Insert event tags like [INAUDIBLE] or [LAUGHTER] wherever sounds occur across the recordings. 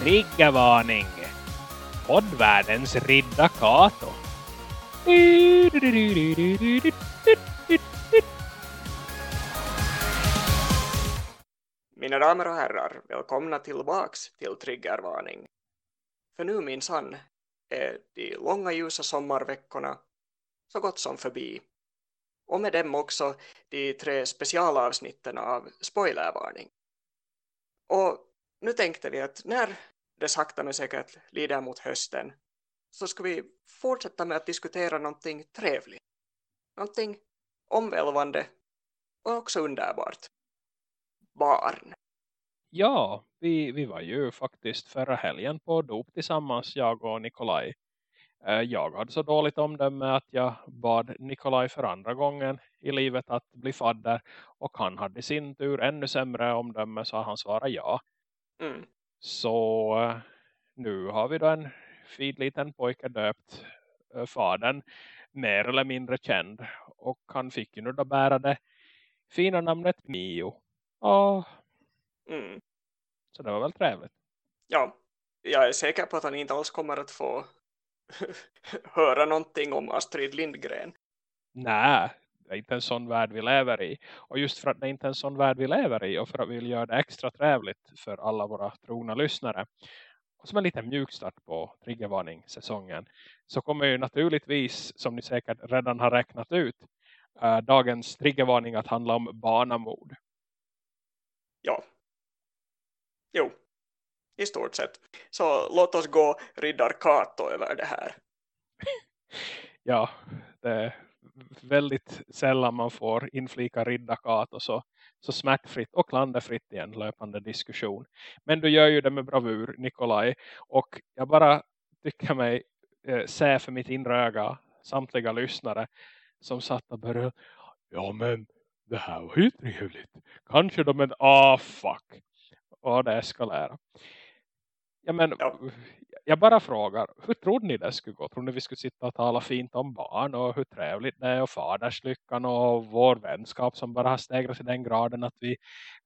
Triggervarning! Poddvärldens Ridda Kato. Mina damer och herrar, välkomna tillbaks till Triggervarning. För nu minsann är de långa ljusa sommarveckorna så gott som förbi. Och med dem också de tre specialavsnitten av spoilervarning. Och nu tänkte vi att när det sakta men säkert lider mot hösten så ska vi fortsätta med att diskutera någonting trevligt. Någonting omvälvande och också underbart. Barn. Ja, vi, vi var ju faktiskt förra helgen på dop tillsammans, jag och Nikolaj. Eh, Jag hade så dåligt omdöme att jag bad Nikolaj för andra gången i livet att bli fadder. Och han hade i sin tur ännu sämre omdöme så han svarade ja. Mm. Så eh, nu har vi då en fin liten pojke döpt eh, fadern mer eller mindre känd. Och han fick ju nu då bära det fina namnet Mio. Ja, Mm. så det var väl trevligt. Ja, jag är säker på att han inte alls kommer att få [LAUGHS] höra någonting om Astrid Lindgren. Nej, det är inte en sån värld vi lever i. Och just för att det är inte är en sån värld vi lever i och för att vi vill göra det extra trevligt för alla våra trogna lyssnare. Och som en liten mjukstart på triggervarning-säsongen så kommer ju naturligtvis, som ni säkert redan har räknat ut, äh, dagens triggervarning att handla om barnamord. Ja. Jo, i stort sett. Så låt oss gå riddar Kato över det här. [LAUGHS] Ja, det väldigt sällan man får inflika riddarkat och så, så smärtfritt och klanderfritt i en löpande diskussion. Men du gör ju det med bravur, Nikolaj. Och jag bara tycker mig eh, se för mitt inre öga samtliga lyssnare som satt och började ja men det här var ju trevligt. Kanske de en ah fuck. Och det eskalerar. Ja men Ja jag bara frågar, hur trodde ni det skulle gå? Tror ni vi skulle sitta och tala fint om barn och hur trevligt det är och faderslyckan och vår vänskap som bara har stegrat till den graden att vi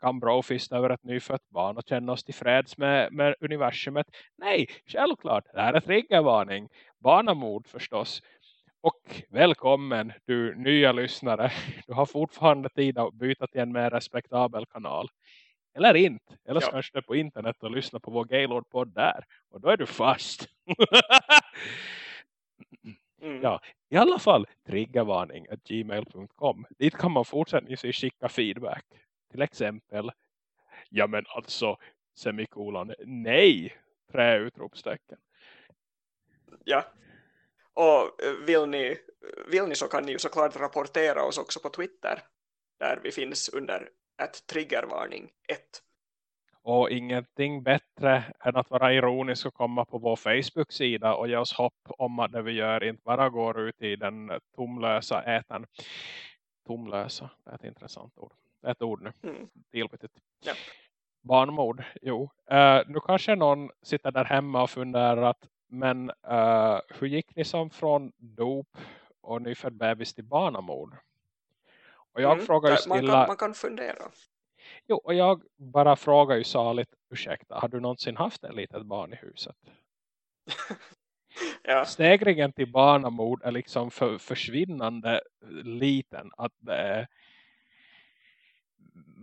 kan brofista över ett nyfött barn och känna oss tillfreds med, med universumet? Nej, självklart, det här är triggervarning. Barnamord förstås. Och välkommen du nya lyssnare. Du har fortfarande tid att byta till en mer respektabel kanal. Eller inte. Eller så Ja. kanske du är på internet och lyssnar på vår Gaylord-podd där. Och då är du fast. [LAUGHS] Mm. Ja, i alla fall triggervarning at gmail.com. Dit kan man fortsättningsvis skicka feedback. Till exempel, ja men alltså, semikolon, nej, tre utropstecken. Ja. Och eh, vill ni, vill ni så kan ni ju såklart rapportera oss också på Twitter. Där vi finns under ett triggervarning 1. Och ingenting bättre än att vara ironisk och komma på vår Facebook-sida och ge oss hopp om att det vi gör inte bara går ut i den tomlösa äten. Tomlösa, det är ett intressant ord. Det är ett ord nu. Mm. Deal with it. Ja. Barnmord, jo. Uh, nu kanske någon sitter där hemma och funderar att men eh, hur gick ni som från dop och nyfödd bebis till barnamord? Och jag Mm. frågar ju Där- man, stilla, kan, man kan fundera. jo, och jag bara frågar ju saligt, ursäkta, har du någonsin haft ett litet barn i huset? [LAUGHS] Ja. Stegringen till barnamord är liksom för, försvinnande liten att det är,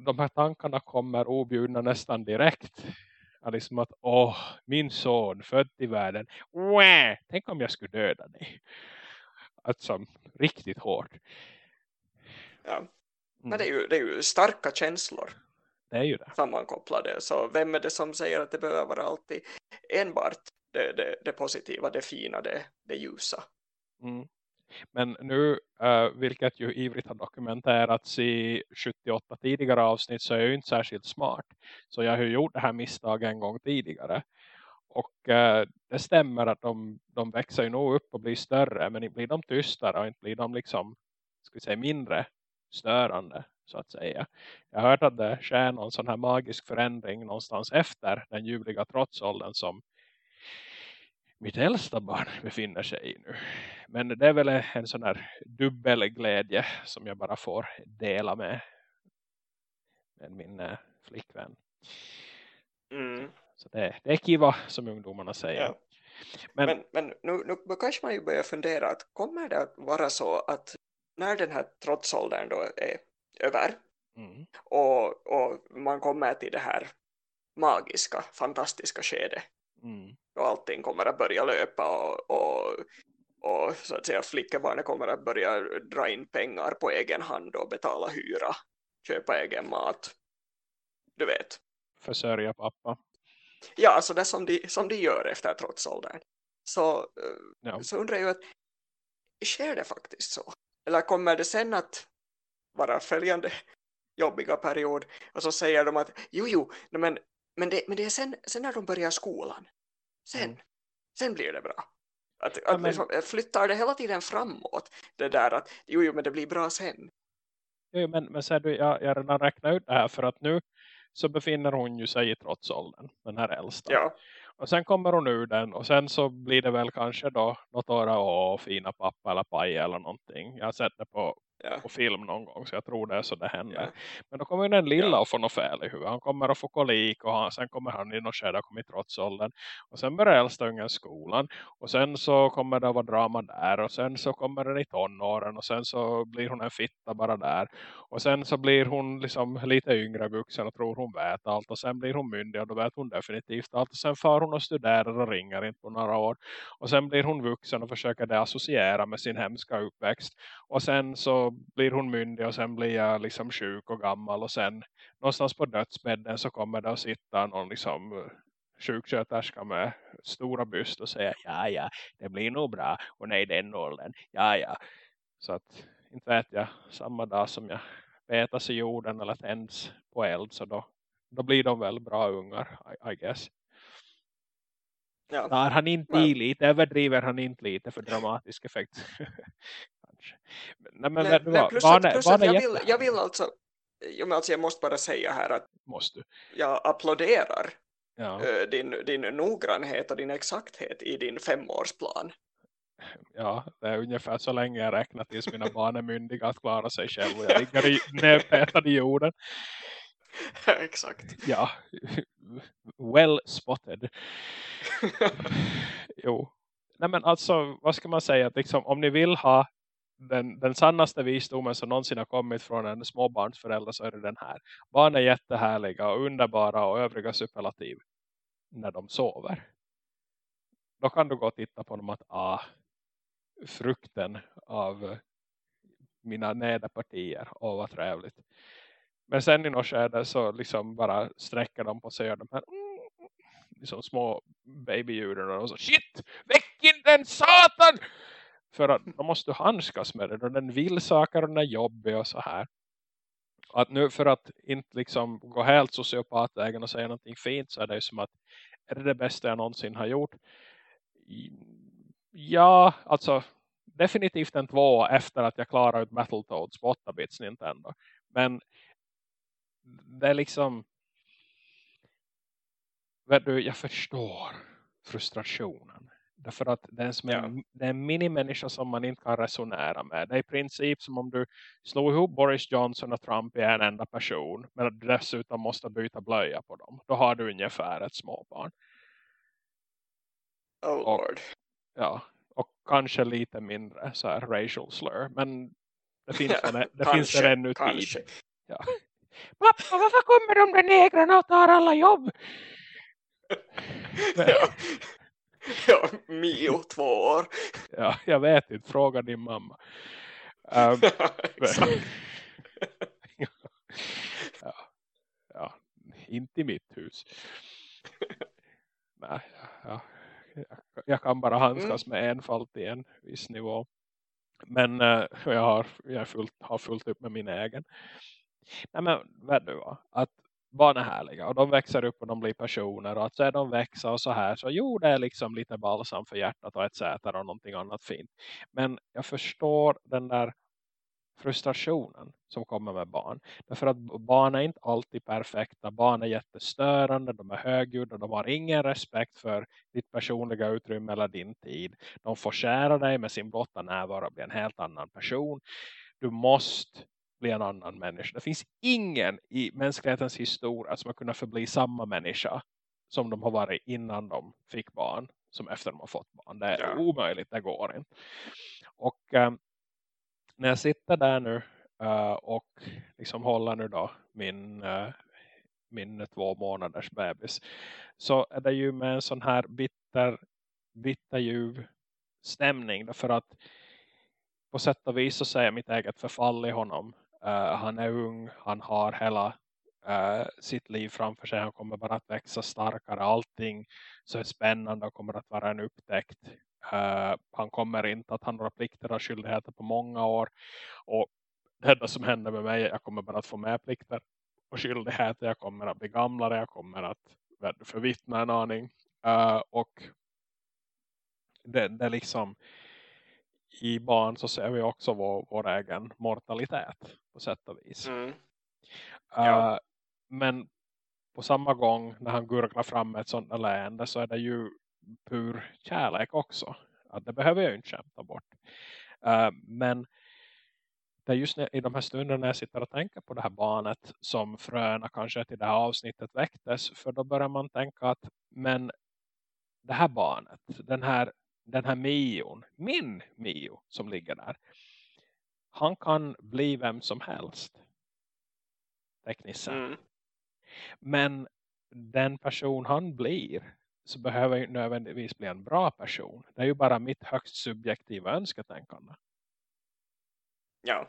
de här tankarna kommer objudna nästan direkt. Att liksom att, åh, min son född i världen. Wah, tänk om jag skulle döda dig. Alltså, riktigt hårt. Ja. Mm, Men det är, ju, det är ju starka känslor det är ju det. sammankopplade. Så vem är det som säger att det behöver vara alltid enbart det, det, det positiva, det fina, det, det ljusa? Mm. Men nu, eh, vilket ju ivrigt har dokumenterats i 78 tidigare avsnitt så är jag ju inte särskilt smart. Så jag har ju gjort det här misstaget en gång tidigare. Och eh, det stämmer att de, de växer ju nog upp och blir större. Men inte blir de tystare och inte blir de liksom, ska vi säga mindre störande så att säga. Jag har hört att det sker någon sån här magisk förändring någonstans efter den ljuvliga trotsåldern som mitt äldsta barn befinner sig i nu. Men det är väl en sån här dubbelglädje som jag bara får dela med, med min eh, flickvän. Mm. Så det, det är kiva som ungdomarna säger. Ja. Men, men, men nu, nu kanske man ju börjar fundera att kommer det att vara så att när den här trotsåldern då är över mm. och, och man kommer till det här magiska, fantastiska skedet Mm. och allting kommer att börja löpa och, och, och så att säga flickebarnet kommer att börja dra in pengar på egen hand och betala hyra, köpa egen mat. Du vet. Försörja pappa. Ja, alltså det som de, som de gör efter trotsåldern. Så, eh, Ja. så undrar jag att sker det faktiskt så? Eller kommer det sen att vara följande jobbiga period och så säger de att jo, jo, men, men, det, men det är sen, sen när de börjar skolan. Sen, Mm. sen blir det bra. Att, Ja, att men- liksom, flyttar det hela tiden framåt det där att jo, jo, men det blir bra sen. Jo, men, men så du, jag, jag redan räknat ut det här för att nu så befinner hon ju sig i trotsåldern, den här äldsta. Ja, och sen kommer hon ur den och sen så blir det väl kanske då något år åh, fina pappa eller paj eller någonting. Jag har sett det på, ja, på film någon gång så jag tror det är så det händer. ja, Men då kommer den lilla Ja. att få något fel i huvudet. Han kommer att få kolik och han, sen kommer han i något skede och kommer i trotsåldern. Och sen börjar äldsta ungen skolan. Och sen så kommer det att vara drama där. Och sen så kommer den i tonåren. Och sen så blir hon en fitta bara där. Och sen så blir hon liksom lite yngre vuxen och tror hon vet allt. Och sen blir hon myndig och då vet hon definitivt allt. Och sen far hon och studerar och ringer inte på några år. Och sen blir hon vuxen och försöker det associera med sin hemska uppväxt. Och sen så blir hon myndig och sen blir jag liksom sjuk och gammal. Och sen någonstans på dödsbädden så kommer det att sitta någon liksom eh, sjuksköterska med stora byst och säga ja ja det blir nog bra. Och nej den åldern. Ja ja. Så att inte vet jag samma dag som jag petas i jorden eller tänds på eld så då, då blir de väl bra ungar I, I guess. Ja. tar han inte i lite överdriver han inte lite för dramatisk effekt [LAUGHS] kanske. Nej men Nej, vad? plus barn plus barn jag, vill, jag vill alltså, jag, men alltså jag måste bara säga här att måste jag applåderar ja, eh, din, din noggrannhet och din exakthet i din femårsplan. ja, det är ungefär så länge jag räknar tills mina [LAUGHS] barn är myndiga att klara sig själv och jag ligger i, [LAUGHS] nedpetad i jorden. [LAUGHS] Exakt. ja, well spotted. Jo. Nej men alltså vad ska man säga? Liksom, om ni vill ha den, den sannaste visdomen som någonsin har kommit från en småbarnsförälder så är det den här. Barn är jättehärliga och underbara och övriga superlativ när de sover. Då kan du gå och titta på dem att ah, frukten av mina nederpartier. Åh vad trevligt. Men sen i något skede så liksom bara sträcker de på sig och de här mm, liksom små babyljuden och så shit, väck in den satan! För att då måste du handskas med den och den vill saker och den är jobbig och så här. Att nu för att inte liksom gå helt sociopatvägen och säga någonting fint så är det ju som att är det det bästa jag någonsin har gjort? Ja, alltså definitivt en två efter att jag klarar ut Battletoads på 8-bits Nintendo. Men det är liksom vet du, jag förstår frustrationen. Därför att det är, som Ja. en, det är en minimänniska som man inte kan resonera med. Det är i princip som om du slår ihop Boris Johnson och Trump i en enda person. Men dessutom måste byta blöja på dem. Då har du ungefär ett småbarn. Oh Och- lord. Ja, och kanske lite mindre så här racial slur. Men det finns väl, det finns Kanske, väl ännu tid. kanske. Pappa, varför kommer de där negrarna och tar alla jobb? [LAUGHS] ja. [LAUGHS] [LAUGHS] ja, Mio, två år. Ja, jag vet inte. Fråga din mamma. [LAUGHS] Um, [LAUGHS] ja, ja, inte i mitt hus. Nej, ja, jag, jag kan bara handskas med enfald till en viss nivå. Men eh, jag, har, jag fullt, har fullt upp med min egen. Nej men vet du vad? Att barn är härliga liksom. och de växer upp och de blir personer och att så är de växa och så här så jo det är liksom lite balsam för hjärtat och ett och någonting annat fint. Men jag förstår den där frustrationen som kommer med barn. Därför att barn är inte alltid perfekta. Barn är jättestörande, de är högljudda, de har ingen respekt för ditt personliga utrymme eller din tid. De får skära dig med sin blotta närvaro och bli en helt annan person. Du måste bli en annan människa. Det finns ingen i mänsklighetens historia som har kunnat förbli samma människa som de har varit innan de fick barn som efter de har fått barn. Det är Ja. omöjligt, det går inte. Och eh, när jag sitter där nu eh, och liksom håller nu då min, eh, min två månaders bebis så är det ju med en sån här bitter, bitterljuv stämning därför att på sätt och vis så ser jag mitt eget förfall i honom. Eh, han är ung, han har hela uh, sitt liv framför sig. Han kommer bara att växa starkare. Allting så är spännande och kommer att vara en upptäckt. Uh, han kommer inte att ha några plikter och skyldigheter på många år. Och det enda som händer med mig är att jag kommer bara att få med plikter och skyldigheter. Jag kommer att bli gamlare. Jag kommer att förvittna en aning. Och det, det är liksom i barn så ser vi också vår, vår egen mortalitet på sätt och vis. Mm. Ja. Uh, men på samma gång när han gurglar fram ett sånt leende så är det ju pur kärlek också. Att det behöver jag ju inte skämta bort. Uh, men det är just i de här stunderna när jag sitter och tänker på det här barnet som fröna kanske till det här avsnittet väcktes. För då börjar man tänka att men det här barnet, den här, den här Mion, min Mio som ligger där. Han kan bli vem som helst. Tekniskt sett. Mm. Men den person han blir så behöver ju nödvändigtvis bli en bra person. Det är ju bara mitt högst subjektiva önsketänkande. Ja.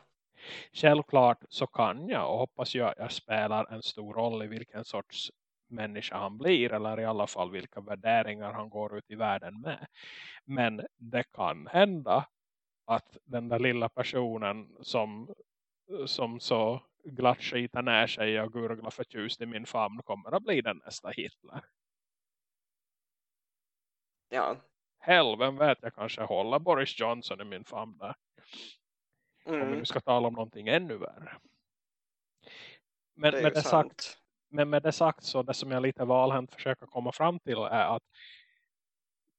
Självklart så kan jag och hoppas jag jag spelar en stor roll i vilken sorts människa han blir eller i alla fall vilka värderingar han går ut i världen med. Men det kan hända att den där lilla personen som, som så glatt skita ner sig och gurgla förtjust i min famn kommer att bli den nästa Hitler. Ja. Hell, vem vet jag kanske håller Boris Johnson i min famn där. Om vi Mm. nu ska tala om någonting ännu värre. Men Det är med det, sant. sagt, men med det sagt så det som jag lite valhänt försöker komma fram till är att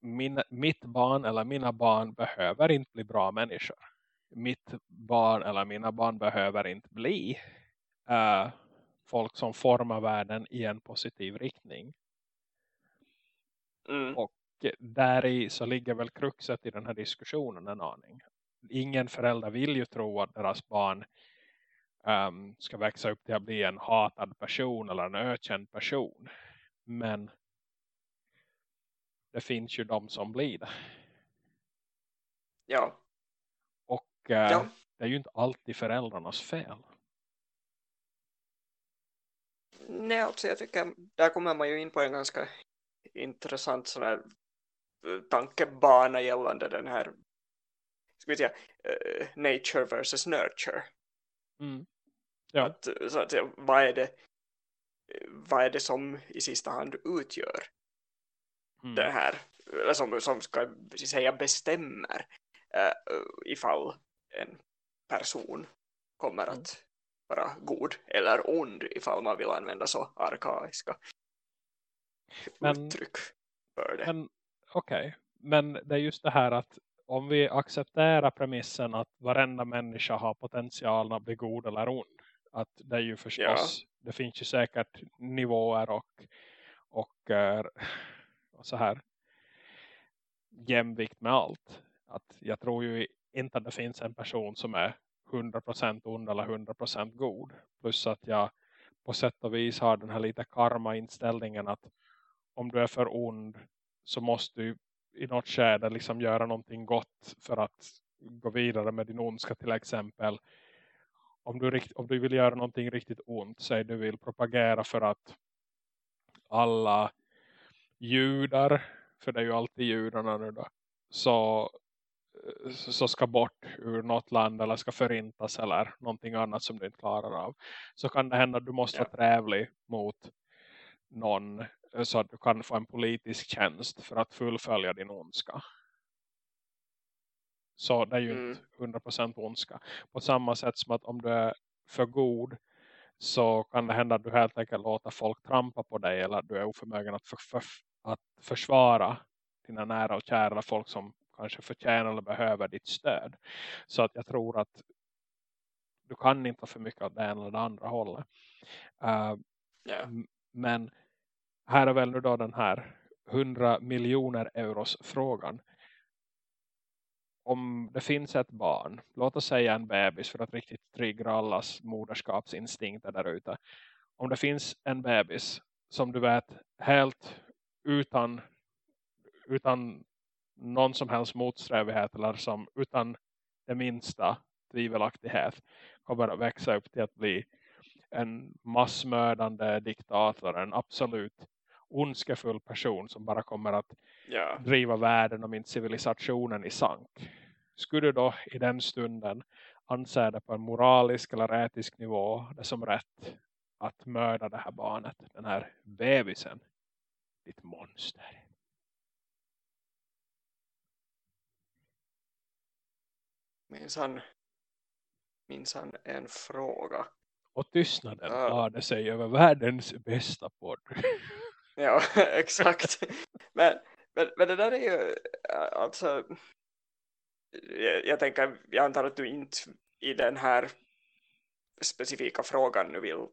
min, mitt barn eller mina barn behöver inte bli bra människor. Mitt barn eller mina barn behöver inte bli eh, folk som formar världen i en positiv riktning. Mm. Och där i så ligger väl kruxet i den här diskussionen en aning. Ingen förälder vill ju tro att deras barn ehm, ska växa upp till att bli en hatad person eller en ökänd person. Men det finns ju de som blir det. Ja. Och eh, Ja. det är ju inte alltid föräldrarnas fel. Nej, alltså jag tycker där kommer man ju in på en ganska intressant sån här eh, tankebana gällande den här ska vi säga, eh, nature versus nurture. Mm. Ja. Att, så att vad är det vad är det som i sista hand utgör Mm. det här eller som, som ska säga bestämmer uh, ifall en person kommer Mm. att vara god eller ond ifall man vill använda så arkaiska Men- uttryck för det. Men okej, men det är just det här att om vi accepterar premissen att varenda människa har potentialen att bli god eller ond. Att det är ju förstås, det finns ju säkert nivåer och, och eh, så här jämvikt med allt. Att jag tror ju inte att det finns en person som är 100% ond eller 100% god. Plus att jag på sätt och vis har den här lite karma-inställningen att om du är för ond så måste du i något skede liksom göra någonting gott för att gå vidare med din ondska till exempel. Om du, rikt- om du vill göra någonting riktigt ont, säg du vill propagera för att alla judar, för det är ju alltid judarna nu då, så, så ska bort ur något land eller ska förintas eller någonting annat som du inte klarar av. Så kan det hända att du måste Ja. vara trevlig mot någon så att du kan få en politisk tjänst för att fullfölja din ondska. Så det är ju Mm. inte 100% ondska. På samma sätt som att om du är för god så kan det hända att du helt enkelt låter folk trampa på dig eller att du är oförmögen att, för, för, att försvara dina nära och kära folk som kanske förtjänar eller behöver ditt stöd. Så att jag tror att du kan inte ha för mycket av det ena eller det andra hållet. Uh, Ja. M- Men här är väl nu då den här 100 miljoner euros frågan. Om det finns ett barn, låt oss säga en bebis för att riktigt trigga allas moderskapsinstinkter där ute. Om det finns en bebis som du vet helt utan, utan någon som helst motsträvighet eller som utan det minsta tvivelaktighet kommer att växa upp till att bli en massmördande diktator, en absolut ondskefull person som bara kommer att Ja. driva världen och min civilisationen i sank. Skulle du då i den stunden anse det på en moralisk eller etisk nivå det som rätt att mörda det här barnet, den här bebisen, ditt monster. Minns minsann en fråga. Och tystnaden Ja. lade sig över världens bästa podd. [LAUGHS] Ja, [LAUGHS] exakt. Men, men, men det där är ju alltså jag, jag tänker, jag antar att du inte i den här specifika frågan nu vill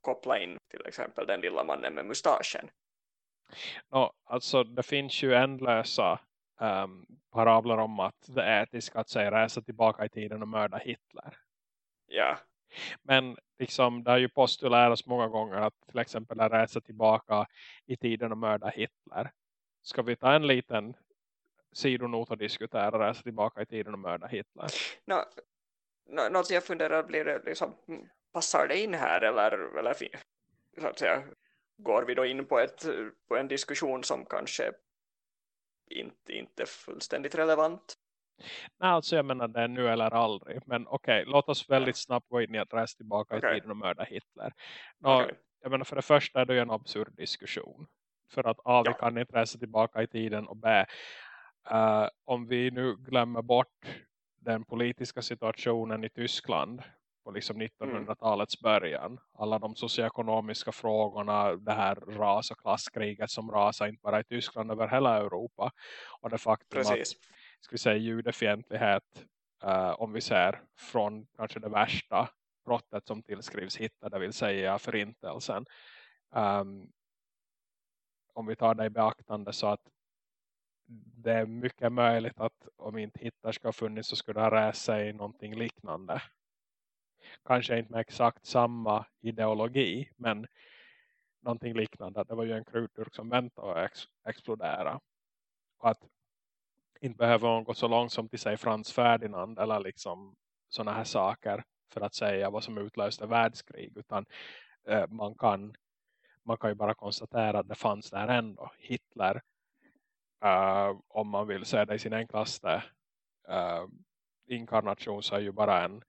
koppla in till exempel den lilla mannen med mustaschen. Nå, alltså det finns ju ändlösa um, parabler om att det är etiskt att säga resa tillbaka i tiden och mörda Hitler. Ja, Men liksom, det har ju postulerats många gånger att till exempel att resa tillbaka i tiden och mörda Hitler. Ska vi ta en liten sidonot och diskutera resa tillbaka i tiden och mörda Hitler? no, no, något jag funderar blir det liksom, mm, passar det in här eller, eller så att säga, går vi då in på, ett, på en diskussion som kanske inte, inte är fullständigt relevant? Nej, alltså jag menar det är nu eller aldrig. Men okej, låt oss väldigt snabbt gå in i att resa tillbaka Okej. i tiden och mörda Hitler. Nå, Okej. Jag menar för det första är det ju en absurd diskussion. För att A, vi Ja. kan inte resa tillbaka i tiden och B, eh, om vi nu glömmer bort den politiska situationen i Tyskland på liksom 1900-talets början. Alla de socioekonomiska frågorna, det här ras- och klasskriget som rasar inte bara i Tyskland över hela Europa. Och det faktum att Precis. ska vi säga judefientlighet eh, om vi ser från kanske det värsta brottet som tillskrivs Hitler, det vill säga förintelsen. Ehm, om vi tar det i beaktande så att det är mycket möjligt att om inte Hitler ska ha funnits så skulle det ha räst sig någonting liknande. Kanske inte med exakt samma ideologi men någonting liknande. Det var ju en krutdurk som väntade att ex explodera. Och att inte behöver hon gå så långt som till sig Frans Ferdinand eller liksom sådana här saker för att säga vad som utlöste världskrig utan eh, man kan man kan ju bara konstatera att det fanns där ändå. Hitler eh, om man vill se det i sin enklaste eh, inkarnation så är ju bara en,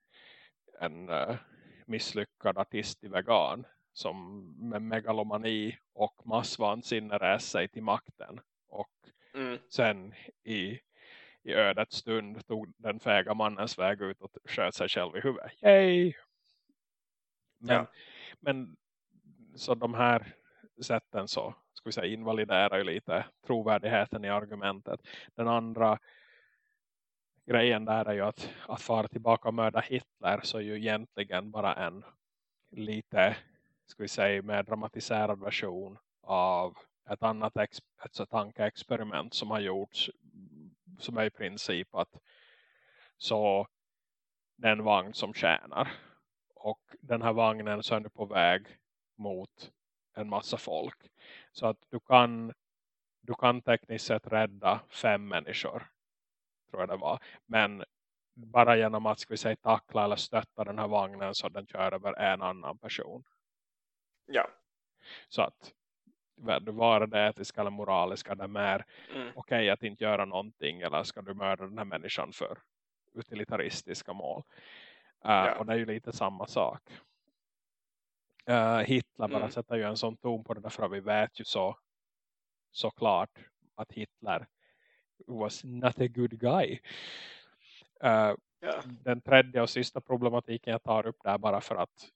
en eh, misslyckad artistig vegan som med megalomani och massvansinne reser sig till makten och Mm. sen i, i ödets stund tog den fäga mannens väg ut och sköt sig själv i huvudet. Yay! Men, Ja. men så de här sätten så ska vi säga invaliderar ju lite trovärdigheten i argumentet. Den andra grejen där är ju att, att fara tillbaka och mörda Hitler så är ju egentligen bara en lite ska vi säga mer dramatiserad version av ett annat ex, ett tankeexperiment som har gjorts som är i princip att så den vagn som tjänar. Och den här vagnen så är nu på väg mot en massa folk. Så att du kan du kan tekniskt sett rädda fem människor tror jag det var men bara genom att ska vi säga tackla eller stötta den här vagnen så att den kör över en annan person Ja. så att vara det etiska eller moraliska det är Mm. okej att inte göra någonting eller ska du mörda den här människan för utilitaristiska mål. Uh, Ja. Och det är ju lite samma sak. Uh, Hitler bara Mm. sätter ju en sån ton på det därför att vi vet ju så såklart att Hitler was not a good guy. Uh, Ja. den tredje och sista problematiken jag tar upp där bara för att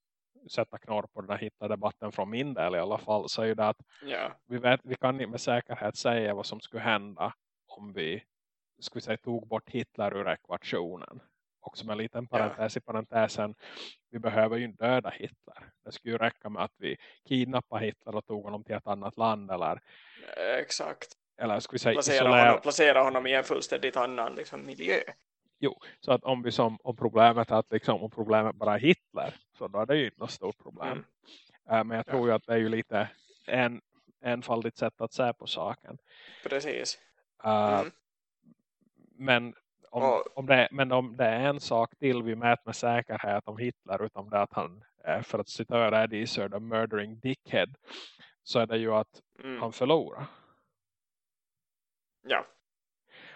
sätta knorr på den här Hitler-debatten från min del i alla fall så är ju det att Ja. vi, vet, vi kan inte med säkerhet säga vad som skulle hända om vi skulle säga, tog bort Hitler ur ekvationen. också med en liten parentes i parentesen, vi behöver ju inte döda Hitler. Det skulle ju räcka med att vi kidnappar Hitler och tog honom till ett annat land eller Exakt. Eller ska vi säga placera, isolera... honom, placera honom i en fullständigt annan liksom, miljö. Jo, så att om vi som om problemet är att liksom, om problemet bara är Hitler så då är det ju inte något stort problem. Mm. Uh, men jag tror ju att det är ju lite en, enfaldigt sätt att se på saken. Precis. Uh, Mm. Men om, Och- om det, men om det är en sak till vi mäter med säkerhet om Hitler utom det att han är för att citera Eddie a murdering dickhead så är det ju att Mm. han förlorar. Ja.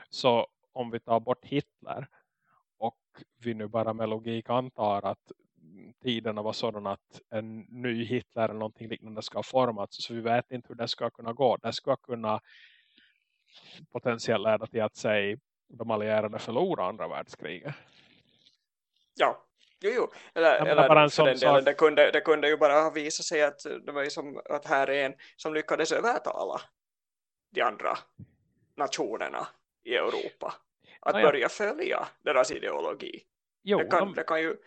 Så om vi tar bort Hitler och vi nu bara med logik antar att tiderna var sådana att en ny Hitler eller någonting liknande ska ha formats så vi vet inte hur det ska kunna gå. Det ska kunna potentiellt leda till att säg de allierade förlorar andra världskriget. Ja. Jo, jo. Eller, men eller bara en sån den delen, det, kunde, det kunde ju bara ha visat sig att det var ju som att här är en som lyckades övertala de andra nationerna i Europa att Ja, ja. börja följa deras ideologi. Jo, det, kan, de, det kan ju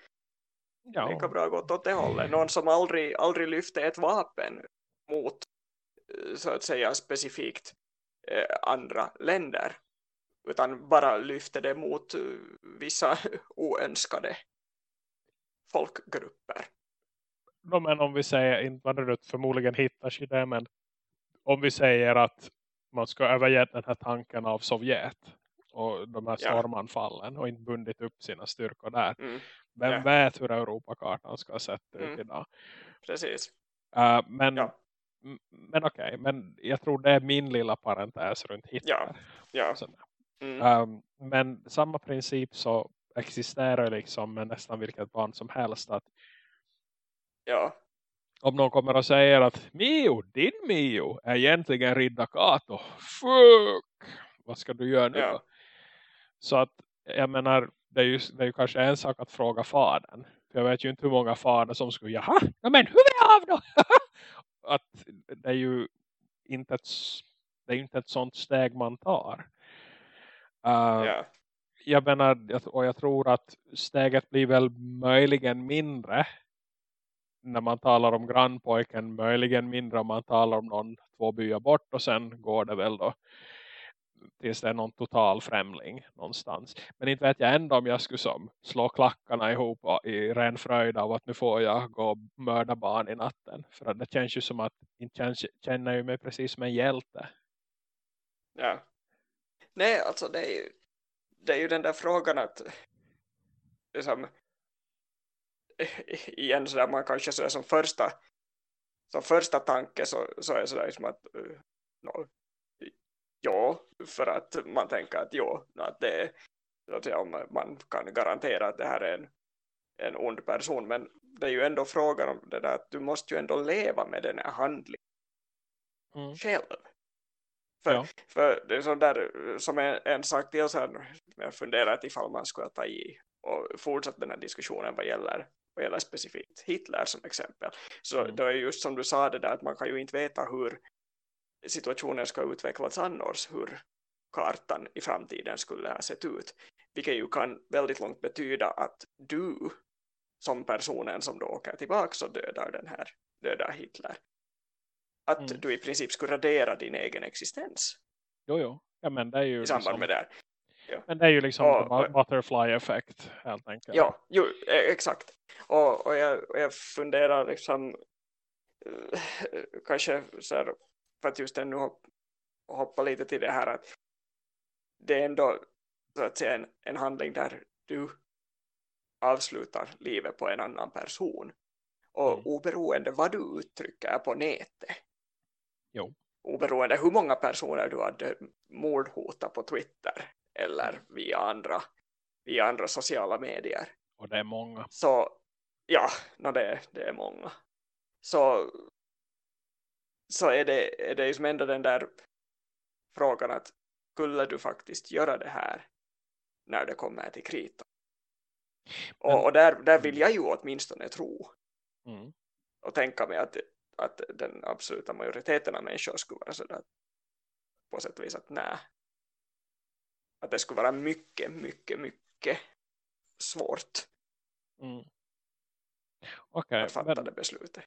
ja, lika bra gått åt det hållet. Någon som aldrig, aldrig lyfte ett vapen mot eh, så att säga specifikt eh, andra länder utan bara lyfte det mot eh, vissa [LAUGHS] oönskade folkgrupper. no, men om vi säger, inte var det förmodligen hittar i det, men om vi säger att man ska överge den här tanken av Sovjet och de här Ja. stormanfallen och inte bundit upp sina styrkor där. Mm, Vem Ja. vet hur Europakartan ska ha sett ut Mm. idag? precis. Uh, men Ja. men okej, men jag tror det är min lilla parentes runt Hitler. Ja. Mm, um, men samma princip så existerar liksom med nästan vilket barn som helst att ja. Om någon kommer och säger att Mio, din Mio är egentligen Ridda Kato. Fuck! Vad ska du göra nu Ja. Så att jag menar, det är, ju, det är ju kanske en sak att fråga fadern. För jag vet ju inte hur många fader som skulle, jaha, ja, men hur är av då? [LAUGHS] att det är ju inte ett, det är inte ett sånt steg man tar. Uh, Ja. jag menar, och jag tror att steget blir väl möjligen mindre när man talar om grannpojken, möjligen mindre om man talar om någon två byar bort och sen går det väl då tills det är någon total främling någonstans. Men inte vet jag ändå om jag skulle som slå klackarna ihop och- i ren fröjd av att nu får jag gå och mörda barn i natten. För att det känns ju som att inte känns, känner jag mig precis som en hjälte. Ja. Nej, alltså det är ju, det är ju den där frågan att liksom, [LAUGHS] igen sådär man kanske sådär som första som första tanke så, så är sådär som att uh, no, ja, för att man tänker att ja, att det är så att säga, om man kan garantera att det här är en, en ond person men det är ju ändå frågan om det där att du måste ju ändå leva med den här handlingen Mm. själv. För, Ja. för det är sån där, som en, en sak till så här, jag funderat ifall man skulle ta i och fortsätta den här diskussionen vad gäller, vad gäller specifikt Hitler som exempel. Så Mm. då är just som du sa det där att man kan ju inte veta hur situationen ska utvecklas annars, hur kartan i framtiden skulle ha sett ut. Vilket ju kan väldigt långt betyda att du som personen som då åker tillbaka och dödar den här, dödar Hitler. Att Mm. du i princip skulle radera din egen existens Jo, jo. Ja, men det är ju i samband liksom, med det. Här. men det är ju liksom Ja, och- butterfly effect helt enkelt. Ja, jo, eh, exakt. Och, och, jag, och jag funderar liksom eh, kanske så här, för att just ännu hoppa, hoppa lite till det här att det är ändå så att säga en, en handling där du avslutar livet på en annan person. Och Mm. oberoende vad du uttrycker på nätet. Jo. Oberoende hur många personer du hade mordhotat på Twitter eller via andra, via andra sociala medier Och det är många. så ja, no, det, det är många. Så, så är det, är det liksom ändå den där frågan att skulle du faktiskt göra det här när det kommer till kritan? Men- Och, och där, där vill jag ju åtminstone tro Mm. och tänka mig att, att den absoluta majoriteten av människor skulle vara sådär på sätt och vis att nej. Att det skulle vara mycket, mycket, mycket svårt mm. okay, att fatta men, det beslutet.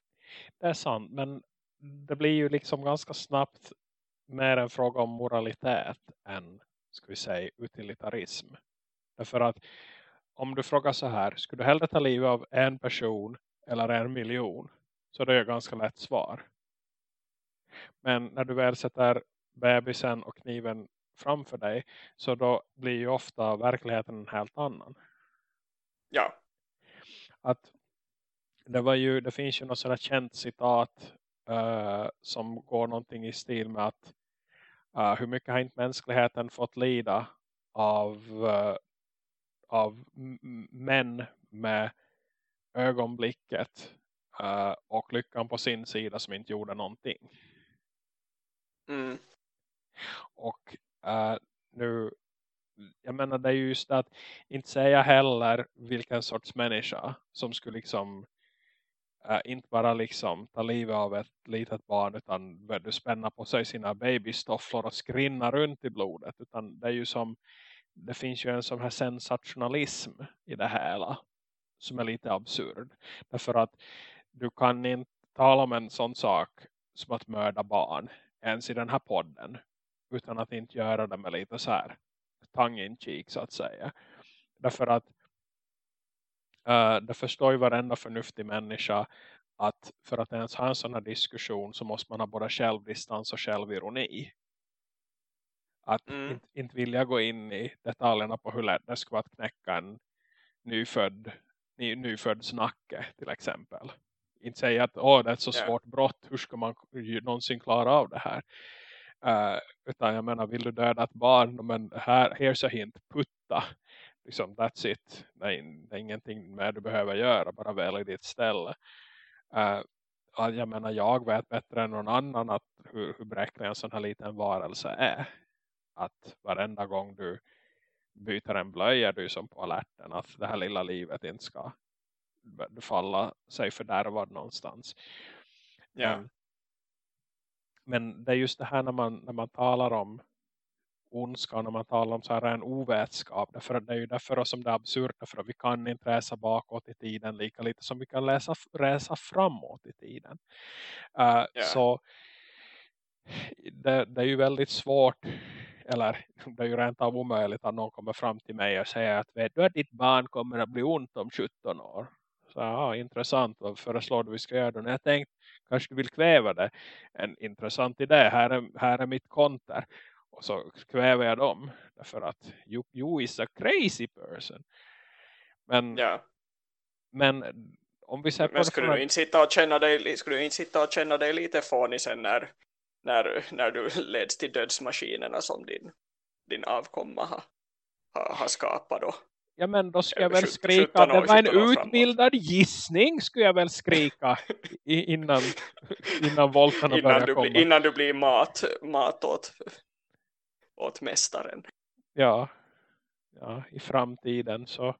Det är sant, men det blir ju liksom ganska snabbt mer en fråga om moralitet än ska vi säga utilitarism. Därför att om du frågar så här, skulle du hellre ta livet av en person eller en miljon? Så det är ganska lätt svar. Men när du väl sätter bebisen och kniven framför dig så då blir ju ofta verkligheten en helt annan. Ja. Att det var ju, det finns ju något sådant känt citat uh, som går någonting i stil med att uh, hur mycket har inte mänskligheten fått lida av, uh, av män med ögonblicket och lyckan på sin sida som inte gjorde någonting. Mm. Och Äh, nu jag menar det är just det att inte säga heller vilken sorts människa som skulle liksom uh, inte bara liksom ta livet av ett litet barn utan du spänna på sig sina babystofflor och skrinna runt i blodet utan det är ju som det finns ju en sån här sensationalism i det hela som är lite absurd. Därför att du kan inte tala om en sån sak som att mörda barn ens i den här podden utan att inte göra det med lite så här tongue in cheek så att säga därför att Uh, det förstår ju varenda förnuftig människa att för att ens ha en sån här diskussion så måste man ha både självdistans och självironi. Att mm. inte, inte vilja gå in i detaljerna på hur lätt det skulle vara att knäcka en nyfödd, ny, nyfödd snacke till exempel. Inte säga att Åh, det är ett så yeah. svårt brott, hur ska man någonsin klara av det här? Uh, utan jag menar, vill du döda ett barn, men här, here's a hint, putta liksom that's it. Är, det är ingenting mer du behöver göra. Bara välja ditt ställe. Uh, jag menar jag vet bättre än någon annan att hur, hur bräcklig en sån här liten varelse är. Att varenda gång du byter en blöja du som på alerten att det här lilla livet inte ska falla sig fördärvad någonstans. Ja. Men, men det är just det här när man, när man talar om ondska när man talar om så här en ovetskap. Därför det är ju därför som det är absurt. Därför att vi kan inte resa bakåt i tiden lika lite som vi kan läsa, resa framåt i tiden. Uh, yeah. Så det, det, är ju väldigt svårt eller det är ju rent av omöjligt att någon kommer fram till mig och säger att vet du att ditt barn kommer att bli ont om 17 år. Så ja, intressant. Vad föreslår du vi ska göra då? Jag tänkte, kanske du vill kväva det. En intressant idé. Här är, här är mitt konter. Och så kväver jag dem. Därför att you, you is a crazy person. Men, ja. men om vi ser men skulle du, inte sitta och känna dig, skulle du inte sitta och känna dig lite fånig sen när, när, när du [LAUGHS] leds till dödsmaskinerna som din, din avkomma har, har, har skapat då? Ja men då ska jag väl skrika det var en utbildad framåt. gissning skulle jag väl skrika innan, innan volterna innan börjar du komma. Bli, innan du blir mat, mat åt åt mästaren. Ja, ja i framtiden så,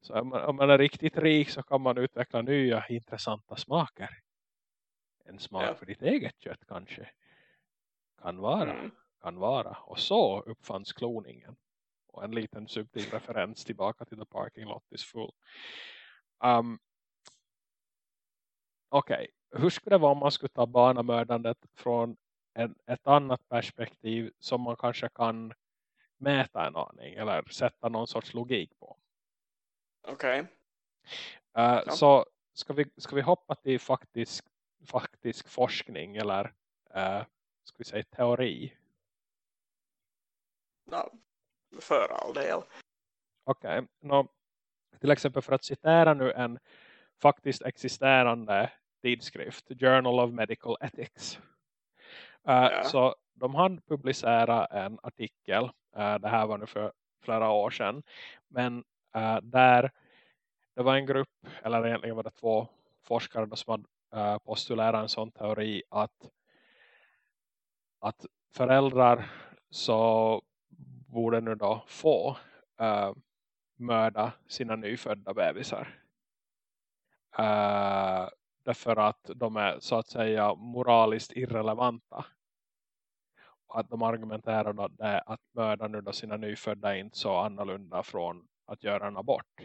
så om, man, om man är riktigt rik så kan man utveckla nya intressanta smaker. En smak ja. för ditt eget kött kanske. Kan vara. Mm. Kan vara. Och så uppfanns kloningen. Och en liten subtil referens tillbaka till the parking lot is full. Um, Okej, okay. hur skulle det vara om man skulle ta barnamördandet från en, ett annat perspektiv som man kanske kan mäta en aning eller sätta någon sorts logik på. Okej. Okay. Uh, ja. Så ska vi, ska vi hoppa till faktisk, faktisk forskning eller uh, ska vi säga teori? Ja, för all del. Okej, okay. no, till exempel för att citera nu en faktiskt existerande tidskrift, Journal of Medical Ethics Uh, ja. Så de hann publicera en artikel. Uh, det här var nu för flera år sedan. Men uh, där det var en grupp, eller egentligen var det två forskare som hade postulerat en sån teori att, att föräldrar så borde nu då få uh, mörda sina nyfödda bebisar. Uh, Därför att de är så att säga moraliskt irrelevanta. Och att de argumenterar att, det, att mörda nu då sina nyfödda är inte så annorlunda från att göra en abort.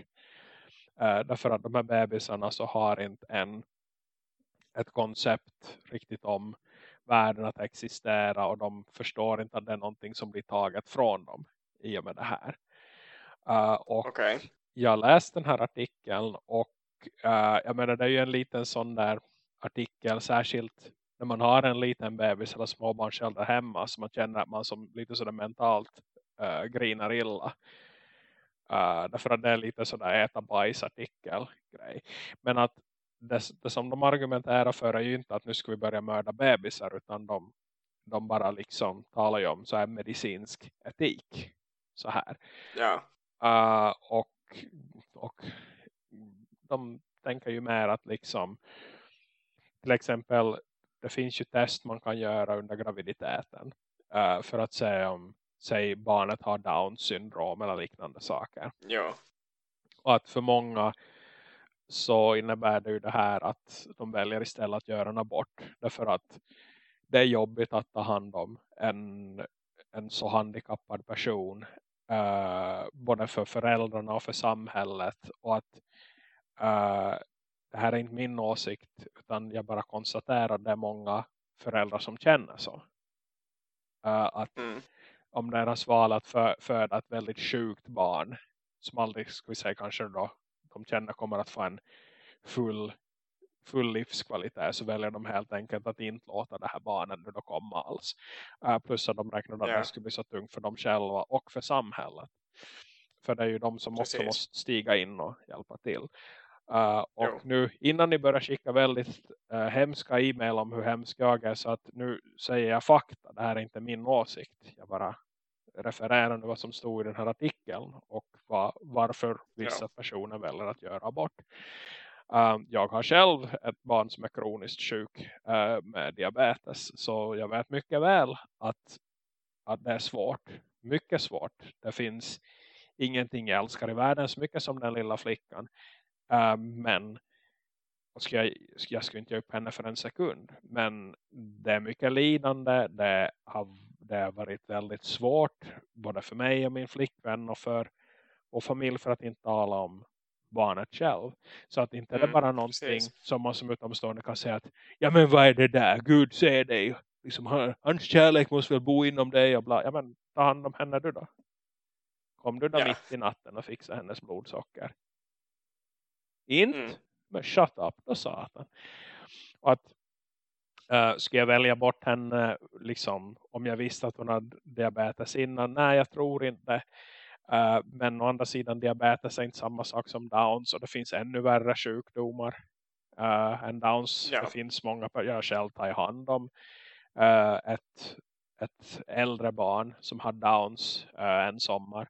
Uh, därför att de här bebisarna så har inte en ett koncept riktigt om världen att existera och de förstår inte att det är någonting som blir taget från dem i och med det här. Uh, och okay. jag läste den här artikeln och uh, jag menar det är ju en liten sån där artikel särskilt när man har en liten bebis eller småbarnsförälder hemma så man känner att man som lite sådär mentalt uh, grinar illa. Uh, därför att det är lite sådär äta bajs artikel grej. Men att det, det som de argumenterar för är ju inte att nu ska vi börja mörda bebisar utan de, de bara liksom talar ju om så här medicinsk etik så här. Ja. Uh, och, och de tänker ju mer att liksom till exempel det finns ju test man kan göra under graviditeten uh, för att se om säg barnet har Down syndrom eller liknande saker. Ja. Och att för många så innebär det ju det här att de väljer istället att göra en abort. Därför att det är jobbigt att ta hand om en, en så handikappad person. Uh, både för föräldrarna och för samhället. Och att uh, det här är inte min åsikt utan jag bara konstaterar att det är många föräldrar som känner så. Uh, att mm. om deras val att för, föda ett väldigt sjukt barn som aldrig, vi säga kanske då de känner kommer att få en full, full livskvalitet så väljer de helt enkelt att inte låta det här barnet då komma alls. Uh, plus att de räknar att yeah. det skulle bli så tungt för dem själva och för samhället. För det är ju de som Precis. också måste stiga in och hjälpa till. Uh, och jo. nu innan ni börjar skicka väldigt uh, hemska e-mail om hur hemsk jag är så att nu säger jag fakta. Det här är inte min åsikt. Jag bara refererar nu vad som stod i den här artikeln och var, varför vissa ja. personer väljer att göra abort. Uh, jag har själv ett barn som är kroniskt sjuk uh, med diabetes så jag vet mycket väl att, att det är svårt. Mycket svårt. Det finns ingenting jag älskar i världen så mycket som den lilla flickan. Uh, men ska jag, jag ska inte ge upp henne för en sekund. Men det är mycket lidande. Det har, det har varit väldigt svårt. Både för mig och min flickvän och för och familj för att inte tala om barnet själv. Så att inte mm, det bara någonting precis. som man som utomstående kan säga att ja men vad är det där? Gud ser dig. Liksom, hans kärlek måste väl bo inom dig och bla. Ja men ta hand om henne du då. Kom du då ja. mitt i natten och fixa hennes blodsocker? Inte? Mm. Men shut up då satan. Och att uh, ska jag välja bort henne liksom om jag visste att hon hade diabetes innan? Nej jag tror inte. Uh, men å andra sidan diabetes är inte samma sak som Downs och det finns ännu värre sjukdomar uh, än Downs. Ja. Det finns många, jag själv tar hand om uh, ett, ett äldre barn som har Downs en sommar.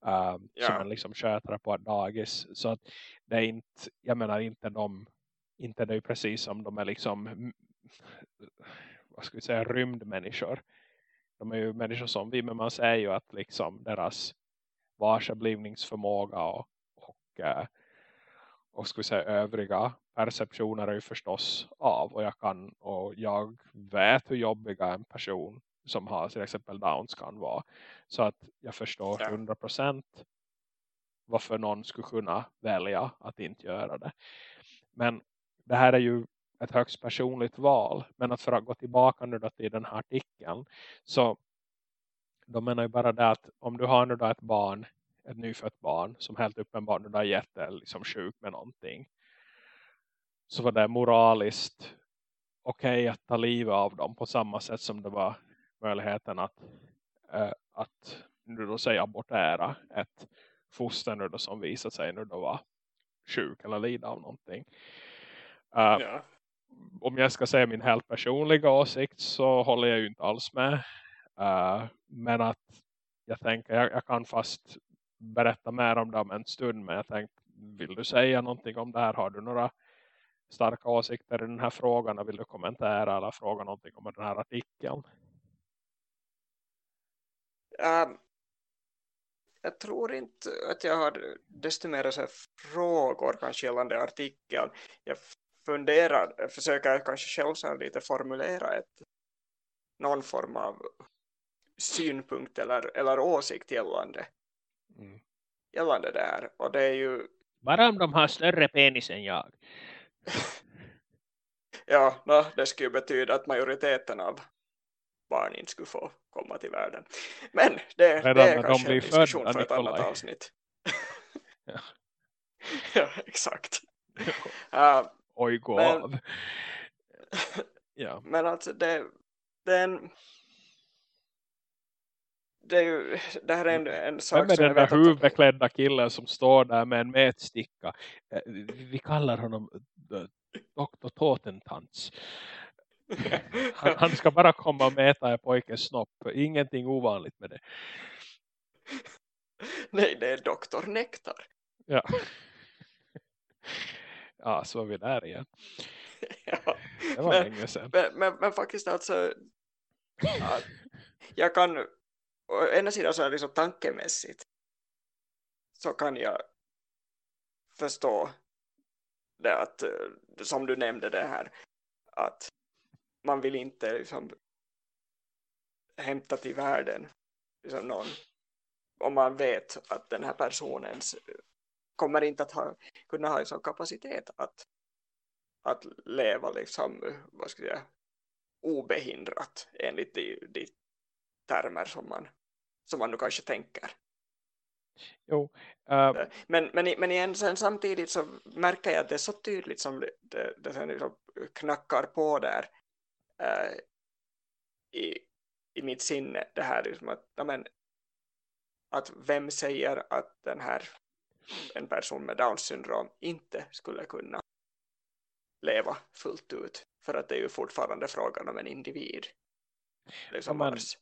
Ja. Som en liksom skötare på ett dagis. Så att det är inte, jag menar inte de, inte det är precis som de är liksom, vad ska vi säga, rymdmänniskor. De är ju människor som vi, men man säger ju att liksom deras varseblivningsförmåga och, och, eh, och ska vi säga, övriga perceptioner är ju förstås av. Och jag, kan, och jag vet hur jobbiga en person som har till exempel Downs kan vara. Så att jag förstår ja. 100% varför någon skulle kunna välja att inte göra det. Men det här är ju ett högst personligt val. Men att för att gå tillbaka nu då till den här artikeln. Så de menar ju bara det att om du har nu då ett barn, ett nyfött barn som helt uppenbart nu då är jätte liksom sjuk med någonting. Så var det moraliskt okej okay att ta livet av dem på samma sätt som det var möjligheten att, äh, att nu då säga abortera ett foster nu då som visat sig nu då var sjuk eller lida av någonting. Uh, ja. Om jag ska säga min helt personliga åsikt så håller jag ju inte alls med. Uh, men att jag tänker, jag, jag, kan fast berätta mer om det om en stund. Men jag tänkte, vill du säga någonting om det här? Har du några starka åsikter i den här frågan? Vill du kommentera eller fråga någonting om den här artikeln? Um, jag tror inte att jag har desto mer så frågor kanske gällande artikeln. Jag funderar, försöker kanske själv så lite formulera ett, någon form av synpunkt eller, eller åsikt gällande, mm. gällande det här. Och det är ju... Bara om de har större penis än jag. [LAUGHS] ja, no, det skulle betyda att majoriteten av barn inte skulle få komma till världen. Men det, Redan det är när de kanske blir en diskussion för ett Nikolaj. annat avsnitt. Ja. [LAUGHS] ja, exakt. [LAUGHS] Uh, Oj, gå Men- av. [LAUGHS] Ja. men alltså det, det är en... Det, är ju, det här är en, en sak Vem är den där huvudbeklädda killen som står där med en mätsticka? Eh, Vi kallar honom eh, Dr. Totentants. [LAUGHS] Han, han ska bara komma och mäta en pojkens snopp. Ingenting ovanligt med det. Nej, det är doktor Nektar. Ja. [LAUGHS] Ja, så är vi där igen. [LAUGHS] ja. Det var Men- länge sedan. men, men, men faktiskt alltså jag kan å ena sidan så är det liksom tankemässigt så kan jag förstå det att eh, som du nämnde det här att man vill inte liksom hämta till världen liksom någon om man vet att den här personen kommer inte att ha, kunna ha liksom kapacitet att, att leva liksom, vad ska jag säga, obehindrat enligt de, de termer som man, som man nu kanske tänker. Jo, eh, Men, men, men igen, sen samtidigt så märker jag att det är så tydligt som det, det, det sen liksom knackar på där eh, i, i mitt sinne det här liksom att, ja, men, att vem säger att den här en person med Downs syndrom inte skulle kunna leva fullt ut för att det är ju fortfarande frågan om en individ. Liksom Ja, men- vars,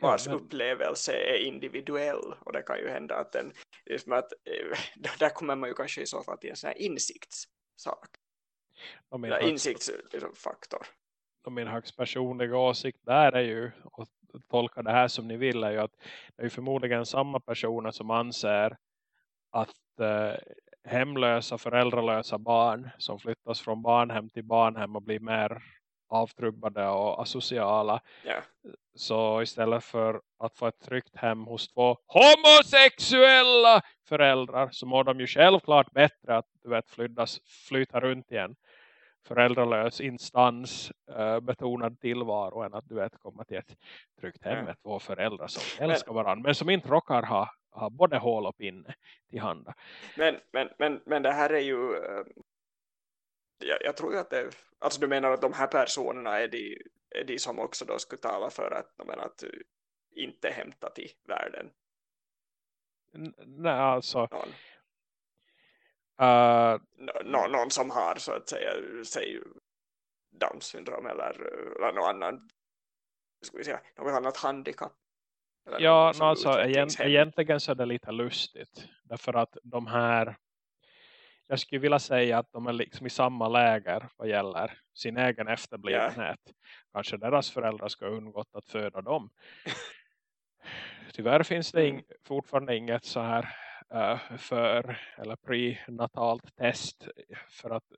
ja, vars men- upplevelse är individuell och det kan ju hända att den liksom att, eh, [LAUGHS] där kommer man ju kanske i så fall till en sån här insiktssak. Högst- insiktsfaktor och min högst personliga åsikt där är ju och tolka det här som ni vill är ju att det är förmodligen samma personer som anser att eh, hemlösa, föräldralösa barn som flyttas från barnhem till barnhem och blir mer avtrubbade och asociala. Ja, så istället för att få ett tryggt hem hos två homosexuella föräldrar så mår de ju självklart bättre att du vet flyttas, flytta runt i en föräldralös instans eh, betonad tillvaro än att du vet komma till ett tryggt hem med två föräldrar som älskar varandra men som inte råkar ha, ha både hål och pinne till handa. men, men, men, men det här är ju eh, jag, jag tror ju att det alltså du menar att de här personerna är de, är de som också då skulle tala för att, menar, att eh, inte hämta till världen? N- Nej alltså någon, nå- någon som har så att säga säg Downs syndrom eller, eller någon annan ska vi säga, något annat handikapp Ja, no, alltså, egent, egentligen så är det lite lustigt. Därför att de här, jag skulle vilja säga att de är liksom i samma läger vad gäller sin egen efterblivenhet. Kanske deras föräldrar ska undgått att föda dem. [LAUGHS] Tyvärr finns det ing, fortfarande inget så här för eller prenatalt test för att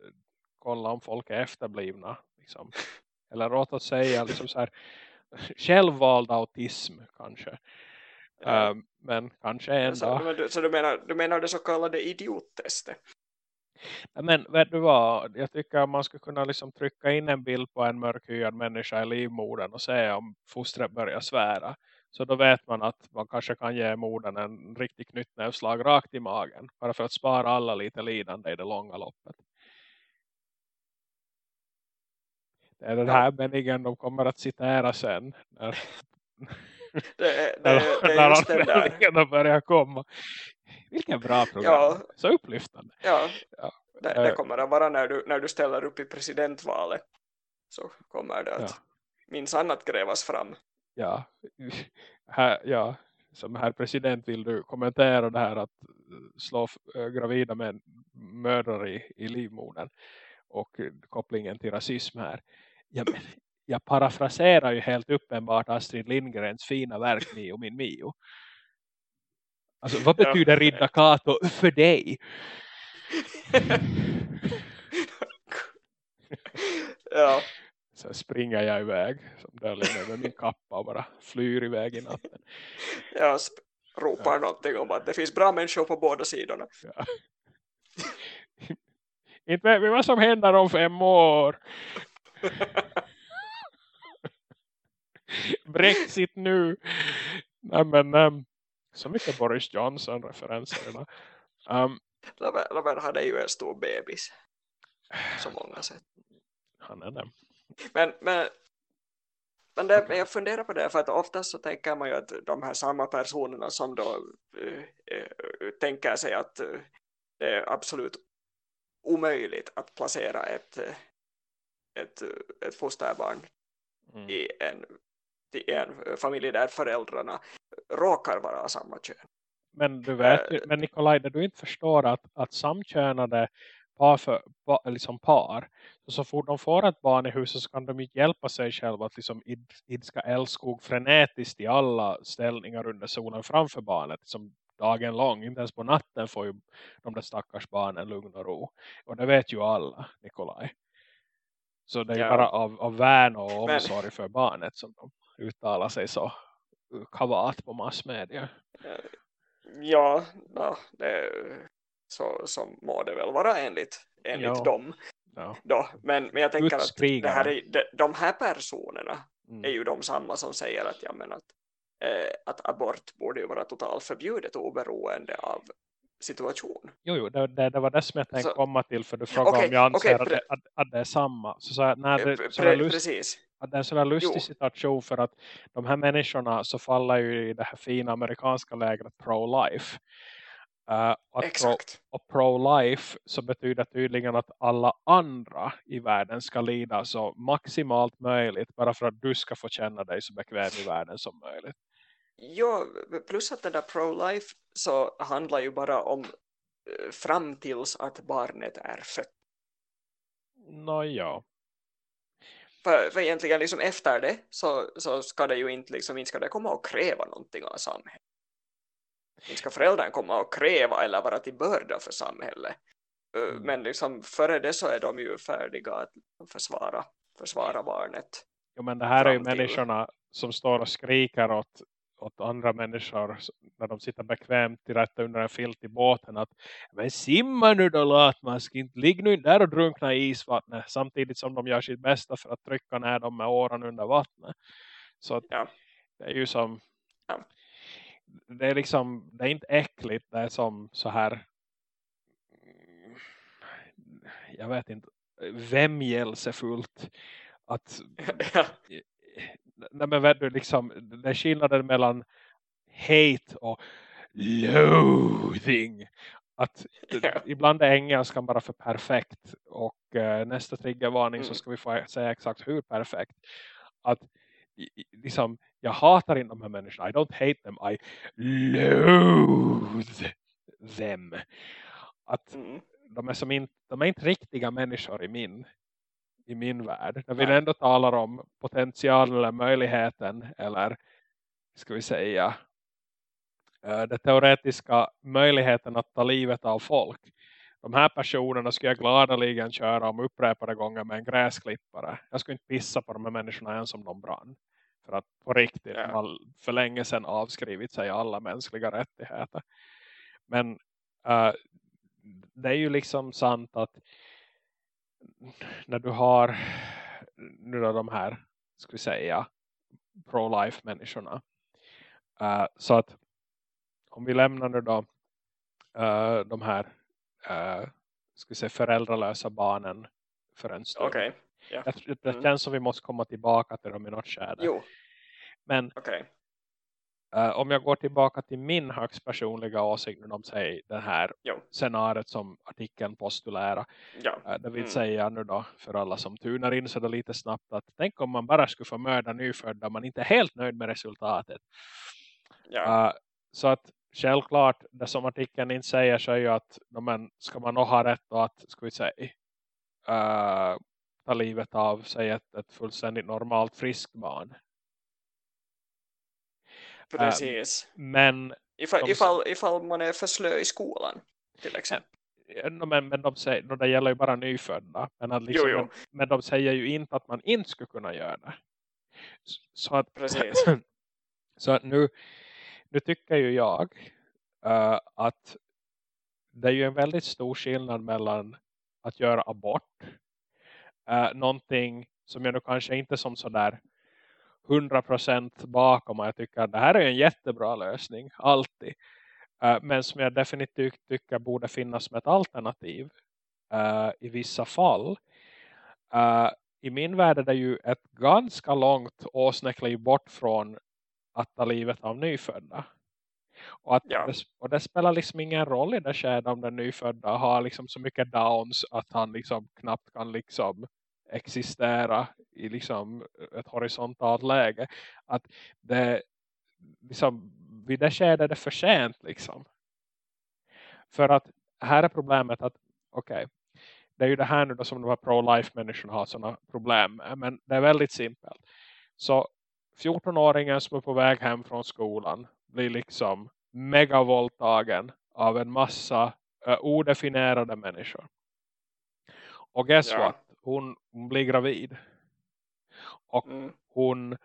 kolla om folk är efterblivna. Liksom. Eller låt oss säga liksom så här, självvald autism kanske. Ja. Eh, men kanske en så, dag. du, så du menar, du menar det så kallade idiottestet? Men vet du vad, jag tycker att man ska kunna liksom trycka in en bild på en mörkhyad människa i livmodern och se om fostret börjar svära. Så då vet man att man kanske kan ge modern en riktig knytnävslag rakt i magen. Bara för att spara alla lite lidande i det långa loppet. Det är den här meningen de kommer att citera sen. När, Det, [LAUGHS] det, det när är just anmälningarna börjar komma. Vilken bra program. Ja. Så upplyftande. Ja, Ja. det, det Eh. kommer att vara när du, när du ställer upp i presidentvalet. Så kommer det att Ja. minsann att grävas fram. Ja, här, ja, som herr president vill du kommentera det här att eh, slå äh, gravida med mördare i, i livmodern och eh, kopplingen till rasism här. Ja, men, jag parafraserar ju helt uppenbart Astrid Lindgrens fina verk Mio min Mio. Alltså vad Ja. betyder Ridda Kato för dig? ja, Så springer jag iväg som mig med min kappa och bara flyr iväg i natten. ja, sp- ropar Ja. någonting om att det finns bra människor på båda sidorna. Ja. [LAUGHS] Inte vet vi vad som händer om fem år. [LAUGHS] Brexit nu. Nej, men, ehm, så mycket Boris Johnson-referenser. idag. Um, Robert, Robert hade ju en stor bebis. Så många sätt. han är det. Men, men, men, det, men jag funderar på det för att oftast så tänker man ju att de här samma personerna som då eh, eh, tänker sig att eh, det är absolut omöjligt att placera ett, ett, ett fosterbarn Mm. i en, i en familj där föräldrarna råkar vara av samma kön. Men du vet men Nikolaj, du inte förstår att, att samkönade par, för, pa, liksom par så, så fort de får ett barn i huset så kan de inte hjälpa sig själva att liksom id, idska älskog frenetiskt i alla ställningar under solen framför barnet som dagen lång, inte ens på natten får ju de där stackars barnen lugn och ro. Och det vet ju alla, Nikolaj. Så det är Ja. bara av, av värn och Men- omsorg för barnet som de uttalar sig så kavat på massmedia. Ja, ja det, så, så må det väl vara enligt, enligt Ja. dem. Ja. Då. Men, men jag tänker att det här är, de, de här personerna Mm. är ju de samma som säger att, ja, men att, eh, att abort borde ju vara totalt förbjudet oberoende av situation. Jo, jo det, det, det var det som jag tänkte Så- komma till för du frågade Okej, om jag anser okej, att, det, att, att det är samma. Så jag, nej, Eh, det, pre- så pre- lust, precis. att det är en sån lustig Jo. situation för att de här människorna så faller ju i det här fina amerikanska lägret pro-life. Uh, och, att pro, och pro-life så betyder tydligen att alla andra i världen ska lida så maximalt möjligt bara för att du ska få känna dig så bekväm i världen som möjligt. Ja, plus att det där pro-life så handlar ju bara om eh, fram tills att barnet är fött. Nåja. För, för egentligen liksom efter det så, så ska det ju inte, liksom, inte ska det komma och kräva någonting av samhället. Inte ska föräldern komma och kräva eller vara till börda för samhället. Mm. Men liksom före det så är de ju färdiga att försvara, försvara barnet. Jo, men det här är ju människorna som står och skriker åt, åt andra människor när de sitter bekvämt till rätta under en filt i båten att men simma nu då latmask, inte ligg nu där och drunkna i isvattnet samtidigt som de gör sitt bästa för att trycka ner dem med åran under vattnet. Så att Ja. det är ju som Ja. Det är liksom, det är inte äckligt, det är som så här jag vet inte vämjelsefullt att [LAUGHS] nej men vet du, liksom, det är skillnaden mellan hate och loathing. Att [LAUGHS] Ja. ibland är engelskan bara för perfekt och eh, nästa triggervarning så Mm. ska vi få säga exakt hur perfekt. Att liksom, jag hatar inte de här människorna. I don't hate them. I loathe them. Att mm, de är, som in, de är inte riktiga människor i min, i min värld. När vi Nej. ändå talar om potentialen eller möjligheten eller ska vi säga eh, det teoretiska möjligheten att ta livet av folk. De här personerna skulle jag gladeligen köra om upprepade gånger med en gräsklippare. Jag skulle inte pissa på de här människorna ens om de brann. För att på riktigt Ja. har för länge sedan avskrivit sig alla mänskliga rättigheter. Men eh, det är ju liksom sant att när du har nu då de här, ska vi säga, pro-life människorna. Uh, så att om vi lämnar nu då uh, de här uh, ska vi säga, föräldralösa barnen för en stund. okej. Ja. Tror- det Mm. känns som vi måste komma tillbaka till dem i något skede. Jo, Men okej. uh, om jag går tillbaka till min högst personliga åsikt om sig den här Jo. scenariet som artikeln postulära. Ja. Uh, det vill Mm. säga nu då för alla som tunar in så det lite snabbt att tänk om man bara skulle få mörda nyfödda man inte är helt nöjd med resultatet. Ja. Uh, så att självklart det som artikeln inte säger så är ju att men, ska man nog ha rätt då att ska vi säga uh, ta livet av sig ett, ett fullständigt normalt friskt barn. Precis. Men, Ifall, de- ifall, ifall man är för slö i skolan till exempel. eh, no, men, men de säger, no, det gäller ju bara nyfödda. Men, liksom, Jo, jo. Men, de säger ju inte att man inte skulle kunna göra det. Så att, Precis. [CLEARS THROAT] så att nu nu tycker ju jag uh, att det är ju en väldigt stor skillnad mellan att göra abort. Uh, någonting som jag nu kanske inte som sådär 100% bakom jag tycker att det här är en jättebra lösning, alltid. Uh, men som jag definitivt tycker borde finnas som ett alternativ uh, i vissa fall. Uh, I min värld är det ju ett ganska långt åsnekliv bort från att ta livet av nyfödda. Och, att Ja. det, och det spelar liksom ingen roll i det skedet om den nyfödda har liksom så mycket downs att han liksom knappt kan liksom existera i liksom ett horisontalt läge. Att det liksom vid det skedet är det för sent liksom. För att här är problemet att okej, det är ju det här nu då som de här pro-life människorna har sådana problem med. Men det är väldigt simpelt. Så 14-åringen som är på väg hem från skolan blir liksom megavåldtagen av en massa uh, odefinierade människor. Och guess Ja. what? Hon, hon blir gravid. Och Mm. hon,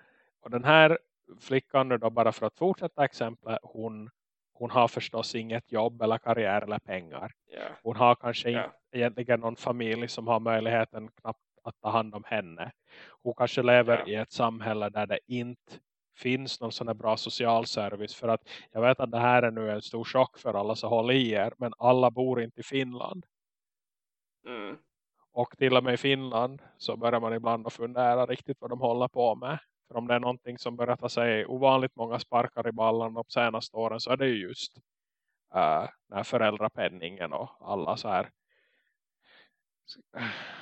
och den här flickan då bara för att fortsätta exemplet, hon, hon har förstås inget jobb eller karriär eller pengar. Ja. Hon har kanske Ja. inte egentligen någon familj som har möjligheten knappt att ta hand om henne. Hon kanske lever Ja. i ett samhälle där det inte finns någon sån här bra social service. För att jag vet att det här är nu en stor chock för alla som håller i er. Men alla bor inte i Finland. Mm. Och till och med i Finland så börjar man ibland att fundera riktigt vad de håller på med. För om det är någonting som börjar ta sig ovanligt många sparkar i ballen de senaste åren så är det ju just uh, den här föräldrapenningen och alla så här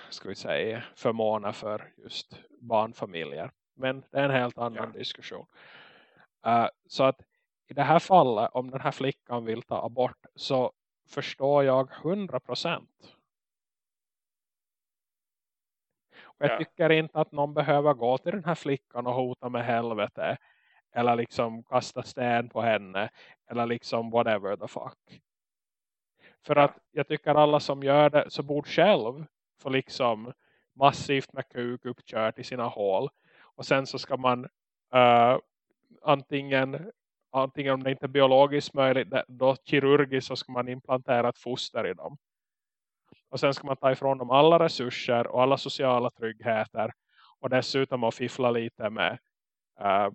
ska vi säga förmåner för just barnfamiljer. Men det är en helt annan Ja. diskussion. Uh, så att i det här fallet om den här flickan vill ta abort så förstår jag 100%. Och jag Ja. tycker inte att någon behöver gå till den här flickan och hota med helvete. Eller liksom kasta sten på henne. Eller liksom whatever the fuck. För att jag tycker alla som gör det så borde själv få liksom massivt med kuk uppkört i sina hål. Och sen så ska man uh, antingen, antingen om det inte är biologiskt möjligt då kirurgiskt så ska man implantera ett foster i dem. Och sen ska man ta ifrån dem alla resurser och alla sociala tryggheter. Och dessutom att fiffla lite med uh,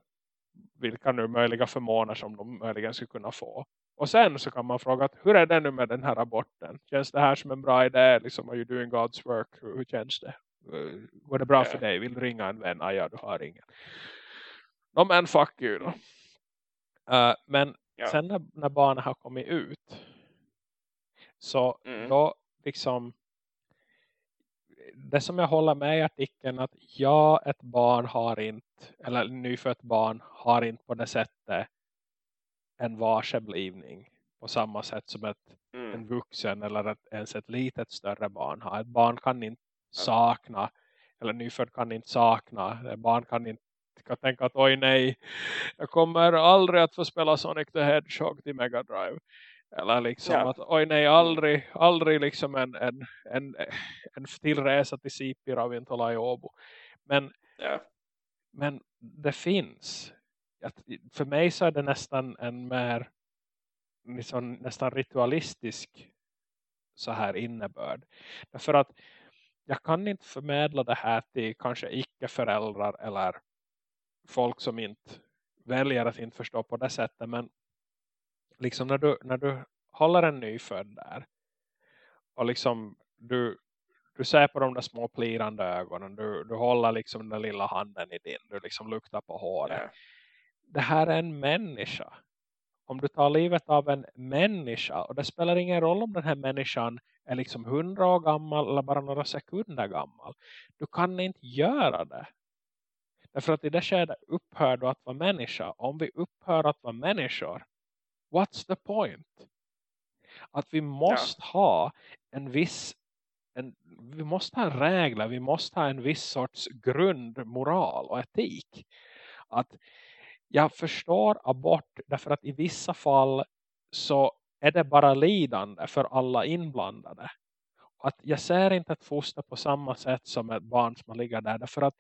vilka nu möjliga förmåner som de möjligen skulle kunna få. Och sen så kan man fråga att hur är det nu med den här aborten? Känns det här som en bra idé? Liksom, are you doing God's work? Hur, hur känns det? Uh, Går det bra för dig? Vill du ringa en vän? Ah, ja, du har ingen. No, men fuck you då. Uh, men Ja. sen när, när barnen har kommit ut så Mm. då liksom det som jag håller med i artikeln att ja, ett barn har inte eller nyfött barn har inte på det sättet en varseblivning på samma sätt som ett, Mm. en vuxen eller ett, ens ett litet större barn har. Ett barn kan inte sakna eller nyfödd kan inte sakna. Ett barn kan inte kan tänka att oj nej, jag kommer aldrig att få spela Sonic the Hedgehog till Mega Drive. Eller liksom Ja. att oj nej, aldrig, aldrig liksom en, en, en, en till resa till Sipi Ravintola i Åbo. Men, Ja. men det finns. Att, för mig så är det nästan en mer liksom, nästan ritualistisk så här innebörd. Därför att jag kan inte förmedla det här till kanske icke-föräldrar eller folk som inte väljer att inte förstå på det sättet. Men liksom när du, när du håller en nyfödd där och liksom du, du ser på de där små plirande ögonen. Du, du håller liksom den lilla handen i din. Du liksom luktar på håret. Ja. Det här är en människa. Om du tar livet av en människa. Och det spelar ingen roll om den här människan är liksom hundra år gammal. Eller bara några sekunder gammal. Du kan inte göra det. Därför att i det skedet upphör du att vara människa. Om vi upphör att vara människor. What's the point? Att vi måste ha en viss en, vi måste ha regler, vi måste ha en viss sorts grundmoral och etik. Att jag förstår abort därför att i vissa fall så är det bara lidande för alla inblandade. Att jag ser inte ett foster på samma sätt som ett barn som ligger där. Därför att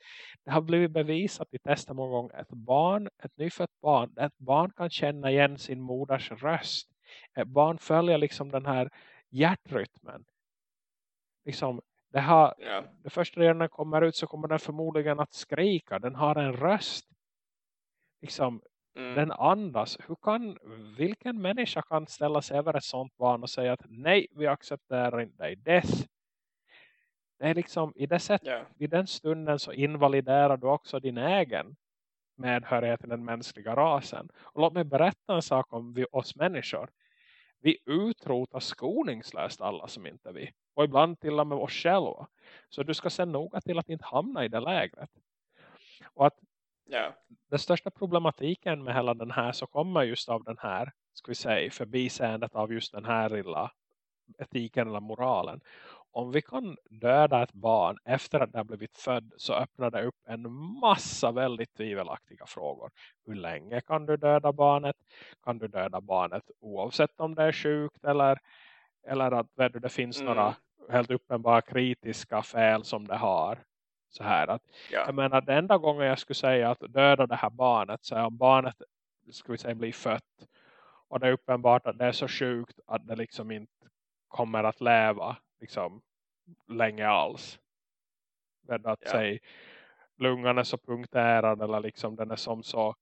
det har blivit bevisat i testet många gånger. Ett barn, ett nyfött barn, ett barn kan känna igen sin moders röst. Ett barn följer liksom den här hjärtrytmen. Liksom, det, har, Ja. det första när den kommer ut så kommer den förmodligen att skrika. Den har en röst. Liksom, Mm. den andas. Hur kan, vilken människa kan ställa sig över ett sånt barn och säga att nej, vi accepterar inte dig. Death. Det är liksom, i, det sätt, Ja. i den stunden så invaliderar du också din egen medhörighet till den mänskliga rasen. Och låt mig berätta en sak om vi, oss människor. Vi utrotar skoningslöst alla som inte vi. Och ibland till och med oss själva. Så du ska se noga till att inte hamna i det lägret. Och att Ja. den största problematiken med hela den här så kommer just av den här, ska vi säga, förbiseendet av just den här lilla etiken eller moralen. Om vi kan döda ett barn efter att det har blivit född så öppnar det upp en massa väldigt tvivelaktiga frågor. Hur länge kan du döda barnet? Kan du döda barnet oavsett om det är sjukt eller, eller att vet du, det finns Mm. några helt uppenbara kritiska fel som det har. Så här att Ja. jag menar, den enda gången jag skulle säga att döda det här barnet så om barnet ska vi säga blir fött och det är uppenbart att det är så sjukt att det liksom inte kommer att leva liksom länge alls. Men att Ja. säga lungan är så punkterad eller liksom den är som så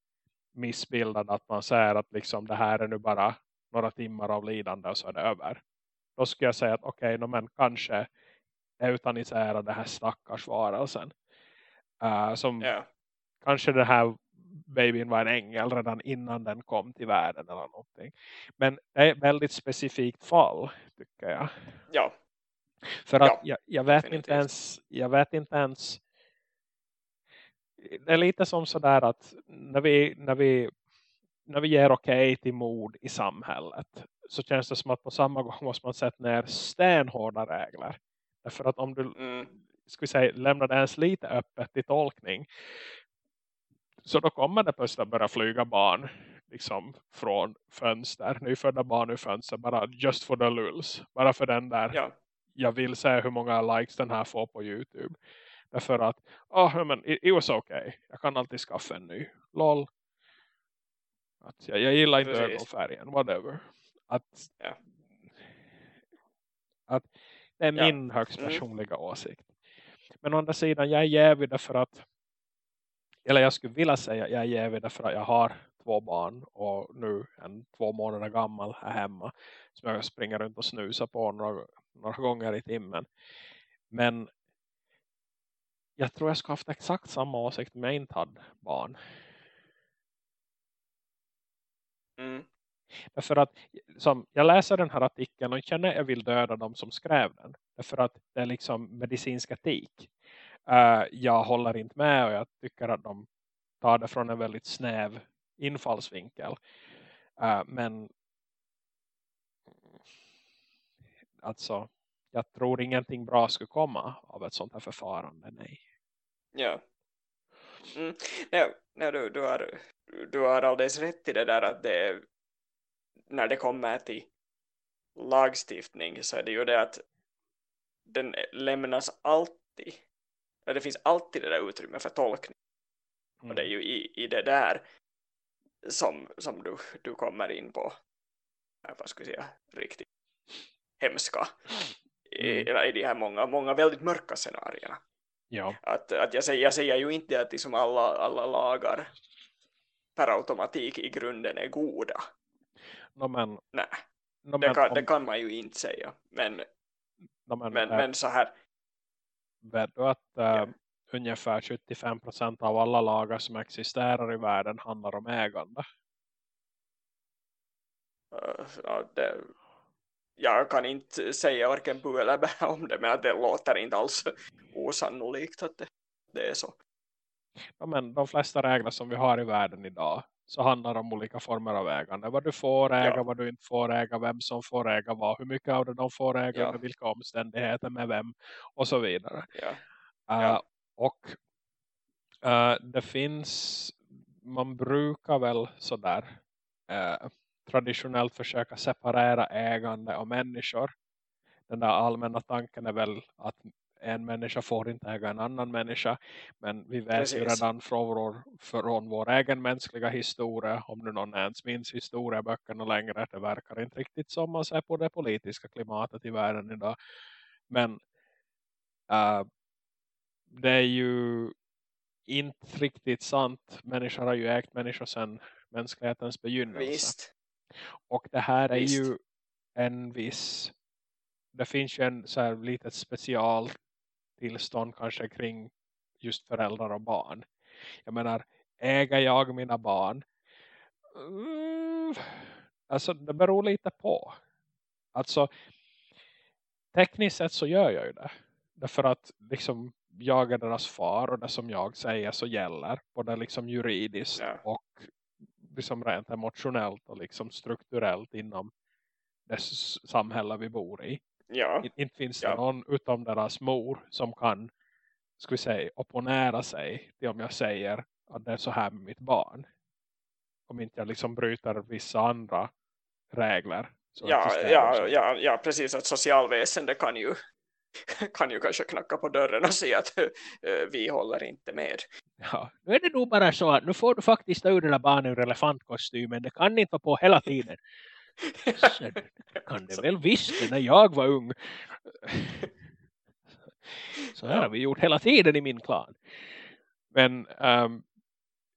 missbildad att man säger att liksom det här är nu bara några timmar av lidande och så är det över. Då skulle jag säga att okej, okay, men kanske eutanisera det här stackars varelsen. Uh, som Ja. kanske den här babyn var en ängel redan innan den kom till världen eller någonting. Men det är ett väldigt specifikt fall tycker jag. Ja. För att Ja, jag, jag vet definitivt. inte ens jag vet inte ens det är lite som sådär att när vi, när vi, när vi ger okej okay till mord i samhället så känns det som att på samma gång måste man sätta ner stenhårda regler. Därför att om du Mm. vi säga, lämnar det ens lite öppet i tolkning så då kommer det plötsligt att börja flyga barn liksom från fönster, nyfödda barn ur fönster bara just for the lulls, bara för den där Ja. jag vill se hur många likes den här får på Youtube därför att, oh, men it, it was okay jag kan alltid skaffa en ny, lol att jag, jag gillar inte Precis. ögonfärgen, whatever att, Ja. att det är Ja. min högst Mm. personliga åsikt men å andra sidan, jag är jävig därför att eller jag skulle vilja säga jag är jävig därför att jag har två barn och nu en två månader gammal här hemma som jag springer runt och snusar på några, några gånger i timmen. Men jag tror jag skulle haft exakt samma åsikt om jag inte hade barn. Mm. Därför att som, jag läser den här artikeln och känner att jag vill döda dem som skrev den. Därför att det är liksom medicinsk etik. Uh, jag håller inte med och jag tycker att de tar det från en väldigt snäv infallsvinkel. Uh, men alltså jag tror ingenting bra skulle komma av ett sånt här förfarande, nej. Ja. Mm. Nej, nej, du, du, har, du har alldeles rätt i det där att det är, när det kommer till lagstiftning så är det ju det att den lämnas alltid det finns alltid det där utrymme för tolkning Mm. och det är ju i, i det där som, som du, du kommer in på vad ska jag säga, riktigt hemska i, Mm. eller i de här många, många väldigt mörka scenarierna Ja, att, att jag, säger, jag säger ju inte att liksom alla, alla lagar per automatik i grunden är goda. No, men, Nej, no, det men, kan, om- det kan man ju inte säga. Men, no, men, men, äh, men så här, vet du att äh, Ja. ungefär 75% av alla lagar som existerar i världen handlar om ägande? äh, ja, det, jag kan inte säga varken bu eller bä om det, men att det låter inte alls osannolikt att det, det är så. Ja, men de flesta regler som vi har i världen idag så handlar det om olika former av ägande. Vad du får äga, Ja. vad du inte får äga, vem som får äga vad, hur mycket av det de får äga, Ja. vilka omständigheter, med vem och så vidare. Ja, Uh, och uh, det finns, man brukar väl sådär uh, traditionellt försöka separera ägande och människor. den där allmänna tanken är väl att en människa får inte äga en annan människa. Men vi vet Precis. ju redan från vår, från vår egen mänskliga historia. Om nu någon ens minns historieböckerna längre. Det verkar inte riktigt som man ser på det politiska klimatet i världen idag. Men uh, det är ju inte riktigt sant. Människor har ju ägt människor sedan mänsklighetens begynnelse. Visst. Och det här är Visst. ju en viss det finns ju en så här litet special tillstånd kanske kring just föräldrar och barn. Jag menar, äger jag mina barn? Mm, alltså det beror lite på. Alltså tekniskt sett så gör jag ju det. Därför att liksom jag är deras far och det som jag säger så gäller. Både liksom juridiskt yeah. och liksom rent emotionellt och liksom strukturellt inom det samhälle vi bor i. Ja. Inte finns det ja. någon utom deras mor som kan ska vi säga, opponera sig till om jag säger att det är så här med mitt barn. Om inte jag liksom bryter vissa andra regler. Ja, ja, ja, ja, precis. Att socialväsendet kan ju, [LAUGHS] kan ju kanske knacka på dörren och säga att uh, vi håller inte med. Ja, nu är det nog bara så att nu får du faktiskt ta ur den där barnen ur elefantkostymen. Det kan inte vara på hela tiden. Så kan det väl visst när jag var ung. Så här har vi gjort hela tiden i min klan. Men, um,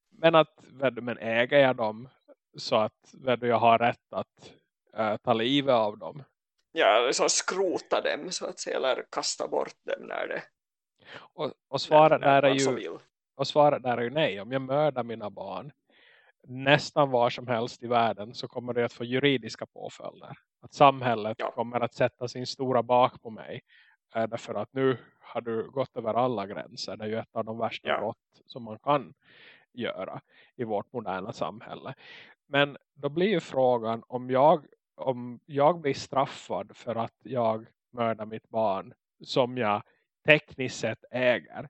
men att men äger jag dem så att jag har rätt att uh, ta livet av dem. Ja, så skrota dem så att säga, eller kasta bort dem när det och, och svaret där är ju och svaret där är ju nej. Om jag mördar mina barn nästan var som helst i världen så kommer det att få juridiska påföljder. Att samhället ja. kommer att sätta sin stora bak på mig. Äh, därför att nu har du gått över alla gränser. Det är ju ett av de värsta ja. brott som man kan göra i vårt moderna samhälle. Men då blir ju frågan om jag, om jag blir straffad för att jag mördar mitt barn som jag tekniskt sett äger.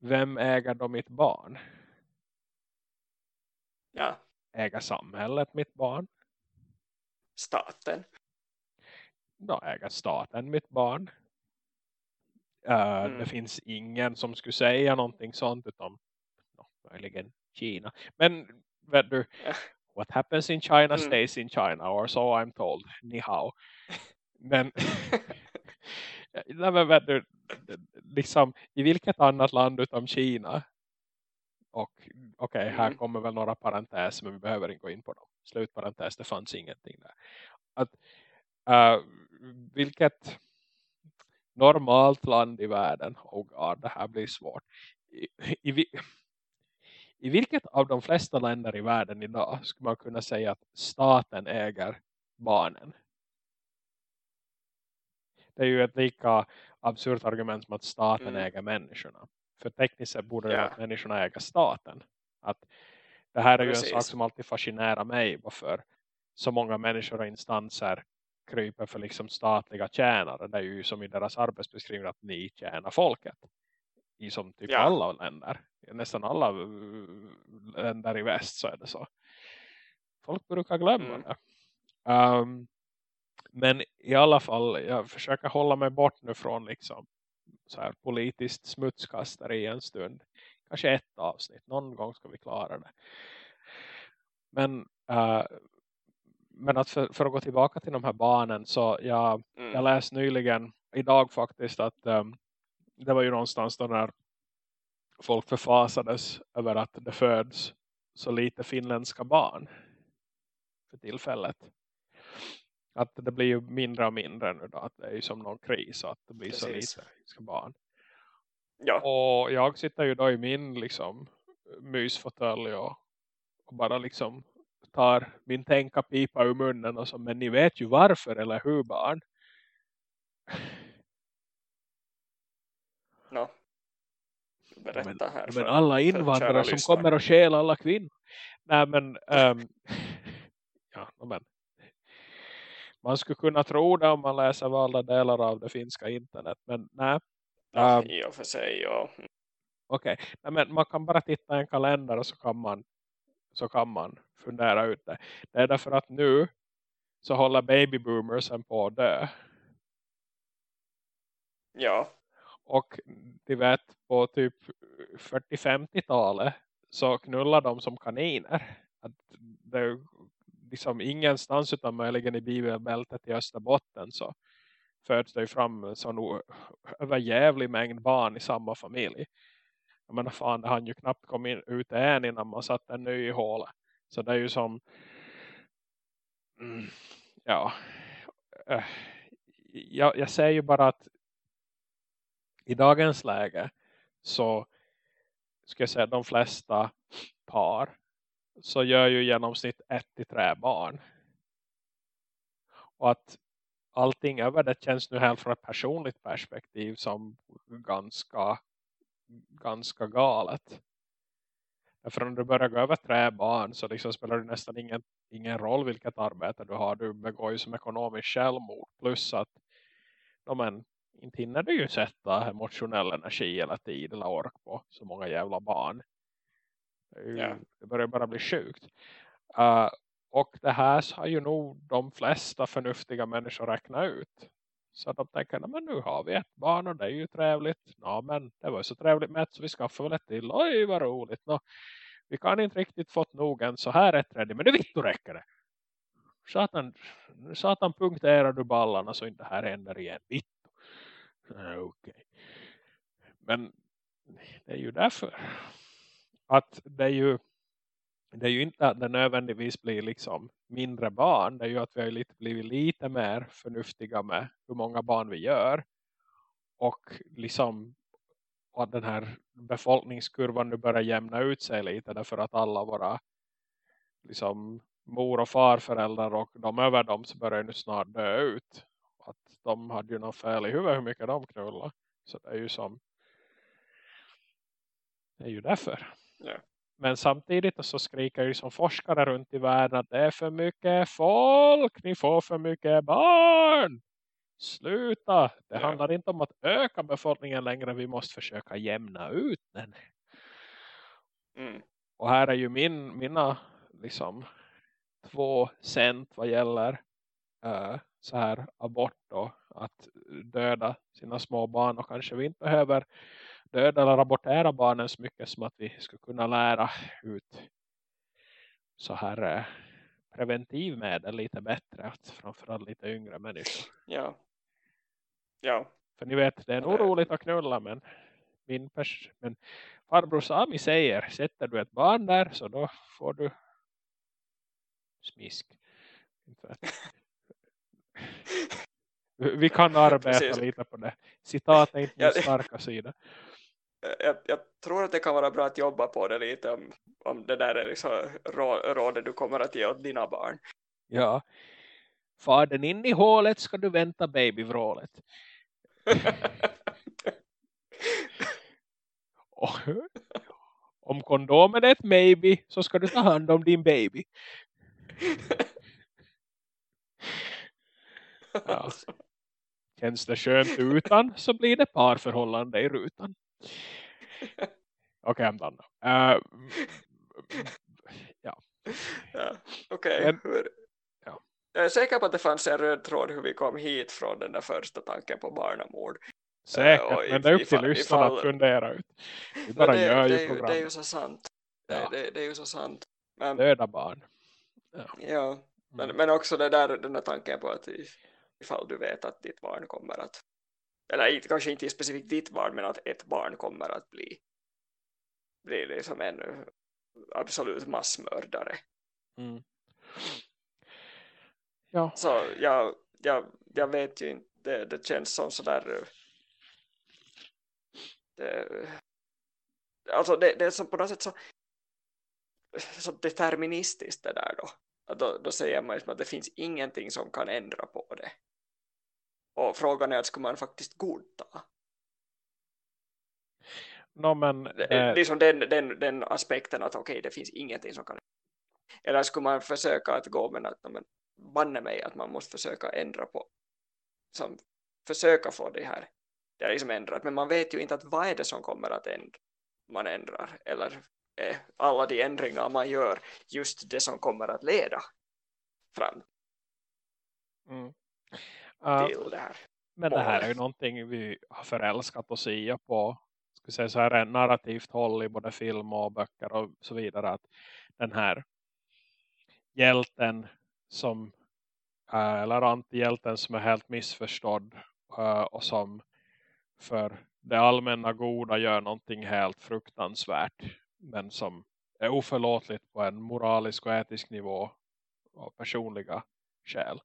Vem äger då mitt barn? Ja. Äger samhället mitt barn? Staten. Då äger staten mitt barn. Uh, mm. Det finns ingen som skulle säga någonting sånt utom no, möjligen Kina. Men vet du, yeah. what happens in China mm. stays in China or so I'm told. Ni hao. Men, [LAUGHS] [LAUGHS] nej, men vet du, liksom, i vilket annat land utom Kina och okej, okay, här mm. kommer väl några parenteser men vi behöver inte gå in på dem. Slutparentes, det fanns ingenting där. Att, uh, vilket normalt land i världen, oh god, det här blir svårt. I, i, I vilket av de flesta länder i världen idag skulle man kunna säga att staten äger barnen? Det är ju ett lika absurt argument som att staten mm. äger människorna. För tekniskt sett borde att människorna äger staten. Att det här är Precis. ju en sak som alltid fascinerar mig. Varför så många människor och instanser kryper för liksom statliga tjänare. Det är ju som i deras arbetsbeskrivning att ni tjänar folket. I som typ ja. alla länder. Nästan alla länder i väst så är det så. Folk brukar glömma mm. det. Um, men i alla fall, jag försöker hålla mig bort nu från liksom så här politiskt smutskastare i en stund. Kanske ett avsnitt. Någon gång ska vi klara det. Men, uh, men att för, för, att gå tillbaka till de här barnen så jag, mm. jag läste nyligen idag faktiskt att um, det var ju någonstans då när folk förfasades över att det föds så lite finländska barn för tillfället att det blir ju mindre och mindre nu då. Att det är ju som någon kris att det blir Precis. så lite barn. Ja. Och jag sitter ju då i min liksom mysfåtölj och, och bara liksom tar min tänka pipa ur munnen och så, men ni vet ju varför eller hur barn. No. Berätta här. Men, men alla invandrare som kommer och stjäla alla kvinnor. Nej men, um, [LAUGHS] ja men man skulle kunna tro det om man läser valda delar av det finska internet. Men nej. Ja, um, I och för sig, ja. Okej, okay. men man kan bara titta i en kalender och så kan man så kan man fundera ut det. Det är därför att nu så håller babyboomersen på att dö. Ja. Och de vet på typ 40-50-talet så knullar de som kaniner. Att det liksom ingenstans utan möjligen i bibelbältet i Österbotten så föds det ju fram en sån överjävlig mängd barn i samma familj. Jag menar fan, det hann ju knappt kommit ut än innan man satt en ny i hålet. Så det är ju som mm, ja äh, jag, jag säger ju bara att i dagens läge så ska jag säga de flesta par så gör ju genomsnitt ett till tre barn. Och att allting över det känns nu helt från ett personligt perspektiv som ganska ganska galet. För om du börjar gå över tre barn så liksom spelar det nästan ingen, ingen roll vilket arbete du har. Du begår ju som ekonomiskt självmord. Plus att no men, inte hinner du ju sätta emotionell energi eller tid eller ork på så många jävla barn. Det, ju, yeah. det börjar bara bli sjukt. Uh, och det här har ju nog de flesta förnuftiga människor räknat ut. Så de tänker, men nu har vi ett barn och det är ju trevligt. Ja, men det var ju så trevligt med ett så vi skaffar väl ett till. Oj, vad roligt. Nå, vi kan inte riktigt fått nog än så här ett ready. Men det vitt räcker det. Satan, satan punkterar du ballarna så inte det här händer igen. Vitt. Okej. Okay. Men det är ju därför att det är ju det är ju inte att det nödvändigtvis blir liksom mindre barn. Det är ju att vi har lite, blivit lite mer förnuftiga med hur många barn vi gör. Och liksom att den här befolkningskurvan nu börjar jämna ut sig lite. Därför att alla våra liksom mor- och farföräldrar och de över dem så börjar nu snart dö ut. Att de hade ju någon fel i huvudet hur mycket de knullar. Så det är ju som det är ju därför. Yeah. Men samtidigt så skriker ju som forskare runt i världen att det är för mycket folk. Ni får för mycket barn. Sluta. Det ja. handlar inte om att öka befolkningen längre. Vi måste försöka jämna ut den. Mm. Och här är ju min, mina liksom två cent vad gäller uh, så här abort då. Att döda sina små barn och kanske vi inte behöver döda eller abortera barnen så mycket som att vi ska kunna lära ut så här eh, preventivmedel lite bättre framförallt lite yngre människor. Ja. Ja. För ni vet, det är nog roligt att knulla men min pers men farbror Sami säger, sätter du ett barn där så då får du smisk. [LAUGHS] Vi kan arbeta Precis. lite på det. Citat är inte min starka sida jag, jag, tror att det kan vara bra att jobba på det lite om, om det där är liksom rådet du kommer att ge åt dina barn. Ja. Far den in i hålet ska du vänta babyvrålet. [LAUGHS] om kondomen är ett maybe så ska du ta hand om din baby. [LAUGHS] Ja. Känns det skönt utan så blir det parförhållande i rutan. [LAUGHS] Okej, okay, I'm done. Uh, ja. [LAUGHS] ja Okej, okay. ja. Jag är säker på att det fanns en röd tråd hur vi kom hit från den där första tanken på barnamord. Säkert, uh, men det är upp till lyssnarna att fundera ut. Vi bara det, gör ju programmet. Det är ju så sant. Ja. Det, det, är ju så sant. Men, Döda barn. Ja, ja men, mm. men också det där, den där tanken på att ifall du vet att ditt barn kommer att eller kanske inte specifikt ditt barn men att ett barn kommer att bli bli liksom en absolut massmördare. Mm. Ja. Så jag, jag, jag vet ju inte, det, det känns som sådär det, alltså det, det är som på något sätt så, så deterministiskt det där då. Då, då säger man liksom att det finns ingenting som kan ändra på det. Och frågan är att ska man faktiskt godta? No, men, är liksom den, den, den aspekten att okej, okay, det finns ingenting som kan eller skulle man försöka att gå med att men, banne mig att man måste försöka ändra på som försöka få det här det är liksom ändrat, men man vet ju inte att vad är det som kommer att ändra man ändrar, eller är alla de ändringar man gör just det som kommer att leda fram. Mm det här. Men det här är ju någonting vi har förälskat oss i på ska säga så här, narrativt håll i både film och böcker och så vidare. Att den här hjälten som eller antihjälten som är helt missförstådd och som för det allmänna goda gör någonting helt fruktansvärt men som är oförlåtligt på en moralisk och etisk nivå av personliga skäl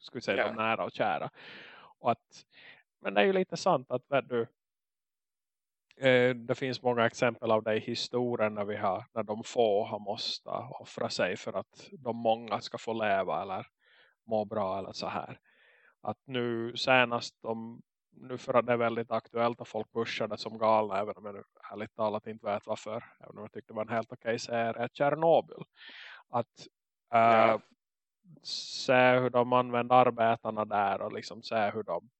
ska vi säga yeah. de nära och kära och att, men det är ju lite sant att du, eh, det finns många exempel av det i historien när, vi har, när de få har måste offra sig för att de många ska få leva eller må bra eller så här. Att nu senast de, nu för att det är väldigt aktuellt och folk pushar det som galna även om jag nu ärligt talat inte vet varför. Även om jag tyckte det var en helt okej serie. Tjernobyl. Att äh, ja se hur de använder arbetarna där och liksom se hur de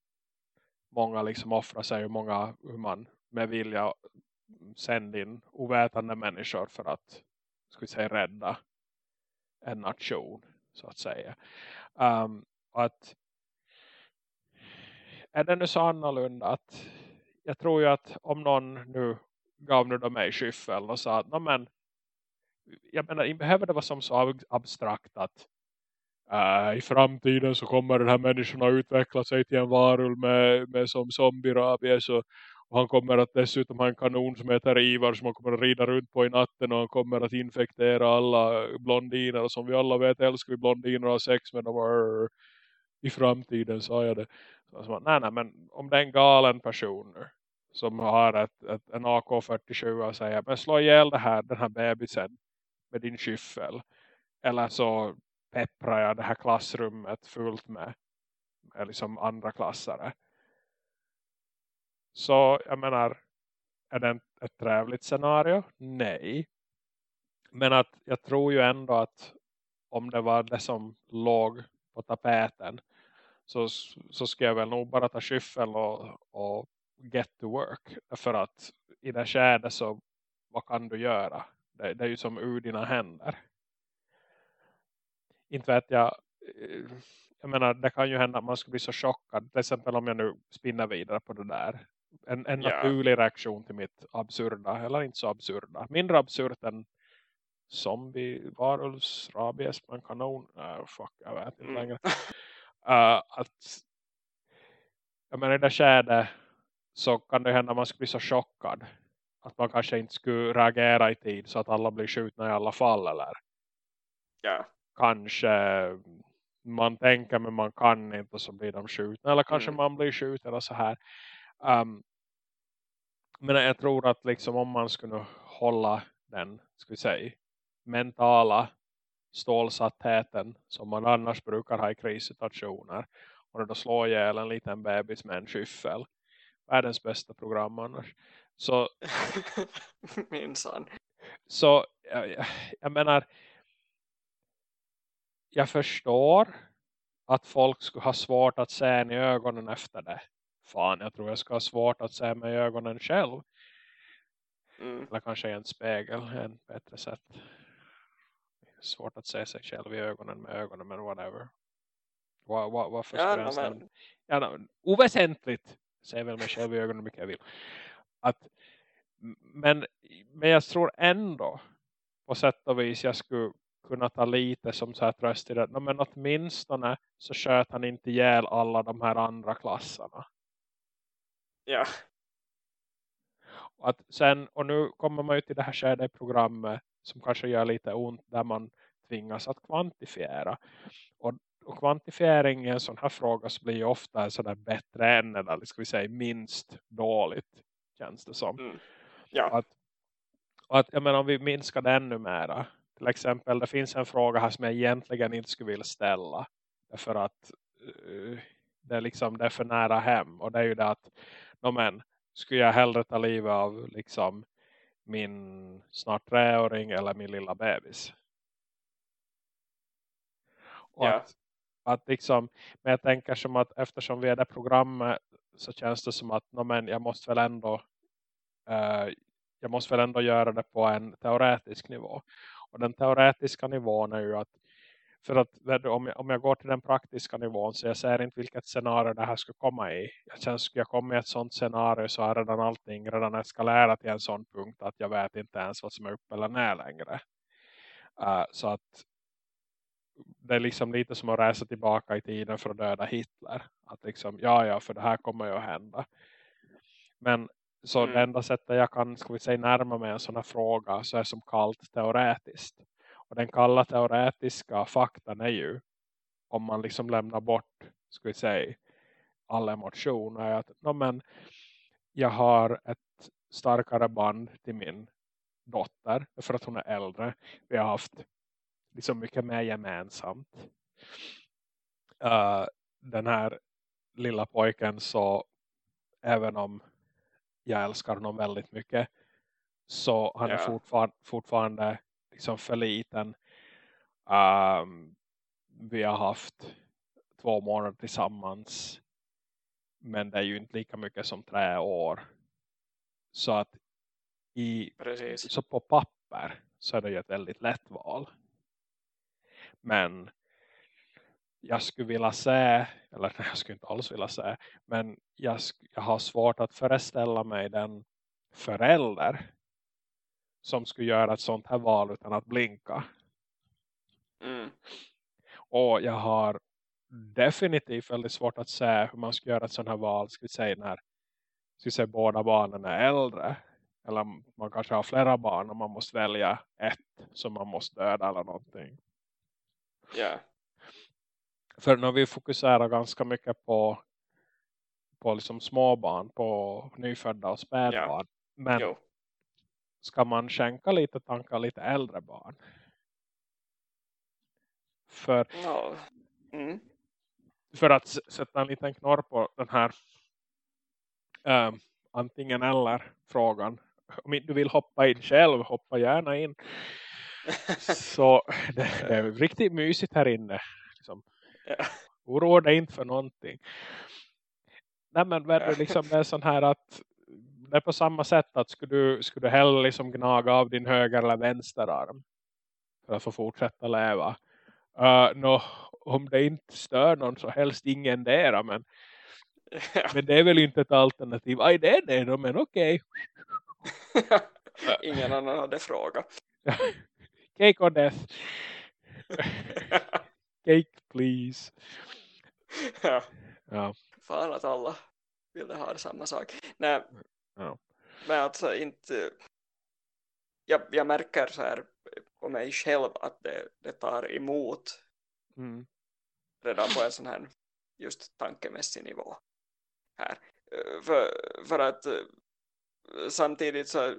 många liksom offrar sig och många hur man med vilja sänder in ovätande människor för att ska vi säga, rädda en nation så att säga. Um, att är det nu så annorlunda att jag tror ju att om någon nu gav nu mig skyffeln och sa att men, jag menar, behöver det vara som så abstrakt att Äh, i framtiden så kommer den här människan att utveckla sig till en varulv med, med som zombie-rabies och, och han kommer att dessutom ha en kanon som heter Ivar som han kommer att rida runt på i natten och han kommer att infektera alla blondiner och som vi alla vet älskar vi blondiner och har sex med dem i framtiden sa jag det. Så nej, nej, men om det är en galen person som har ett, ett, en AK-47 och säger men slå ihjäl det här, den här bebisen med din skyffel. Eller så pepprar jag det här klassrummet fullt med, med liksom andra klassare. Så jag menar, är det ett trevligt scenario? Nej. Men att jag tror ju ändå att om det var det som låg på tapeten så, så ska jag väl nog bara ta skyffel och, och get to work. För att i det skedet så vad kan du göra? Det, det är ju som ur dina händer. Inte vet jag eh, jag menar, det kan ju hända att man skulle bli så chockad. Till exempel om jag nu spinner vidare på det där. En, en yeah. naturlig reaktion till mitt absurda, eller inte så absurda. Mindre absurt än zombie, varulvs, rabies, man kanon. Uh, fuck, jag vet inte mm. längre. Uh, att jag menar i det skedet så kan det hända att man skulle bli så chockad att man kanske inte skulle reagera i tid så att alla blir skjutna i alla fall eller ja. Kanske man tänker men man kan inte och så blir de skjutna. Eller kanske mm. man blir skjuten och så här. Um, men jag tror att liksom om man skulle hålla den vi säga mentala stålsattheten som man annars brukar ha i krissituationer och då slår ihjäl en liten bebis med en skyffel världens bästa program annars. Så [LAUGHS] minsann så jag, jag menar jag förstår att folk skulle ha svårt att se i ögonen efter det fan jag tror jag ska ha svårt att se mig i ögonen själv mm. eller kanske i en spegel en bättre sätt svårt att se sig själv i ögonen med ögonen men whatever. Vad, vad, varför ja, no, men... ja, no, oväsentligt ser väl mig själv i ögonen mycket jag vill. Att, men, men jag tror ändå på sätt och vis jag skulle kunna ta lite som så här tröst i det. No, men åtminstone så sköt han inte ihjäl alla de här andra klasserna. Ja. Och, att sen, och nu kommer man ju till det här skedet i programmet som kanske gör lite ont där man tvingas att kvantifiera. Och, och kvantifiering i en sån här fråga så blir ju ofta sådär bättre än eller ska vi säga minst dåligt känns det som. Mm. Ja. Att, att, jag menar om vi minskar det ännu mera. Till exempel det finns en fråga här som jag egentligen inte skulle vilja ställa. För att uh, det är liksom det är för nära hem. Och det är ju det att no, men, skulle jag hellre ta livet av liksom min snart treåring eller min lilla bebis. Och ja. att, att liksom, men jag tänker som att eftersom vi är det programmet så känns det som att no, men jag måste väl ändå uh, jag måste väl ändå göra det på en teoretisk nivå. Och den teoretiska nivån är ju att För att om jag, om jag går till den praktiska nivån så jag ser inte vilket scenario det här skulle komma i. Jag känner att jag kommer i ett sånt scenario så är redan allting redan eskalerat till en sån punkt att jag vet inte ens vad som är upp eller ner längre. Uh, så att det är liksom lite som att resa tillbaka i tiden för att döda Hitler. Att liksom, ja ja, för det här kommer ju att hända. Men så mm. det enda sättet jag kan ska vi säga, närma mig en sån här fråga så är som kallt teoretiskt. Och den kalla teoretiska faktan är ju om man liksom lämnar bort ska vi säga alla emotioner att no, men, jag har ett starkare band till min dotter för att hon är äldre. Vi har haft liksom mycket mer gemensamt. Uh, den här lilla pojken så även om jag älskar honom väldigt mycket så han yeah. är fortfarande, fortfarande liksom för liten. Um, vi har haft två månader tillsammans men det är ju inte lika mycket som tre år. Så att i, så på papper så är det ju ett väldigt lätt val. Men jag skulle vilja säga, eller [LAUGHS] jag skulle inte alls vilja säga, men jag, jag har svårt att föreställa mig den förälder som skulle göra ett sånt här val utan att blinka. Mm. Och jag har definitivt väldigt svårt att säga hur man ska göra ett sånt här val, ska vi säga när ska säga, båda barnen är äldre. Eller man kanske har flera barn och man måste välja ett som man måste döda eller någonting. Yeah. För när vi fokuserar ganska mycket på på liksom småbarn, på nyfödda och spädbarn. Ja. Men jo. ska man skänka lite tankar lite äldre barn? För, ja. mm. för att sätta en liten knorr på den här äh, antingen eller frågan. Om du vill hoppa in själv, hoppa gärna in. [LAUGHS] Så det, det, är riktigt mysigt här inne. Liksom. Ja. Oroa dig inte för någonting. Nej men det, liksom, det är sån här att det är på samma sätt att skulle du, skulle du hellre liksom gnaga av din höger eller vänster arm för att få fortsätta leva. Uh, no, om det inte stör någon så helst ingen där men, [LAUGHS] men det är väl inte ett alternativ. Aj det är det då, men okej. Okay. [LAUGHS] ingen annan hade frågat. [LAUGHS] Cake or death? Cake please. [LAUGHS] Ja. ja. Fan att alla ville ha samma sak. Nej, ja. men alltså inte... Jag, jag märker så här på mig själv att det, det tar emot mm. redan på en sån här just tankemässig nivå här. För, för att samtidigt så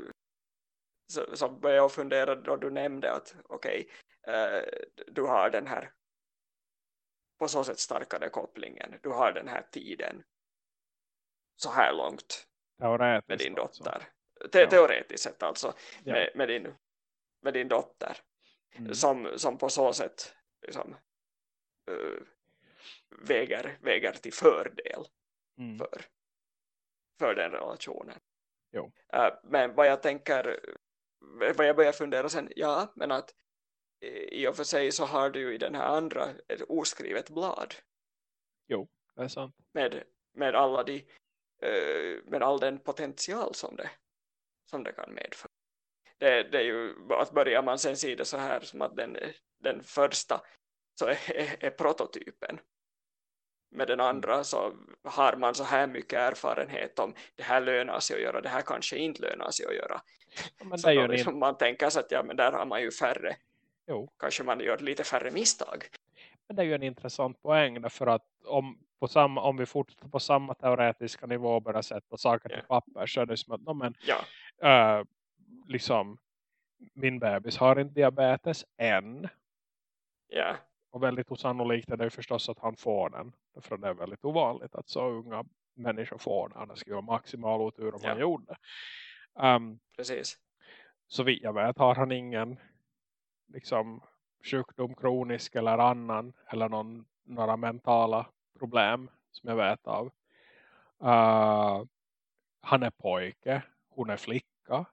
så, så började jag fundera då du nämnde att okej, okay, eh, du har den här på så sätt starkare kopplingen. Du har den här tiden så här långt med din dotter. Te ja. Teoretiskt sett alltså ja. med, med, din, med din dotter. Mm. Som, som på så sätt liksom, uh, väger, väger till fördel mm. för, för den relationen. Uh, men vad jag tänker vad jag börjar fundera sen, ja men att i och för sig så har du ju i den här andra ett oskrivet blad. Jo, det är sant. Med, med, alla de, uh, med all den potential som det, som det kan medföra. Det, det är ju att börjar man sen se det så här som att den, den första så är, är, är prototypen. Med den andra mm. så har man så här mycket erfarenhet om det här lönar sig att göra, det här kanske inte lönar sig att göra. Men så då liksom man tänker sig att ja, men där har man ju färre jo. kanske man gör lite färre misstag. Men det är ju en intressant poäng därför att om, på samma, om vi fortsätter på samma teoretiska nivå och börjar sätta saker yeah. till papper så är det som att no, men, ja. uh, liksom min bebis har inte diabetes än. Ja. Och väldigt osannolikt är det förstås att han får den. För det är väldigt ovanligt att så unga människor får den. Det skulle vara maximal otur om han gjorde. Um, Precis. Så vitt jag vet har han ingen liksom sjukdom, kronisk eller annan eller någon, några mentala problem som jag vet av. Uh, han är pojke, hon är flicka.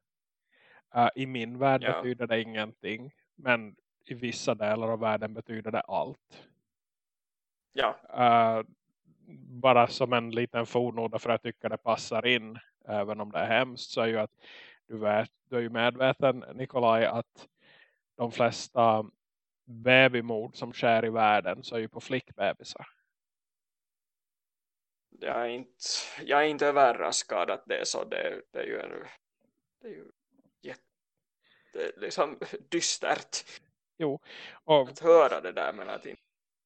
Uh, I min värld ja. betyder det ingenting. Men i vissa delar av världen betyder det allt. Ja. Uh, bara som en liten fornoda för att jag tycker det passar in även om det är hemskt så är ju att du, vet, du är ju medveten Nikolaj att de flesta babymord som sker i världen så är ju på flickbebisar. Jag är inte, jag är inte överraskad att det är så. Det, det är ju, en, det är ju jätte, liksom dystert jo, och, att höra det där men att inte,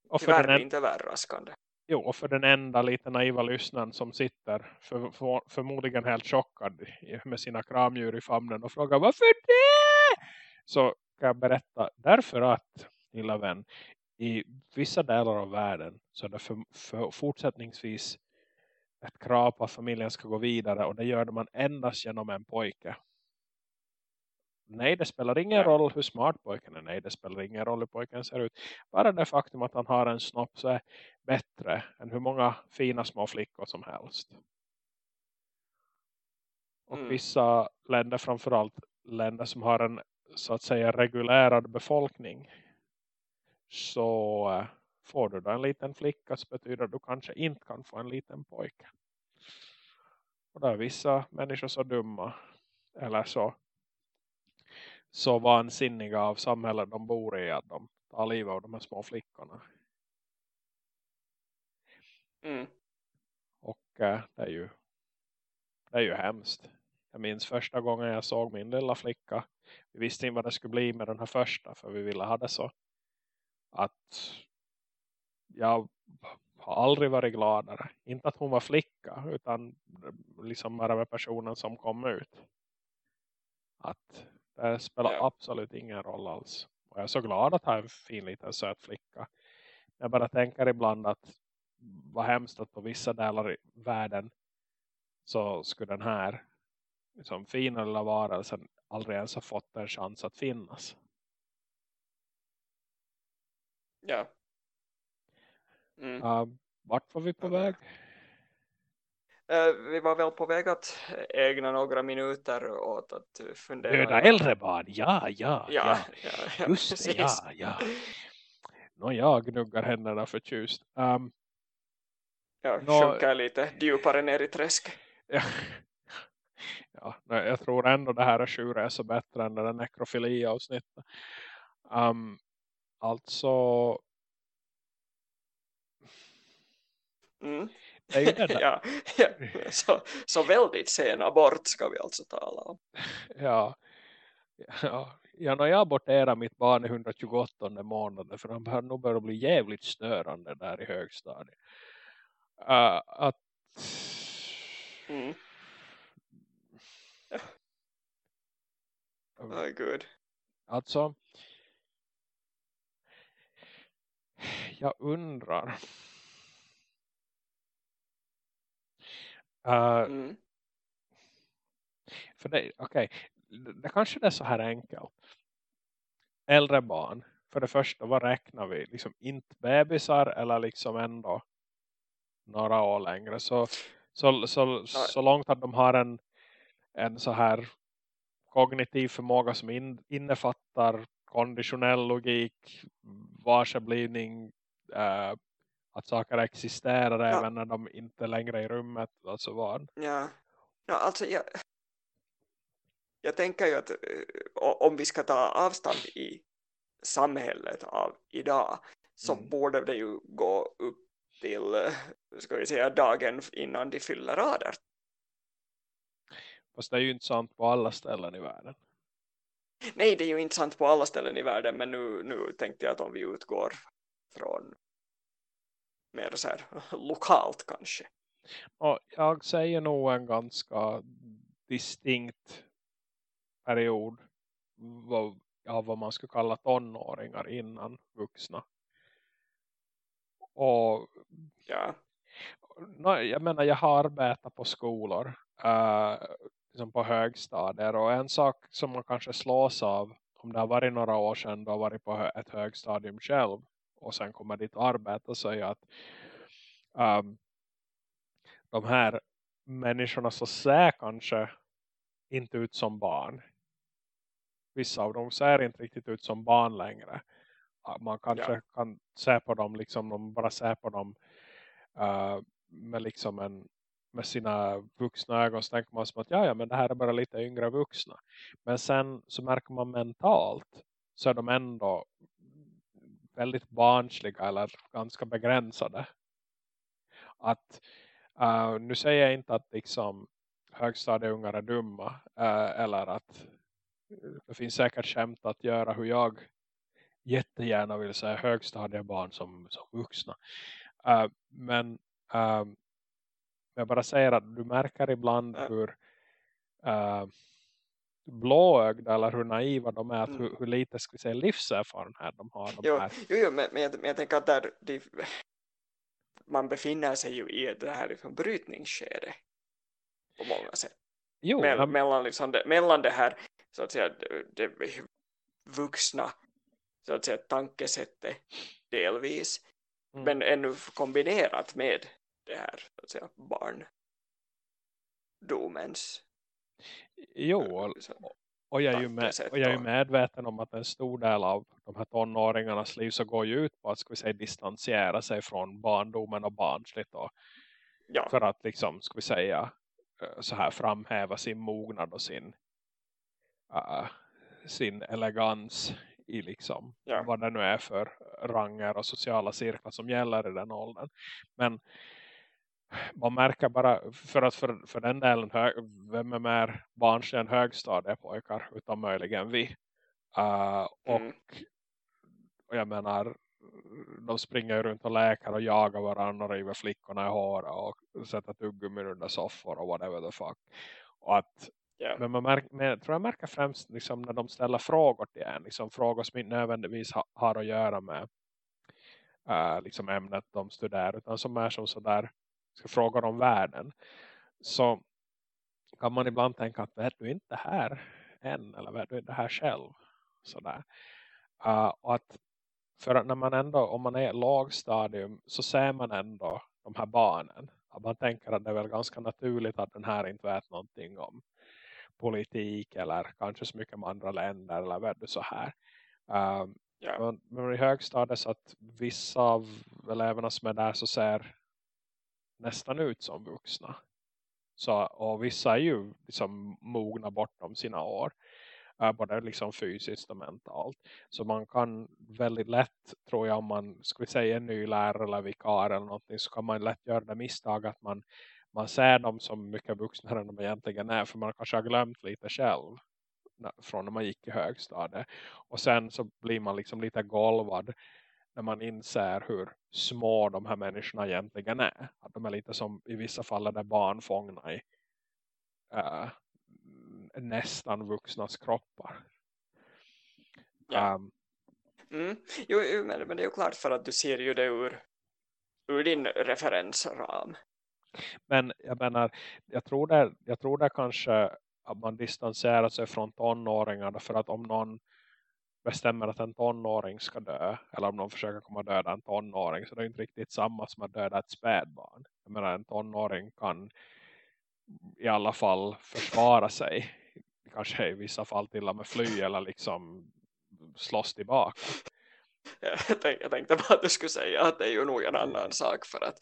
och tyvärr den, inte överraskande. Jo, och för den enda lite naiva lyssnaren som sitter för, för, förmodligen helt chockad med sina kramdjur i famnen och frågar varför det? Så kan jag berätta därför att, lilla vän, i vissa delar av världen så är det för, för fortsättningsvis ett krav på att familjen ska gå vidare och det gör man endast genom en pojke. Nej, det spelar ingen roll hur smart pojken är. Nej, det spelar ingen roll hur pojken ser ut. Bara det faktum att han har en snopp så är bättre än hur många fina små flickor som helst. Och mm. vissa länder, framförallt länder som har en så att säga regulärad befolkning så äh, får du då en liten flicka så betyder att du kanske inte kan få en liten pojke. Och då är vissa människor så dumma eller så så vansinniga av samhället de bor i att de tar livet av de här små flickorna. Mm. Och äh, det är ju det är ju hemskt. Jag minns första gången jag såg min lilla flicka. Vi visste inte vad det skulle bli med den här första. För vi ville ha det så. Att jag har aldrig varit gladare. Inte att hon var flicka. Utan liksom bara med personen som kom ut. Att det spelar ja. absolut ingen roll alls. Och jag är så glad att ha en fin liten söt flicka. Jag bara tänker ibland att vad hemskt att på vissa delar i världen så skulle den här liksom, fina lilla varelsen aldrig ens ha fått en chans att finnas. Ja. Mm. Uh, vart var vi på väg? Uh, vi var väl på väg att ägna några minuter åt att fundera. Döda äldre barn, ja, ja, ja. ja, ja Just det, ja, ja. Nå, jag gnuggar händerna förtjust. Um, ja, nå, sjunka lite djupare ner i träsk. Ja. Ja, jag tror ändå det här är sju resor bättre än det där nekrofili-avsnittet. Um, alltså... Mm. [LAUGHS] Ja, ja. Så, så väldigt sen abort ska vi alltså tala om. [LAUGHS] Ja, ja. Ja, när jag aborterar mitt barn i 128 månader för han börjar nog börja bli jävligt störande där i högstadiet. Uh, att mm. Oh, good. Alltså jag undrar Uh, mm. För det, okay, det kanske är så här enkelt. Äldre barn, för det första, vad räknar vi? Liksom inte bebisar eller liksom ändå några år längre. Så, så, så, så långt att de har en, en så här kognitiv förmåga som in, innefattar konditionell logik, varseblivning, äh, att saker existerar ja. även när de inte längre är i rummet. Alltså vad? Ja, ja alltså jag, jag tänker ju att uh, om vi ska ta avstånd i samhället av idag så mm. borde det ju gå upp till uh, ska vi säga dagen innan de fyller rader. Fast det är ju inte sant på alla ställen i världen. Nej, det är ju inte sant på alla ställen i världen men nu, nu tänkte jag att om vi utgår från mer så här lokalt [LAUGHS] kanske. Och jag säger nog en ganska distinkt period av ja, vad man skulle kalla tonåringar innan vuxna. Och ja. jag menar jag har arbetat på skolor äh, liksom på högstadier och en sak som man kanske slås av om det har varit några år sedan du har varit på ett högstadium själv och sen kommer ditt arbete säga att um, de här människorna så ser kanske inte ut som barn. vissa av dem ser inte riktigt ut som barn längre. Man kanske Ja. kan se på dem liksom, de bara ser på dem uh, med liksom en med sina vuxna ögon så tänker man som att ja, ja men det här är bara lite yngre vuxna. Men sen så märker man mentalt så är de ändå väldigt barnsliga eller ganska begränsade. Att uh, nu säger jag inte att liksom högstadieungar är dumma uh, eller att eh, det finns säkert skämt att göra hur jag jättegärna vill säga högstadiebarn som, som vuxna. Uh, men uh, jag bara säger att du märker ibland hur uh, blåögda eller hur naiva de är, Mm. hur, hur lite vi säga, livserfarenhet de har. De Jo, här. jo, jo men, men, jag, men jag tänker att där de, man befinner sig ju i det här liksom brytningsskede på många sätt. Jo, Mell, men- mellan, liksom det, mellan det här så att säga det, det vuxna så att säga tankesättet delvis Mm. men ännu kombinerat med det här så att säga barndomens jo och, liksom, och, jag är ju med, och jag är medveten om att en stor del av de här tonåringarnas liv så går ju ut på att ska vi säga, distansera sig från barndomen och barnsligt och ja, för att liksom, ska vi säga eh, så här framhäva sin mognad och sin eh, sin elegans i liksom Ja. vad det nu är för ranger och sociala cirklar som gäller i den åldern. Men man märker bara, för att för, för den delen, hö, vem är mer barnslig än högstadiepojkar utan möjligen vi. Eh, och, Mm. och jag menar, de springer runt och läkar och jagar varandra och river flickorna i håret och sätter tuggummin under soffor och whatever the fuck. Och att ja, men man märker, men jag tror jag märker främst liksom när de ställer frågor till en. Liksom frågor som inte nödvändigtvis ha, har att göra med äh, liksom ämnet de studerar. Utan som är som sådär ska fråga om världen. Så kan man ibland tänka att vet du inte här än? Eller vet du inte här själv? Sådär. Uh, och att för att när man ändå, om man är i lågstadium så ser man ändå de här barnen. Att man tänker att det är väl ganska naturligt att den här inte vet någonting om politik eller kanske så mycket med andra länder eller vad det så här. Um, ja, men, men i högstadiet så att vissa av eleverna som är där så ser nästan ut som vuxna. Så, och vissa är ju liksom mogna bortom sina år. Både liksom fysiskt och mentalt. Så man kan väldigt lätt, tror jag, om man ska vi säga en ny lärare eller vikar eller någonting så kan man lätt göra det misstag att man, man ser dem som mycket vuxnare än de egentligen är. För man kanske har glömt lite själv när- från när man gick i högstadiet. Och sen så blir man liksom lite golvad när man inser hur små de här människorna egentligen är. Att de är lite som i vissa fall är det barn fångna i eh, nästan vuxnas kroppar. Ja. Um, Mm. Jo, jo men, det är ju klart för att du ser ju det ur, ur din referensram. men jag menar, jag tror det, jag tror det kanske att man distanserar sig från tonåringar för att om någon bestämmer att en tonåring ska dö eller om någon försöker komma döda en tonåring så det är inte riktigt samma som att döda ett spädbarn. Jag menar en tonåring kan i alla fall försvara sig. Kanske i vissa fall till och med fly eller liksom slåss tillbaka. Jag, tänk, jag tänkte bara att du skulle säga att det är ju nog en annan sak för att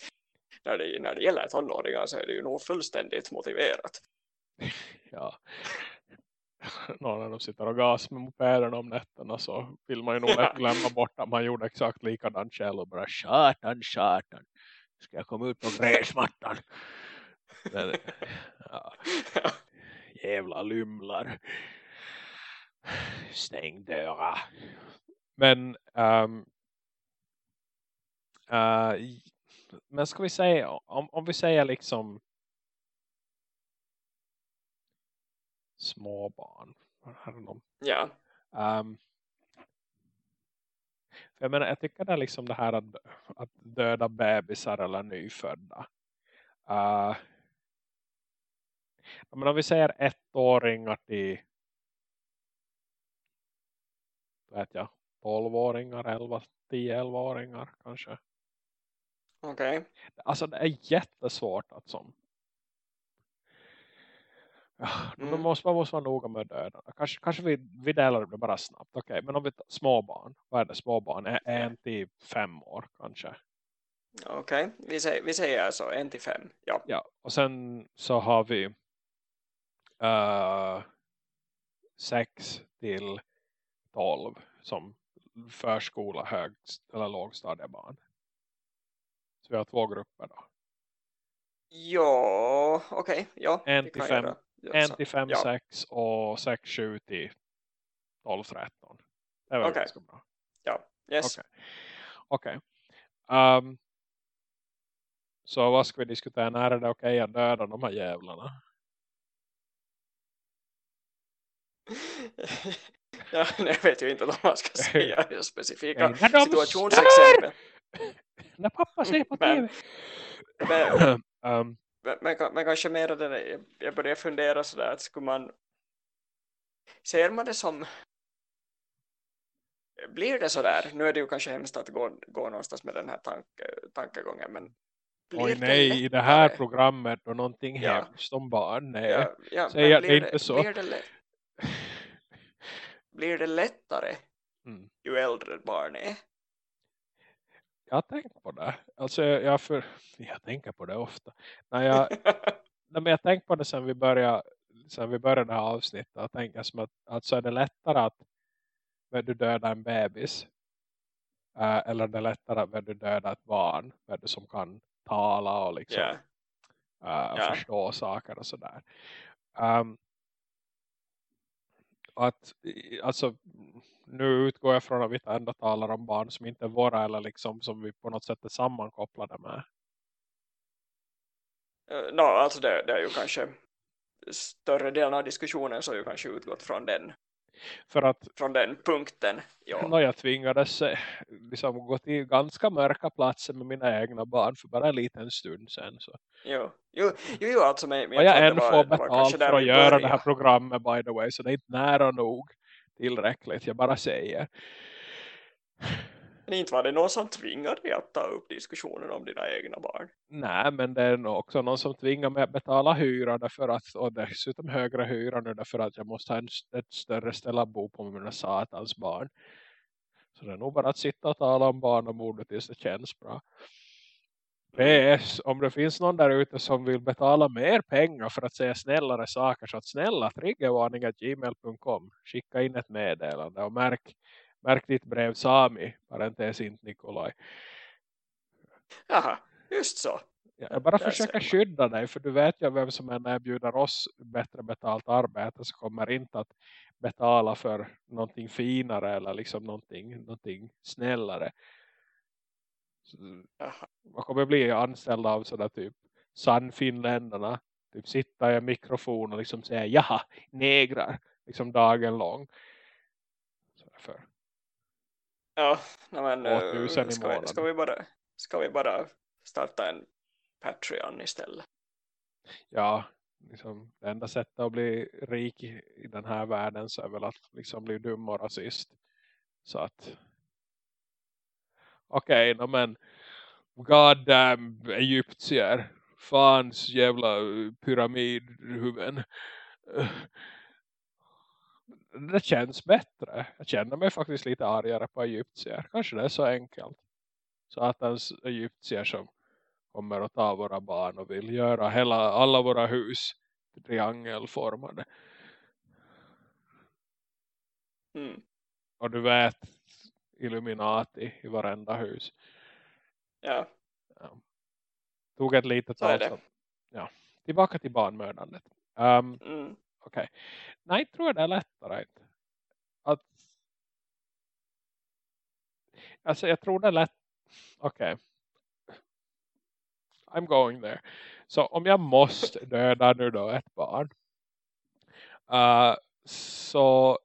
när det, när det gäller tonåringar så är det ju nog fullständigt motiverat. Ja. [LAUGHS] Någon när de sitter och gas med mopeden om nätterna så vill man ju nog lätt glömma bort att man gjorde exakt likadant själv och bara satan, satan. Ska jag komma ut på gräsmattan? Men, ja, jävla lymlar. Stäng dörrar. Men um, uh, men ska vi säga om, om vi säger liksom små barn. Här är de. Ja, Um, för jag menar, jag tycker det är liksom det här att, att döda bebisar eller nyfödda. Uh, men om vi säger ettåringar till vet jag, 12-åringar, 11, 10-11-åringar kanske. okej. Alltså det är jättesvårt att som Mm. Mm. Måste, man måste vara noga med döden. Kanske, kanske vi, vi delar det bara snabbt. Okej, men om vi tar småbarn. Vad är det småbarn? Ä- En till fem år kanske. Okej, vi, säger, vi säger alltså en till fem. Ja. Ja, och sen så har vi uh, sex till tolv som förskola, hög eller lågstadiebarn. Så vi har två grupper då. Ja, okej. Ja, En till fem- göra- göra En så. till fem, Ja. sex och sex, sju till tolv, tretton. Det var Okej. ganska bra. Ja, yes. Okej. Okej. Ehm, så vad ska vi diskutera? När är det okej att döda de här jävlarna? [LAUGHS] ja, jag vet ju inte vad man ska [LAUGHS] säga specifika situationsexempel. När pappa ser på tv. Men, men, men, men kanske mer det där, jag- börjar fundera sådär att skulle man ser man det som blir det sådär, nu är det ju kanske hemskt att gå, gå någonstans med den här tanke, tankegången men blir Oj nej, i det här programmet och någonting Ja. hemskt om barn. Nej. ja, ja, Säg att det blir inte så. Blir det, [LAUGHS] blir det lättare Mm. ju äldre barn är? Jag har tänkt på det. Alltså jag, jag, för, [LAUGHS] jag tänker på det ofta. När jag, [LAUGHS] men jag tänkt på det sen vi började sen vi började det här avsnittet och tänker som att, att så är det lättare att när du dödar en bebis eh, eller det är lättare att när du dödar ett barn när du som kan tala och liksom ja, eh, Ja. förstå saker och sådär. Um, att alltså nu utgår jag från att vi ändå talar om barn som inte är våra eller liksom som vi på något sätt är sammankopplade med. Eh, uh, no, alltså det, det är ju kanske större delen av diskussionen så har ju kanske utgått från den, för att från den punkten. Ja. jag tvingades eh, liksom gå till ganska mörka platser med mina egna barn för bara en liten stund sen. Så. Jo, jo, jo, jo alltså men, jag att än får betalt för att göra det här programmet by the way. Så det är inte nära nog tillräckligt. Jag bara säger. Men inte var det någon som tvingade dig att ta upp diskussionen om dina egna barn. Nej, men det är nog också någon som tvingar mig att betala hyra därför att, och dessutom högre hyra nu därför att jag måste ha en, ett större ställe att bo på med mina satans barn. Så det är nog bara att sitta och tala om barn och mord tills det känns bra. PS, om det finns någon där ute som vill betala mer pengar för att säga snällare saker så att snälla triggervarning.gmail.com skicka in ett meddelande och märk, märk ditt brev Sami, parentes inte Nikolaj. Jaha, just så. Ja, Jag bara Där försöker skydda dig för du vet ju vem som än erbjuder oss bättre betalt arbete så kommer inte att betala för någonting finare eller liksom någonting, någonting snällare. Så, Jaha. man kommer bli anställd av sådär typ sannfinländarna. Typ sitta i en mikrofon och liksom säga jaha, negrar. Liksom dagen lång. Så därför. Ja, men eh, 8000 i ska, vi, ska, vi bara, ska vi bara starta en Patreon istället? Ja, liksom, det enda sättet att bli rik i, den här världen så är väl att liksom bli dum och rasist. Så att okej, okay, men goddamn egyptier. Fans jävla pyramidhuvuden. Det känns bättre. Jag känner mig faktiskt lite argare på egyptier. Kanske det är så enkelt. Så att ens egyptier som kommer att ta våra barn och vill göra hela, alla våra hus triangelformade. Mm. Och du vet Illuminati i varenda hus. Ja, Tog ett litet så- Ja. Tillbaka till barnmördandet. Um, mm. Okej. Nej, tror jag det är lättare. Att... Alltså jag tror det är lätt. Okej. I'm going there. Så om jag måste döda nu då ett barn. Uh, så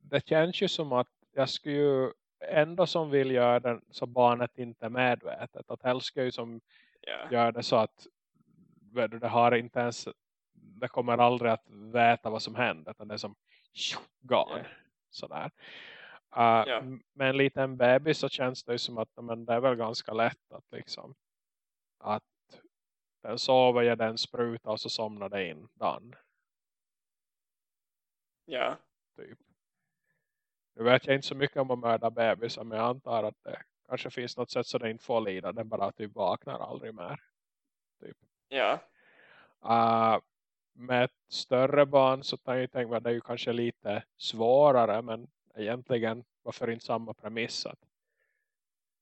det känns ju som att jag skulle ju ändå som vill göra det så barnet inte är medvetet. Att helst ska ju som ja. gör det så att du, det har inte ens det kommer aldrig att veta vad som händer utan det är som gone Ja. sådär uh, m- med en liten bebis så känns det som att men, det är väl ganska lätt att liksom att den sover, ger den spruta och så somnar det in done. Ja. Typ. Nu vet jag inte så mycket om att mörda bebisar men jag antar att det kanske finns något sätt så det inte får lida. Den bara typ vaknar aldrig mer. Typ. Ja. Uh, med ett större barn så kan jag tänka att det är ju kanske lite svårare men egentligen varför inte samma premiss att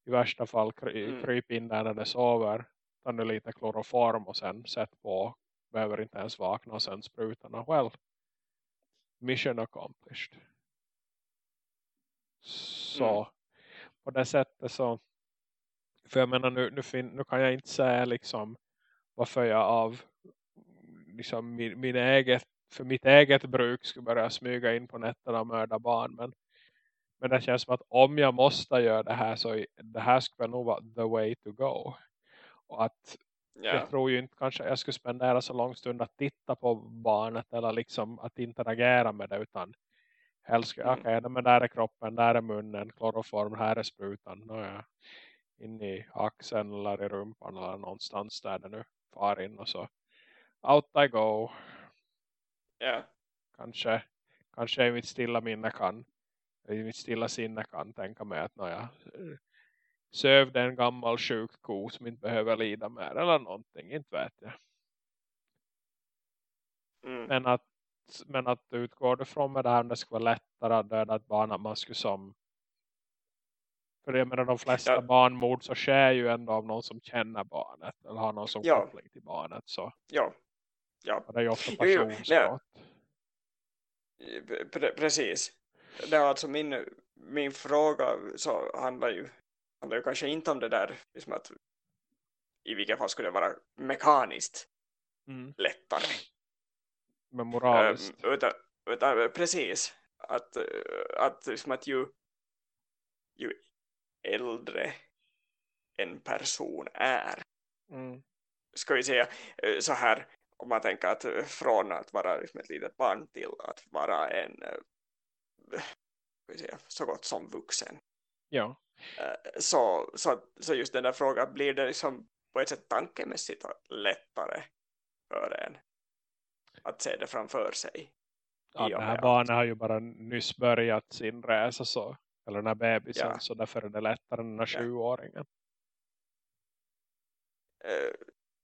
i värsta fall kry, Mm. kryp in där när det sover ta nu lite kloroform och sen sätt på behöver inte ens vakna och sen sprutarna well mission accomplished så Mm. på det sättet så för jag menar nu, nu, fin, nu kan jag inte säga liksom varför jag av liksom min, min eget, för mitt eget bruk skulle börja smyga in på nätterna och mörda barn men, men det känns som att om jag måste göra det här så det här skulle nog vara the way to go och att Ja. jag tror ju inte kanske jag skulle spendera så lång stund att titta på barnet eller liksom att interagera med det utan helst, Mm. okej, okay, men där är kroppen, där är munnen, kloroform, här är sprutan, Nåja, in i axeln eller i rumpan eller någonstans där det nu far in och så out I go Ja. kanske, kanske i mitt stilla minne kan i mitt stilla sinne kan tänka mig att nåja, sövde en gammal sjuk ko som inte behöver lida mer eller någonting, inte vet jag Mm. Men att, men att utgår du från med det här om det skulle vara lättare att döda ett barn att man skulle som för jag menar de flesta Ja. barnmord så sker ju ändå av någon som känner barnet eller har någon som Ja. koppling till barnet så Ja. Ja. det är ju ofta. Pre- precis. Det är alltså min, min fråga så handlar ju, handlar ju kanske inte om det där liksom att i vilket fall skulle det vara mekaniskt Mm. lättare. Men moraliskt. Ähm, utan, utan precis att, eh, att, liksom att ju, ju äldre en person är Mm. ska vi säga eh, så här om man tänker att eh, från att vara liksom ett litet barn till att vara en eh, säga, så gott som vuxen Ja. Eh, så, så, så just den där frågan blir det liksom på ett sätt tankemässigt lättare för en att se det framför sig ja, och här barnet har ju bara nyss börjat sin resa så eller den här bebisen Ja. så därför är det lättare än den här Ja. sjuåringen. Eh,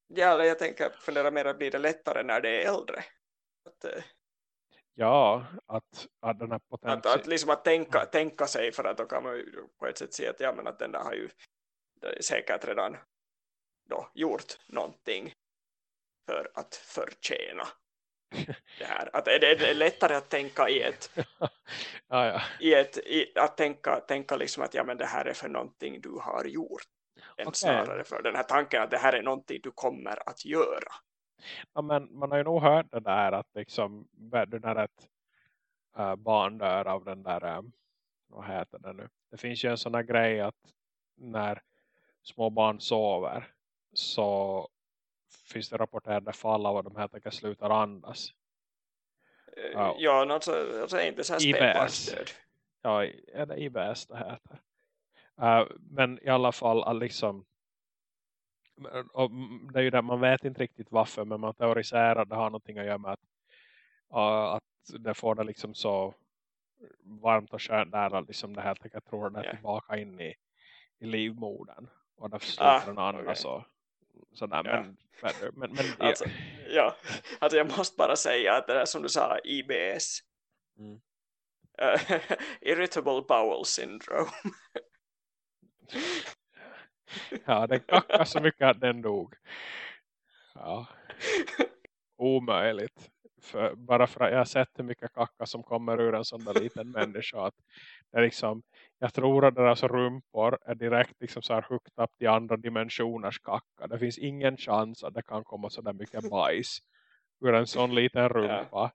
ja, jag tänker fundera mer, blir det lättare när det är äldre? Att, eh, Ja, att, att den här att, potentialen att, liksom att tänka, tänka sig för att då kan man ju på ett sätt se att, ja, men att den där har ju säkert redan då gjort någonting för att förtjäna det här. Att är det, är lättare att tänka i ett, [LAUGHS] ja, ja. i ett i, att tänka, tänka liksom att ja, men det här är för någonting du har gjort än Okej. snarare för den här tanken att det här är någonting du kommer att göra. ja, men man har ju nog hört det där att liksom när ett äh, barn dör av den där äh, vad heter det nu? Det finns ju en sån här grej att när små barn sover så finns det rapporterade fall av att de helt enkelt slutar andas. Eh, Ja. Ja, alltså, alltså inte så här IBS. Ja, är det IBS det heter? Äh, men i alla fall att liksom och det är ju där man vet inte riktigt varför men man teoriserar att det har någonting att göra med att, ja, att det får det liksom så varmt och skönt där liksom det helt enkelt tror det är Ja. tillbaka in i, i livmodern och därför slutar Ah, den andas okej. och sådär Ja. men, men, men, men Alltså, ja, alltså jag måste bara säga att det där som du sa, IBS. Mm. Eh, [LAUGHS] irritable bowel syndrome. [LAUGHS] ja den kackade så mycket att den dog. Ja. Omöjligt. För, bara för att jag har sett hur mycket kacka som kommer ur en sån där liten [LAUGHS] människa att det är liksom, jag tror att deras rumpor är direkt liksom så här hooked up till andra dimensioners kacka det finns ingen chans att det kan komma så där mycket bajs ur en sån liten rumpa.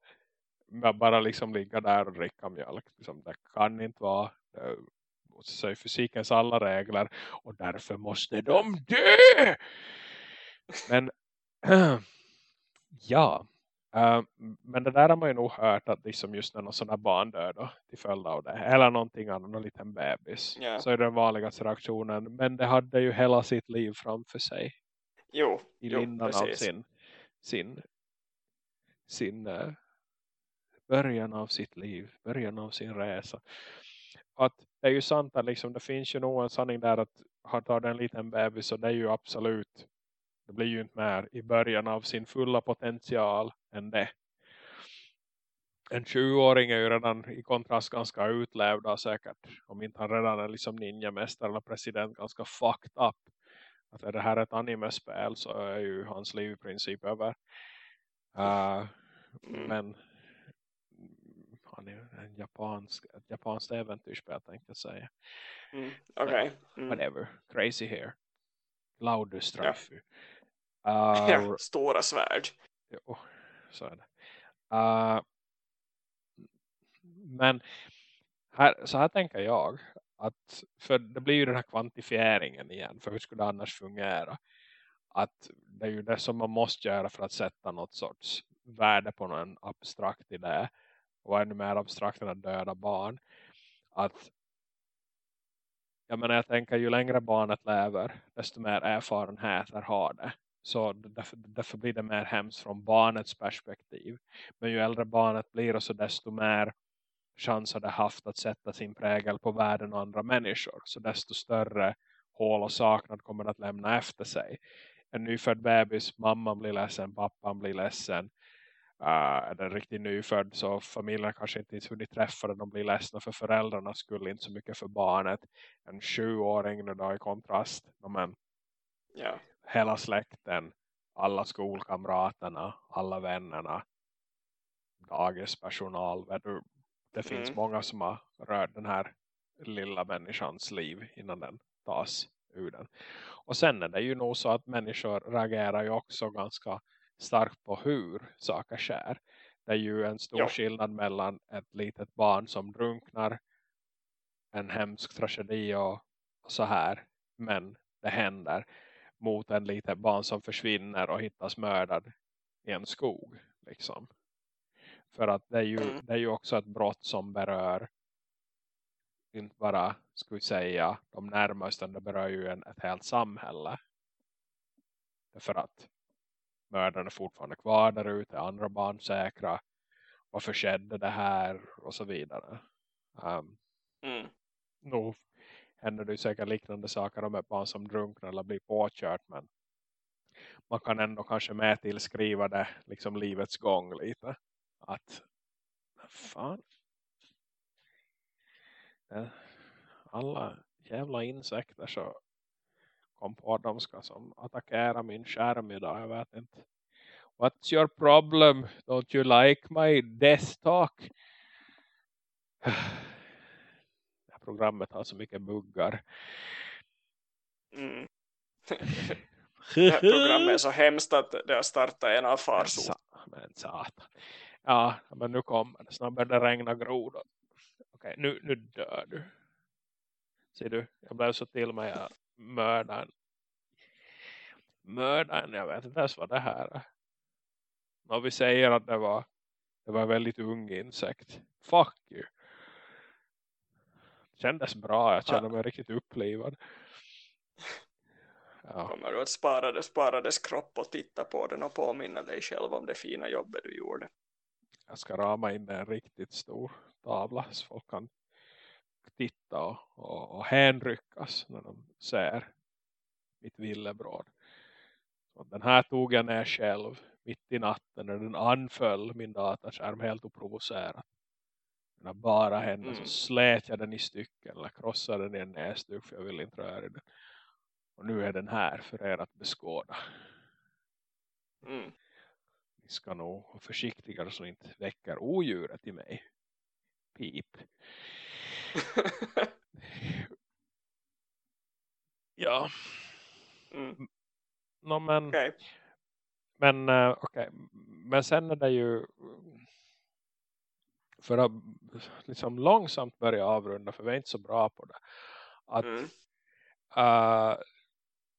Med bara liksom ligga där och dricka mjölk. Liksom, det kan inte vara det säger fysikens alla regler och därför måste de dö men [CLEARS THROAT] ja Uh, men det där har man ju nog hört att liksom just när någon sån här barn dör då, till följd av det. Eller någonting annat, någon liten bebis. Ja. Så är det den vanligaste reaktionen. Men det hade ju hela sitt liv framför sig. Jo, I jo lindan av sin, sin, sin uh, början av sitt liv, början av sin resa. Att det är ju sant att liksom, det finns ju nog en sanning där att har tagit en liten bebis så det är ju absolut det blir ju inte mer i början av sin fulla potential än det. En 20-åring är ju redan i kontrast ganska utlevd säkert. Om inte han redan är liksom ninjamästare eller president ganska fucked up. Att är det här ett animespel så är ju hans liv i princip över. Uh, mm. Är en japansk, ett japanskt äventyrsspel tänkte jag säga. Mm. Okay. Mm. Whatever. Crazy hair. Loud straffu. [LAUGHS] Ja. Uh, ja, stora svärd. Jo, så är det. Uh, men här, så här tänker jag att för det blir ju den här kvantifieringen igen för hur skulle det annars fungera att det är ju det som man måste göra för att sätta något sorts värde på någon abstrakt idé och ännu mer abstrakt än att döda barn att jag menar jag tänker ju längre barnet lever desto mer erfarenheter har det så därför, därför blir det mer hemskt från barnets perspektiv men ju äldre barnet blir så desto mer chans har det haft att sätta sin prägel på världen och andra människor. Så desto större hål och saknad kommer att lämna efter sig. En nyfödd bebis, mamman blir ledsen, pappan blir ledsen. Uh, är den riktigt nyfödd så familjen kanske inte ens hunnit träffa den. De blir ledsna för föräldrarna skulle inte så mycket för barnet. En sjuåring då i kontrast. Men yeah. hela släkten, alla skolkamraterna, alla vännerna, dagispersonal, det finns mm. många som har rört den här lilla människans liv innan den tas ur den. Och sen är det ju nog så att människor reagerar ju också ganska starkt på hur saker sker. Det är ju en stor ja. skillnad mellan ett litet barn som drunknar en hemsk tragedi och, och så här. Men det händer mot en litet barn som försvinner och hittas mördad i en skog. Liksom. För att det är ju, mm. det är ju också ett brott som berör inte bara, vi säga, de närmaste, det berör ju en, ett helt samhälle. För att mördaren är fortfarande kvar där ute, andra barn säkra. Varför skedde det här? Och så vidare. Um, mm. Nog händer det säkert liknande saker om ett barn som drunknar eller blir påkört. Men man kan ändå kanske med tillskriva det liksom livets gång lite att fan alla jävla insekter så kom på att de ska som attackera min skärm idag, jag vet inte what's your problem don't you like my desktop [SIGHS] det här programmet har så mycket buggar mm. [LAUGHS] det här programmet är så hemskt att det har startat en av farsot men satan Ja, men nu kommer det. Snart börjar det regna grodor. Okej, nu, nu dör du. Ser du? Jag blev så till mig att mördaren. Mördaren, jag vet inte ens vad det här är. Men vi säger att det var det var en väldigt ung insekt. Fuck you. Kändes bra, jag kände mig riktigt upplivad. Ja. Kommer du att spara, spara dess kropp och titta på den och påminna dig själv om det fina jobbet du gjorde? jag ska rama in en riktigt stor tavla så folk kan titta och, och, och hänryckas när de ser mitt villebråd. Så den här tog jag ner själv mitt i natten när den anföll min dataskärm helt oprovocerat. När bara hände mm. så slet jag den i stycken eller krossade den i en näsduk för jag vill inte röra den. Och nu är den här för er att beskåda. Mm ni ska nog vara försiktigare så inte väcker odjuret i mig. Pip. [LAUGHS] ja. Mm. No, men, okay. men, uh, okay. men sen är det ju för att liksom långsamt börja avrunda för vi är inte så bra på det. Att mm. uh,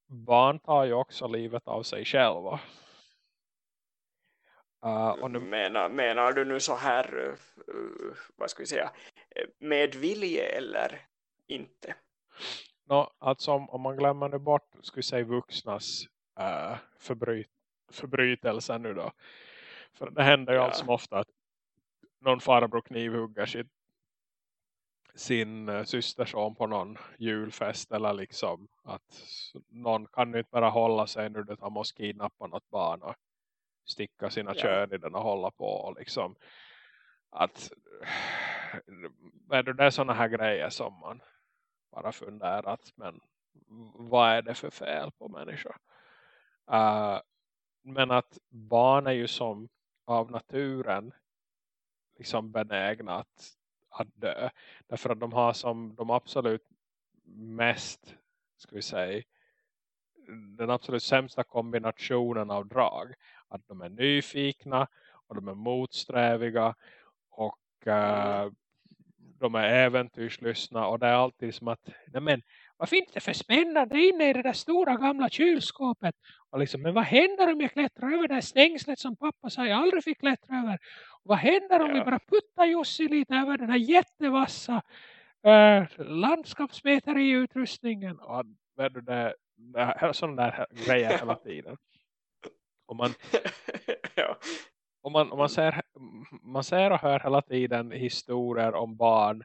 barn tar ju också livet av sig själva. Uh, och nu... menar, menar du nu så här, uh, vad ska vi säga, med vilje eller inte? No, alltså om, om man glömmer nu bort, ska vi säga vuxnas uh, förbryt, förbrytelser nu då. För det händer ju ja. allt som ofta att någon farbror knivhuggar sitt, sin uh, systerson på någon julfest eller liksom att någon kan inte bara hålla sig nu att han måste kidnappa något barn och sticka sina ja. kön i den och hålla på och liksom att är det sådana här grejer som man bara funderat men vad är det för fel på människor uh, men att barn är ju som av naturen liksom benägna att, att dö. Därför att de har som de absolut mest, ska vi säga, den absolut sämsta kombinationen av drag. Att de är nyfikna och de är motsträviga och uh, de är äventyrslystna och det är alltid som att, nej men vad finns det för spännande inne i det där stora gamla kylskåpet? Och liksom, men vad händer om jag klättrar över det här stängslet som pappa sa jag aldrig fick klättra över? Och vad händer om ja. vi bara puttar Jussi lite över den här jättevassa landskapsmeter i utrustningen? Och det, det, det, sådana där grejer hela tiden. Och man, [LAUGHS] ja. och man, och man, ser, man ser och hör hela tiden historier om barn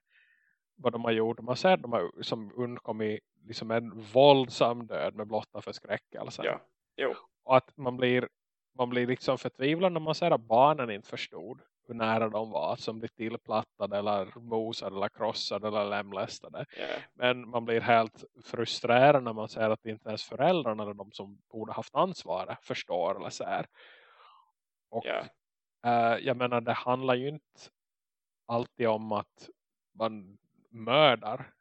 vad de har gjort. Man ser de har som undkommit liksom en våldsam död med blotta förskräckelse. Ja, jo. Och att man blir, man blir liksom förtvivlad när man ser att barnen inte förstod hur nära de var som blir tillplattade eller mosade eller krossade eller lämlästade. Yeah. Men man blir helt frustrerad när man ser att inte ens föräldrarna eller de som borde haft ansvaret förstår eller ser. Och yeah. uh, jag menar det handlar ju inte alltid om att man mördar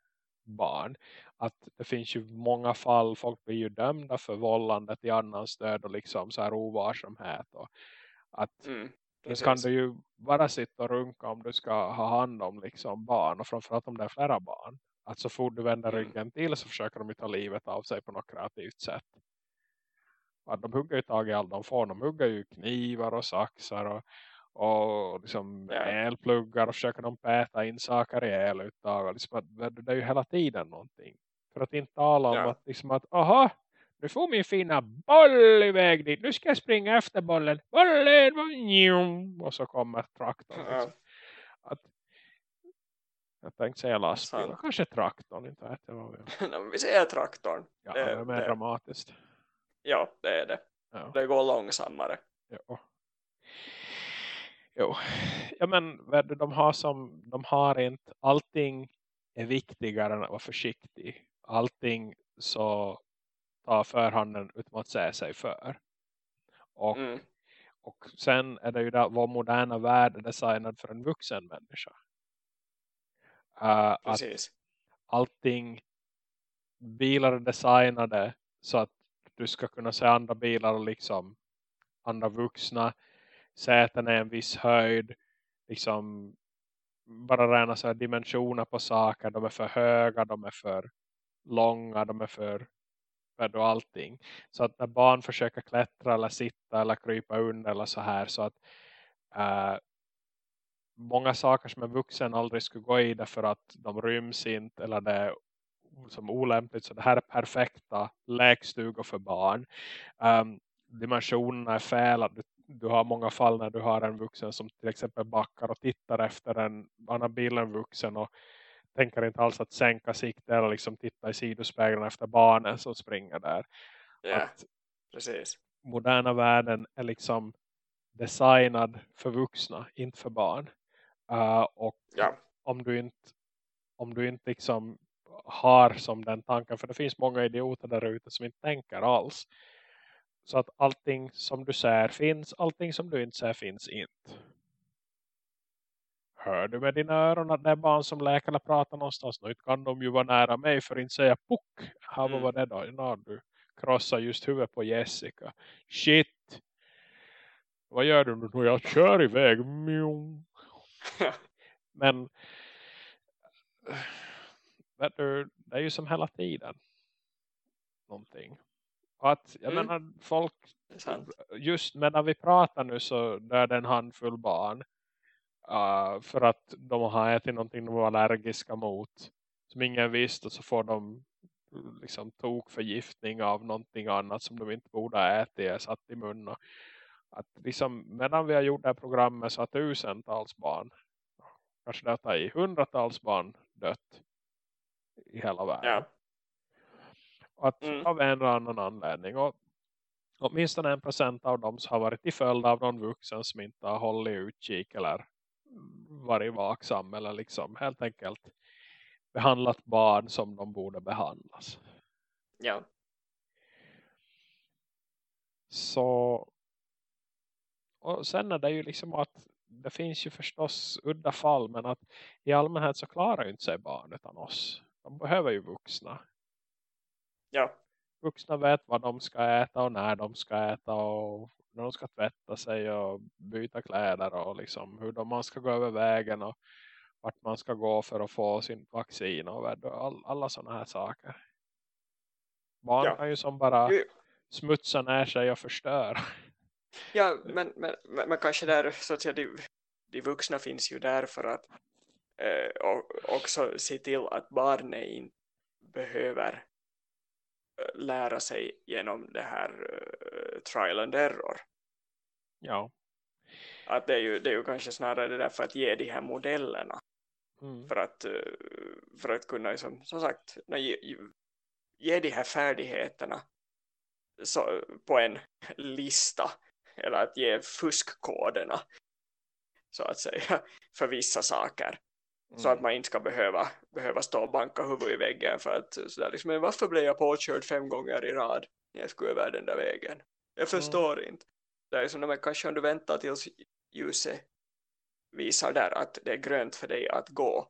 barn. Att det finns ju många fall, folk blir ju dömda för vållande till annans död och liksom så här ovarsamhet. Och att mm, kan du ju bara sitta och runka om du ska ha hand om liksom barn och framförallt om det är flera barn. Att så fort du vänder mm. ryggen till så försöker de ta livet av sig på något kreativt sätt. Att de hugger ju tag i allt de får. De hugger ju knivar och saxar och och liksom ja. elpluggar och försöker de päta in saker i eluttag. Liksom det är ju hela tiden någonting. För att inte tala om ja. att, liksom att aha, nu får min fina boll iväg dit. Nu ska jag springa efter bollen. Bollen! Och så kommer traktorn. Liksom. Att, jag tänkte säga lastbil. Kanske traktorn. Inte vet jag vad vi, [LAUGHS] vi säger traktorn. Ja, det, det är mer det. dramatiskt. Ja, det är det. Ja. Det går långsammare. Ja. Jo, ja men de har som, de har inte, allting är viktigare än att vara försiktig. Allting så tar förhanden utan att säga sig för. Och, mm. och sen är det ju där vår moderna värld är designad för en vuxen människa. Uh. Att allting, bilar är designade så att du ska kunna se andra bilar och liksom andra vuxna säten är en viss höjd. Liksom bara rena så dimensioner på saker. De är för höga, de är för långa, de är för och allting. Så att när barn försöker klättra eller sitta eller krypa under eller så här så att äh, många saker som en vuxen aldrig skulle gå i därför att de ryms inte eller det är som olämpligt så det här är perfekta läkstugor för barn. Um, dimensionerna är fel att du du har många fall när du har en vuxen som till exempel backar och tittar efter en annan bil än vuxen och tänker inte alls att sänka sikte eller liksom titta i sidospegeln efter barnen som springer där. Ja, att precis. Moderna världen är liksom designad för vuxna, inte för barn. Uh, och ja. om du inte om du inte liksom har som den tanken, för det finns många idioter där ute som inte tänker alls så att allting som du ser finns, allting som du inte ser finns inte. Hör du med dina öron att det är barn som eller pratar någonstans? Nu kan de ju vara nära mig för att inte säga puck. Här mm. var det då? Ja, du krossar just huvudet på Jessica. Shit! Vad gör du nu? Jag kör iväg. [LAUGHS] Men vet du, det är ju som hela tiden någonting. Att, jag mm. menar, folk, just medan vi pratar nu så dör en handfull barn. Uh, för att de har ätit någonting de var allergiska mot. Som ingen visste och så får de liksom tokförgiftning av någonting annat som de inte borde ha ätit satt i munnen. Att liksom, medan vi har gjort det här programmet så har tusentals barn kanske det har i hundratals barn dött i hela världen. Ja. Att Mm. av en eller annan anledning. Och åtminstone en procent av dem har varit i följd av någon vuxen som inte har hållit utkik eller varit vaksam eller liksom helt enkelt behandlat barn som de borde behandlas. Ja. Så och sen är det ju liksom att det finns ju förstås udda fall men att i allmänhet så klarar ju inte sig barn utan oss. De behöver ju vuxna. Ja. Vuxna vet vad de ska äta och när de ska äta och när de ska tvätta sig och byta kläder och liksom hur de, man ska gå över vägen och vart man ska gå för att få sin vaccin och all, alla sådana här saker. Barn Ja. kan ju som bara smutsa ner sig och förstöra. Ja, men, men, men, kanske där så att säga, de, de vuxna finns ju där för att eh, och, också se till att barnen inte behöver eh, lära sig genom det här eh, trial and error. Ja. Att det är ju, det är ju kanske snarare det där för att ge de här modellerna Mm. för att, eh, för att kunna liksom, som sagt ge- ge de här färdigheterna så, på en lista eller att ge fuskkoderna så att säga [LAUGHS] för vissa saker så att Mm. man inte ska behöva, behöva stå och banka huvudet i väggen för att sådär liksom, men varför blev jag påkörd fem gånger i rad när jag skulle över den där vägen jag Mm. förstår inte det är som men kanske om du väntar tills ljuset visar där att det är grönt för dig att gå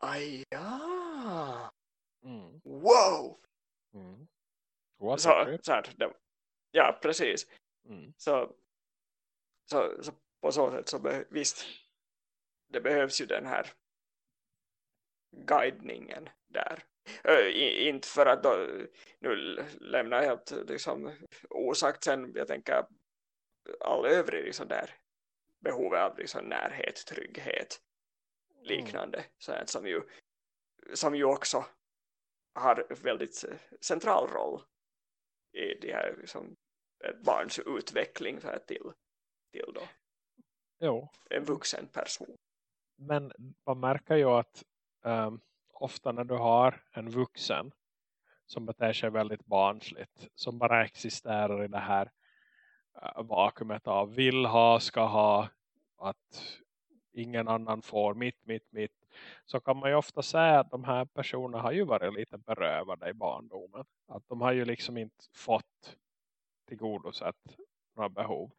aj ja Mm. wow Mm. Så, så här, det, ja precis Mm. så, så, så på så sätt så visst det behövs ju den här guidningen där i, inte för att då, nu lämnar jag helt liksom osagt sen jag tänker all övrig liksom där behovet av liksom närhet, trygghet liknande så här, som ju som ju också har väldigt central roll i det här liksom, ett barns utveckling så här, till, till då Jo. en vuxen person. Men man märker ju att um, ofta när du har en vuxen som beter sig väldigt barnsligt. Som bara existerar i det här uh, vakuumet av vill ha, ska ha. Att ingen annan får mitt, mitt, mitt. Så kan man ju ofta säga att de här personerna har ju varit lite berövade i barndomen. Att de har ju liksom inte fått tillgodosett några behov.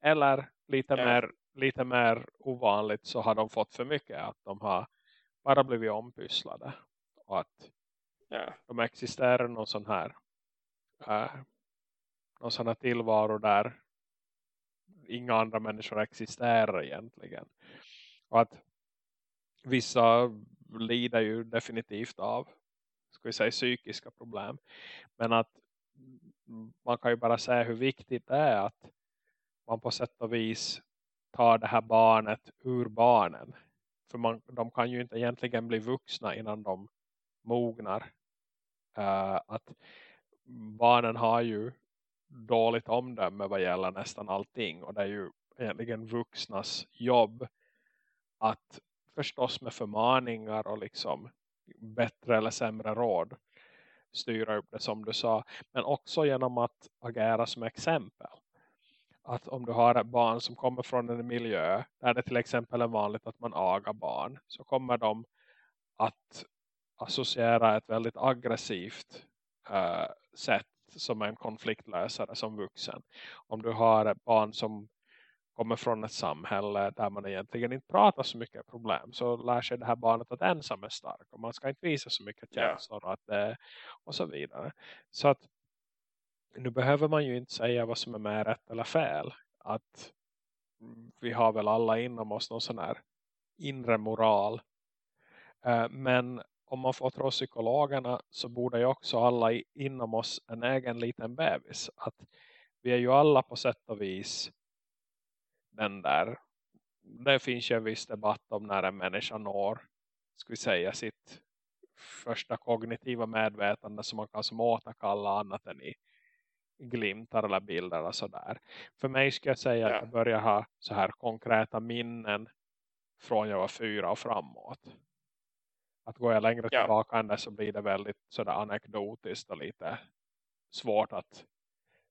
Eller lite, Ja. mer, lite mer ovanligt så har de fått för mycket. Att de har bara blivit ompysslade. Och att Ja, de existerar någon sån här äh, någon sån här tillvaro där inga andra människor existerar egentligen. Och att vissa lider ju definitivt av ska vi säga psykiska problem. Men att man kan ju bara säga hur viktigt det är att man på sätt och vis tar det här barnet ur barnen. För man, de kan ju inte egentligen bli vuxna innan de mognar. Uh, att barnen har ju dåligt omdöme vad gäller nästan allting. Och det är ju egentligen vuxnas jobb att förstås med förmaningar och liksom bättre eller sämre råd styra upp det som du sa. Men också genom att agera som exempel. Att om du har ett barn som kommer från en miljö där det till exempel är vanligt att man agar barn. Så kommer de att associera ett väldigt aggressivt uh, sätt som en konfliktlösare som vuxen. Om du har ett barn som kommer från ett samhälle där man egentligen inte pratar så mycket problem så lär sig det här barnet att ensam är stark och man ska inte visa så mycket känslor och, att, och så vidare. Så att nu behöver man ju inte säga vad som är med rätt eller fel. Att vi har väl alla inom oss någon sån här inre moral. Eh, men om man får tro psykologerna så borde ju också alla inom oss en egen liten bebis. Att vi är ju alla på sätt och vis den där. Det finns ju en viss debatt om när en människa når, ska vi säga, sitt första kognitiva medvetande som man kan som återkalla annat än i glimtar eller bilder och sådär. För mig ska jag säga Ja. att jag börjar ha så här konkreta minnen från jag var fyra och framåt. Att går jag längre Ja. tillbaka än det så blir det väldigt sådär anekdotiskt och lite svårt att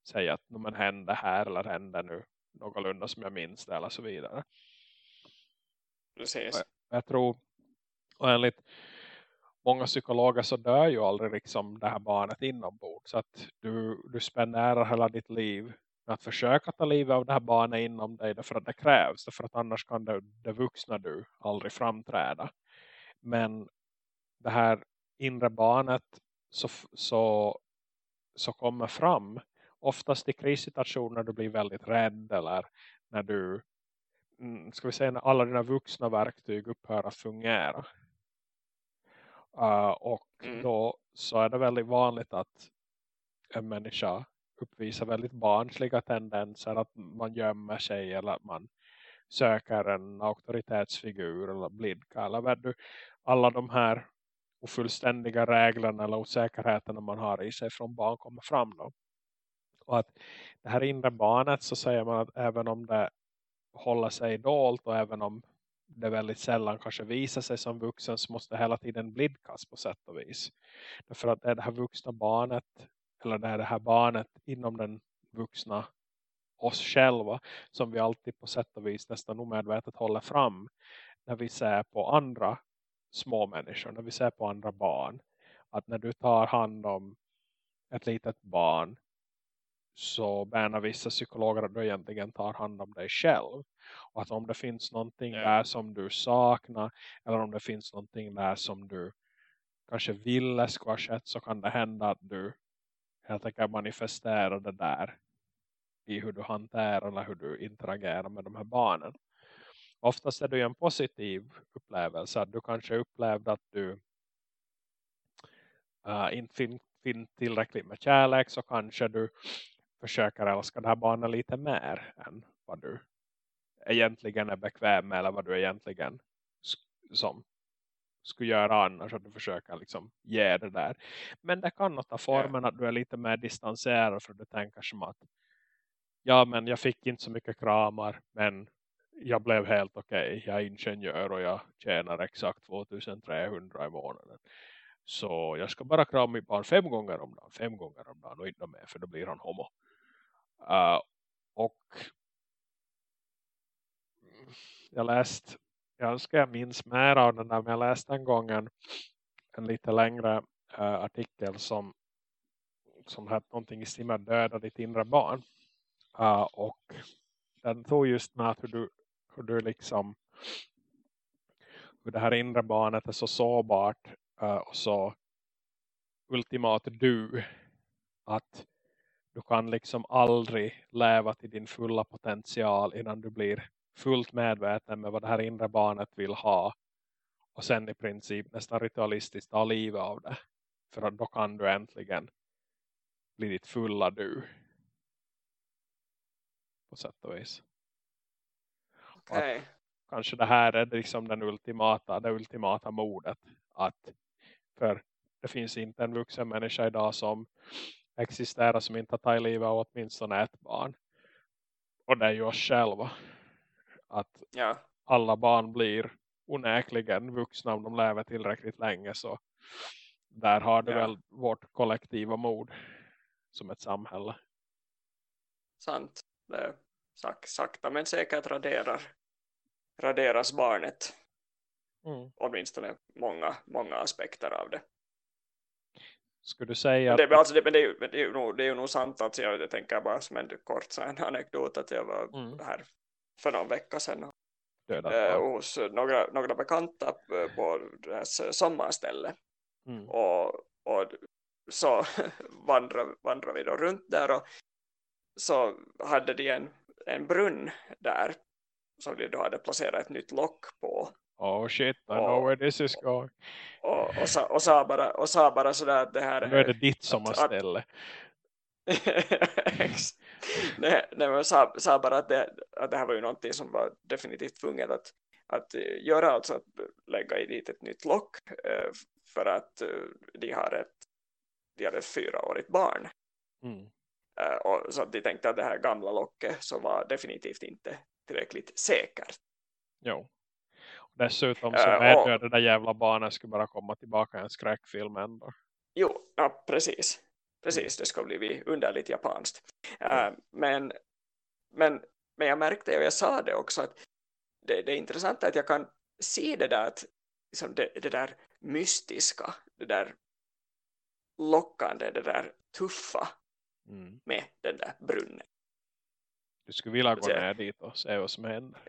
säga att "Nu, men hände här eller hände nu någorlunda som jag minns det eller så vidare. Precis. Jag tror, och enligt många psykologer så dör ju aldrig liksom det här barnet inombords. Så att du, du spenderar hela ditt liv med att försöka ta livet av det här barnet inom dig. Därför att det krävs. Därför att annars kan det, det vuxna du aldrig framträda. Men det här inre barnet så, så, så kommer fram. Oftast i krissituationer när du blir väldigt rädd. Eller när du mm, ska vi säga när alla dina vuxna verktyg upphör att fungera. Uh, och Mm. då så är det väldigt vanligt att en människa uppvisar väldigt barnsliga tendenser att man gömmer sig eller att man söker en auktoritetsfigur eller blidka eller vad du, alla de här ofullständiga reglerna eller osäkerheterna man har i sig från barn kommer fram då. Och att det här inre barnet så säger man att även om det håller sig dolt och även om det väldigt sällan kanske visar sig som vuxen så måste det hela tiden blidkas på sätt och vis. Därför att det är det här vuxna barnet eller det är det här barnet inom den vuxna oss själva som vi alltid på sätt och vis nästan omedvetet håller fram när vi ser på andra små människor, när vi ser på andra barn. Att när du tar hand om ett litet barn så menar vissa psykologer att du egentligen tar hand om dig själv. Och att om det finns någonting Ja. där som du saknar eller om det finns någonting där som du kanske ville skett så kan det hända att du helt enkelt manifesterar det där i hur du hanterar eller hur du interagerar med de här barnen. Oftast är det ju en positiv upplevelse. att Du kanske upplevde att du uh, inte finner fin tillräckligt med kärlek så kanske du försöker älska det här barnet lite mer än vad du egentligen är bekväm med eller vad du egentligen som skulle göra annars att du försöker liksom ge det där. Men det kan ta formen att du är lite mer distanserad för att du tänker som att ja men jag fick inte så mycket kramar men jag blev helt okej. Jag är ingenjör och jag tjänar exakt 2300 i månaden. Så jag ska bara krama mitt barn fem gånger om dagen. Fem gånger om dagen och inte mer för då blir han homo. Uh, och jag läst jag önskar jag minns mer av den där men jag läste en gång en, en lite längre uh, artikel som som hette någonting i stil med döda ditt inre barn. Uh, och den tog just med att hur du, hur du liksom hur det här inre barnet är så sårbart uh, och så ultimat du att du kan liksom aldrig leva till din fulla potential innan du blir fullt medveten med vad det här inre barnet vill ha och sen i princip nästan ritualistiskt ta livet av det för att då kan du äntligen bli ditt fulla du på sätt och vis. Okej. kanske det här är liksom den ultimata, det ultimata modet. Att för det finns inte en vuxen människa idag som existerar som inte tagit livet av åtminstone ett barn. Och det är ju oss själva. Att Ja. alla barn blir onäkligen vuxna om de lever tillräckligt länge. Så där har du Ja. väl vårt kollektiva mod som ett samhälle. Sant. Det sak, sakta men säkert raderar, raderas barnet. Mm. Åtminstone många, många aspekter av det. Skulle du säga Men det, att alltså, det, men det, är ju, det, är ju nog, det är ju nog sant att jag, jag tänker bara som en kort så här anekdot att jag var Mm. här för någon vecka sedan eh, hos några, några bekanta på deras sommarställe. Mm. och, och så [LAUGHS] vandrade, vandrade vi då runt där och så hade de en, en brunn där som de då hade placerat ett nytt lock på Oh shit, I Och- know where this is going. och, och, sa, och, sa, bara, och sa bara sådär att det här Nu är det ditt som att- nej, nej, men sa, sa bara att det, att det här var ju någonting som var definitivt tvunget att, att eh, göra, alltså att lägga i dit ett nytt lock eh, för att eh, de har ett, de har ett fyraårigt barn. Mm. Och så att de tänkte att det här gamla locket så var definitivt inte tillräckligt säkert. Jo. Dessutom så Äh, vet och- det där jävla barnet skulle bara komma tillbaka i en skräckfilm ändå. Jo, ja, precis. Precis, det ska bli underligt japanskt. Äh, men, men, men jag märkte och jag sa det också att det, det är intressant att jag kan se det där, att, liksom det, det där mystiska, det där lockande, det där tuffa Mm. med den där brunnen. Du skulle vilja gå ner dit och se vad som händer.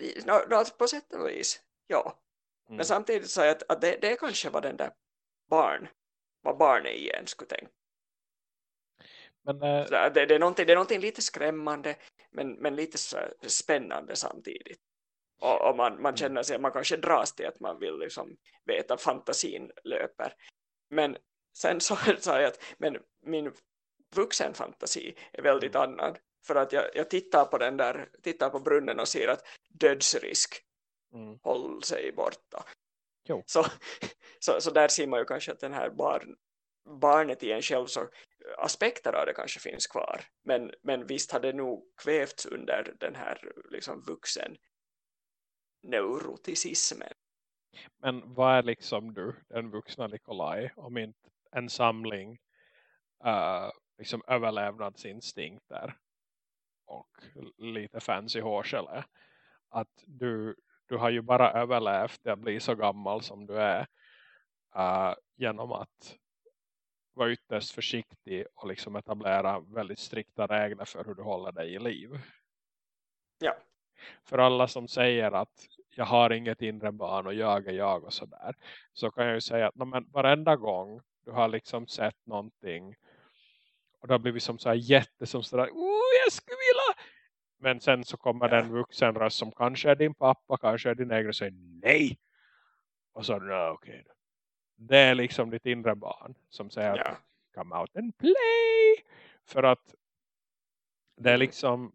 I- nå- nå, på sätt och vis, ja. Mm. Men samtidigt så att, att det, det kanske var den där barn, vad barnet igen skulle tänka. Men där, Det, det, är någonting, det är någonting lite skrämmande men, men lite spännande samtidigt. Och, och man, man känner sig, man kanske dras till att man vill liksom veta att fantasin löper. Men sen så [LAUGHS] sa jag att men min vuxen fantasi är väldigt annan. För att jag, jag tittar på den där, tittar på brunnen och ser att dödsrisk mm. håll sig borta. Så, så, så där ser man ju kanske att den här barn, barnet i en själv så aspekter av det kanske finns kvar. Men, men visst har det nog kvävts under den här liksom vuxen neuroticismen. Men vad är liksom du, den vuxna Nikolaj, om inte en samling uh, liksom överlevnadsinstinkter och lite fancy hårsele. Att du, du har ju bara överlevt att bli så gammal som du är uh, genom att vara ytterst försiktig och liksom etablera väldigt strikta regler för hur du håller dig i liv. Ja. För alla som säger att jag har inget inre barn och jag är jag och sådär. Så kan jag ju säga att no, men varenda gång du har liksom sett någonting och det har blivit som så här jätte som sådär, oh jag skulle vilja. Men sen så kommer Ja. den vuxen röst som kanske är din pappa, kanske är din egen och säger nej. Och så, no, okej. då. Det är liksom ditt inre barn som säger Ja. att come out and play. För att det är Mm. liksom,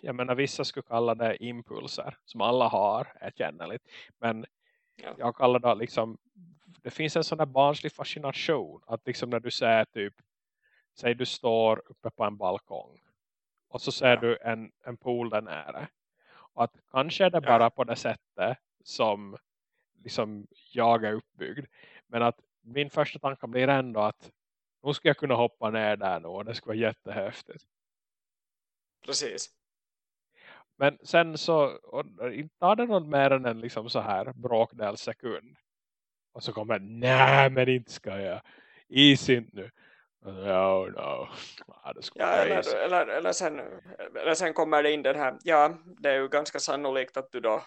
jag menar vissa skulle kalla det impulser som alla har, är känneligt. Men Ja. jag kallar det liksom, det finns en sån där barnslig fascination. Att liksom när du ser typ, säg du står uppe på en balkong. Och så ser du en, en pool där nere. Och att kanske är det Ja. bara på det sättet som liksom jag är uppbyggd. Men att min första tanke blir ändå att nu ska jag kunna hoppa ner där nu och det skulle vara jättehäftigt. Precis. Men sen så tar det någon mer än en liksom så här bråkdel sekund. Och så kommer nej men inte ska jag. Is inte nu. No, no. Ah, Ja, eller, eller, eller, sen, eller sen kommer det in den här, ja det är ju ganska sannolikt att du då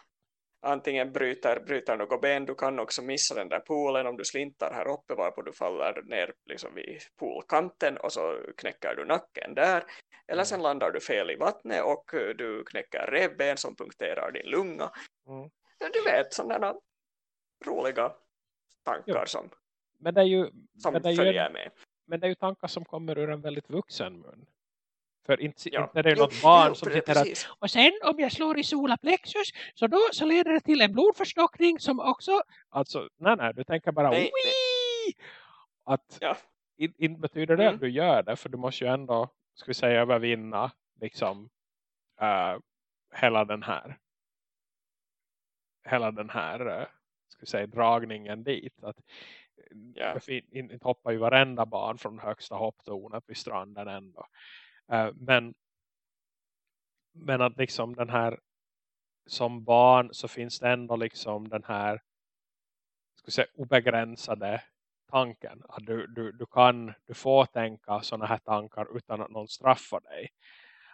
antingen bryter, bryter något ben, du kan också missa den där poolen om du slintar här uppe varpå du faller ner liksom vid poolkanten och så knäcker du nacken där. Eller sen landar du fel i vattnet och du knäcker revben som punkterar din lunga. Mm. Du vet, sådana roliga tankar Jo. som, Men det är ju, som det är ju följer en, med. Men det är ju tankar som kommer ur en väldigt vuxen mun. För inte, Ja. inte är det Jo, något barn jo, som sitter där precis. Och sen om jag slår i solarplexus så då så leder det till en blodförstockning som också... Alltså, nej nej, du tänker bara Nej, Wii! Att Ja. in, inte betyder det Mm. att du gör det för du måste ju ändå, ska vi säga, övervinna liksom uh, hela den här hela den här uh, ska vi säga, dragningen dit. Att, yeah. det fin- in- inte hoppar ju varenda barn från högsta hopptornet vid stranden ändå. Uh, men men att liksom den här som barn så finns det ändå liksom den här ska säga, obegränsade tanken. Att du, du, du kan, du får tänka sådana här tankar utan att någon straffar dig.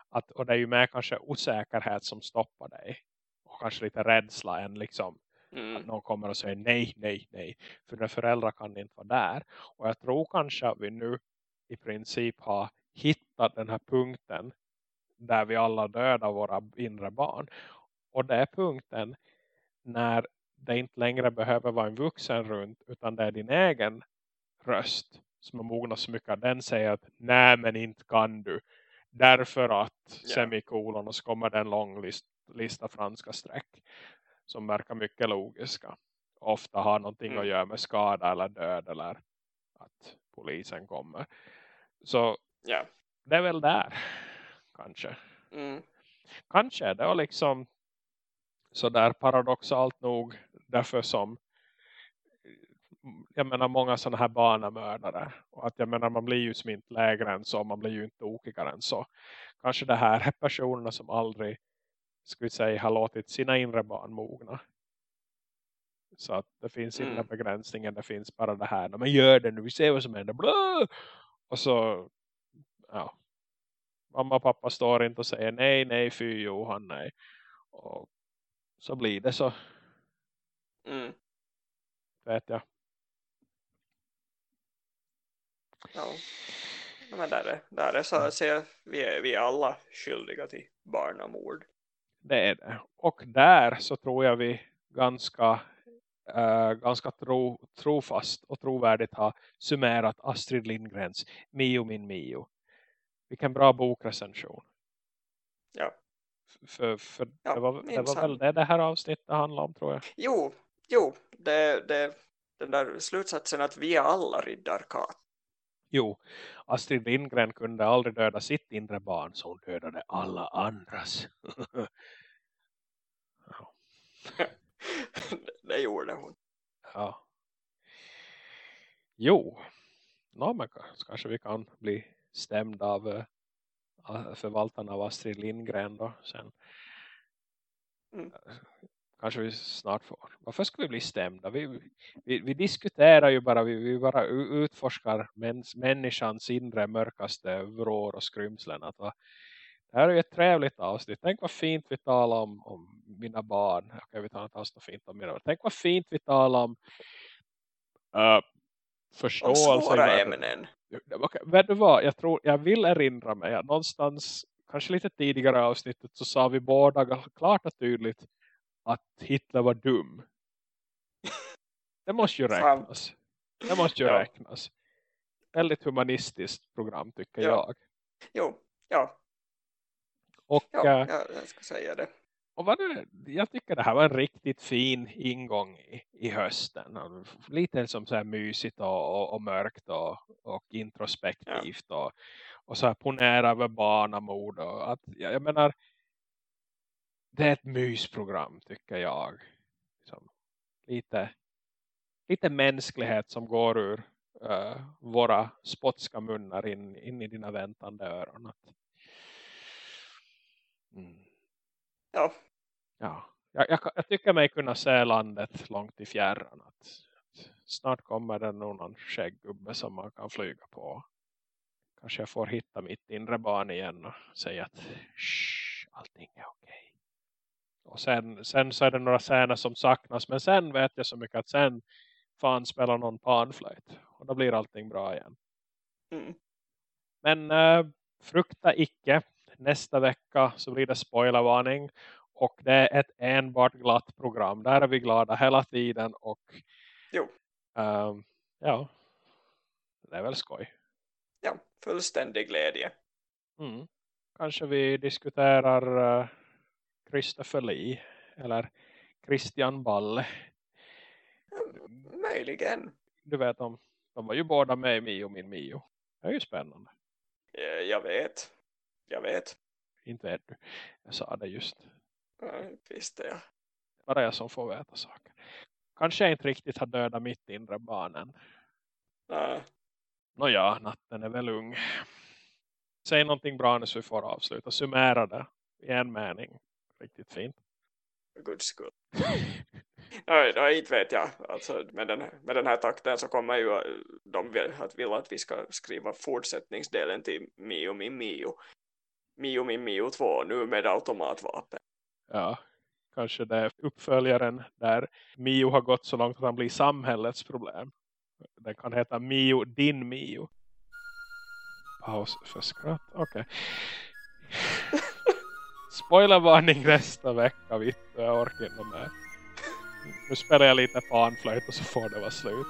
Att, och det är ju mer kanske osäkerhet som stoppar dig. Och kanske lite rädsla än liksom Mm. att någon kommer och säger nej, nej, nej. För dina föräldrar kan inte vara där. Och jag tror kanske att vi nu i princip har hittat den här punkten där vi alla dödar våra inre barn. Och det är punkten när det inte längre behöver vara en vuxen runt utan det är din egen röst som har mognat så mycket den säger att nej men inte kan du. Därför att Ja. semikolon och så kommer det en lång list, lista franska streck som verkar mycket logiska. Ofta har någonting Mm. att göra med skada eller död eller att polisen kommer. Så Ja. det är väl där kanske. Mm. Kanske det och liksom så där paradoxalt nog därför som jag menar många sådana här barnamördare och att jag menar man blir ju som inte lägre än så man blir ju inte tokigare än så kanske det här är personerna som aldrig skulle säga har låtit sina inre barn mogna så att det finns mm. inga begränsningar det finns bara det här men gör det nu, vi ser vad som händer Blå! och så ja mamma och pappa står inte och säger nej, nej, fy Johan, nej och så blir det så mm. vet jag Ja. Men där är, där är så att säga, vi är, vi är alla skyldiga till barnamord. Det är det. Och där så tror jag vi ganska, äh, ganska tro, trofast och trovärdigt har summerat Astrid Lindgrens Mio min Mio. Vilken bra bokrecension. Ja. För, för ja, det, var, det var väl det det här avsnittet handlade om tror jag. Jo, jo det, det, den där slutsatsen att vi är alla riddarkat. Jo, Astrid Lindgren kunde aldrig döda sitt inre barn så hon dödade alla andras. [LAUGHS] [LAUGHS] det gjorde hon. Ja. Jo, no, men kanske vi kan bli stämda av uh, förvaltarna av Astrid Lindgren då sen. Mm kanske vi snart får. Varför ska vi bli stämda? Vi, vi, vi diskuterar ju bara, vi, vi bara utforskar mäns, människans inre mörkaste vrår och skrymslen. Att, va? Det här är ju ett trevligt avsnitt. Tänk vad fint vi talar om, om mina barn. Okej, vi tar inte alls fint om mina barn. Tänk vad fint vi talar om uh, förståelse. Om svåra ämnen. Okay, vet du vad? Jag, tror, jag vill erinra mig att någonstans, kanske lite tidigare avsnittet så sa vi båda klart och tydligt att Hitler var dum. Det måste ju [LAUGHS] räknas. Det måste ju ja. räknas. Väldigt humanistiskt program tycker ja. jag. Jo, ja. Och, ja, äh, jag ska säga det. Och vad det, jag tycker det här var en riktigt fin ingång i, i hösten. Lite som så här mysigt och, och, och mörkt och, och introspektivt. Ja. Och, och så här ponera över barnamord. Och att, jag, jag menar, det är ett mysprogram tycker jag. Liksom, lite, lite mänsklighet som går ur uh, våra spotska munnar in, in i dina väntande öron. Mm. Ja. Ja. Jag, jag, jag, tycker mig kunna se landet långt i fjärran. Att, snart kommer det någon skägggubbe som man kan flyga på. Kanske jag får hitta mitt inre barn igen och säga att allting är okej. Och sen, sen så är det några scener som saknas. Men sen vet jag så mycket att sen fan spelar någon panflöjt. Och då blir allting bra igen. Mm. Men äh, frukta icke. Nästa vecka så blir det spoilervarning. Och det är ett enbart glatt program. Där är vi glada hela tiden. Och. Äh, ja, det är väl skoj. Ja, fullständig glädje. Mm. Kanske vi diskuterar... Äh, Christopher Lee eller Christian Balle. Möjligen. Du vet om, de var ju båda med i Mio min Mio. Det är ju spännande. Jag vet. Jag vet. Inte vet du. Jag sa det just. Ja, visste jag. Bara jag som får veta saker. Kanske jag inte riktigt har dödat mitt inre barn än. Nej. Nåja, natten är väl ung. Säg någonting bra nu så vi får avsluta. Summera det i en mening riktigt fint. För guds skull. Nej, nej, inte vet jag. Alltså, med, den, med den här takten så kommer ju eh, de att vilja att vi ska skriva fortsättningsdelen till Mio min Mio. Mio min Mio 2 nu med automatvapen. Ja, kanske det är uppföljaren där Mio har gått så långt att han blir samhällets problem. Den kan heta Mio din Mio. Paus för skratt, okej. Okay. [LAUGHS] Spoilervarning nästa vecka, vittu, Jag orkar inte med. Nu spelar jag lite panflöjt och så får det vara slut.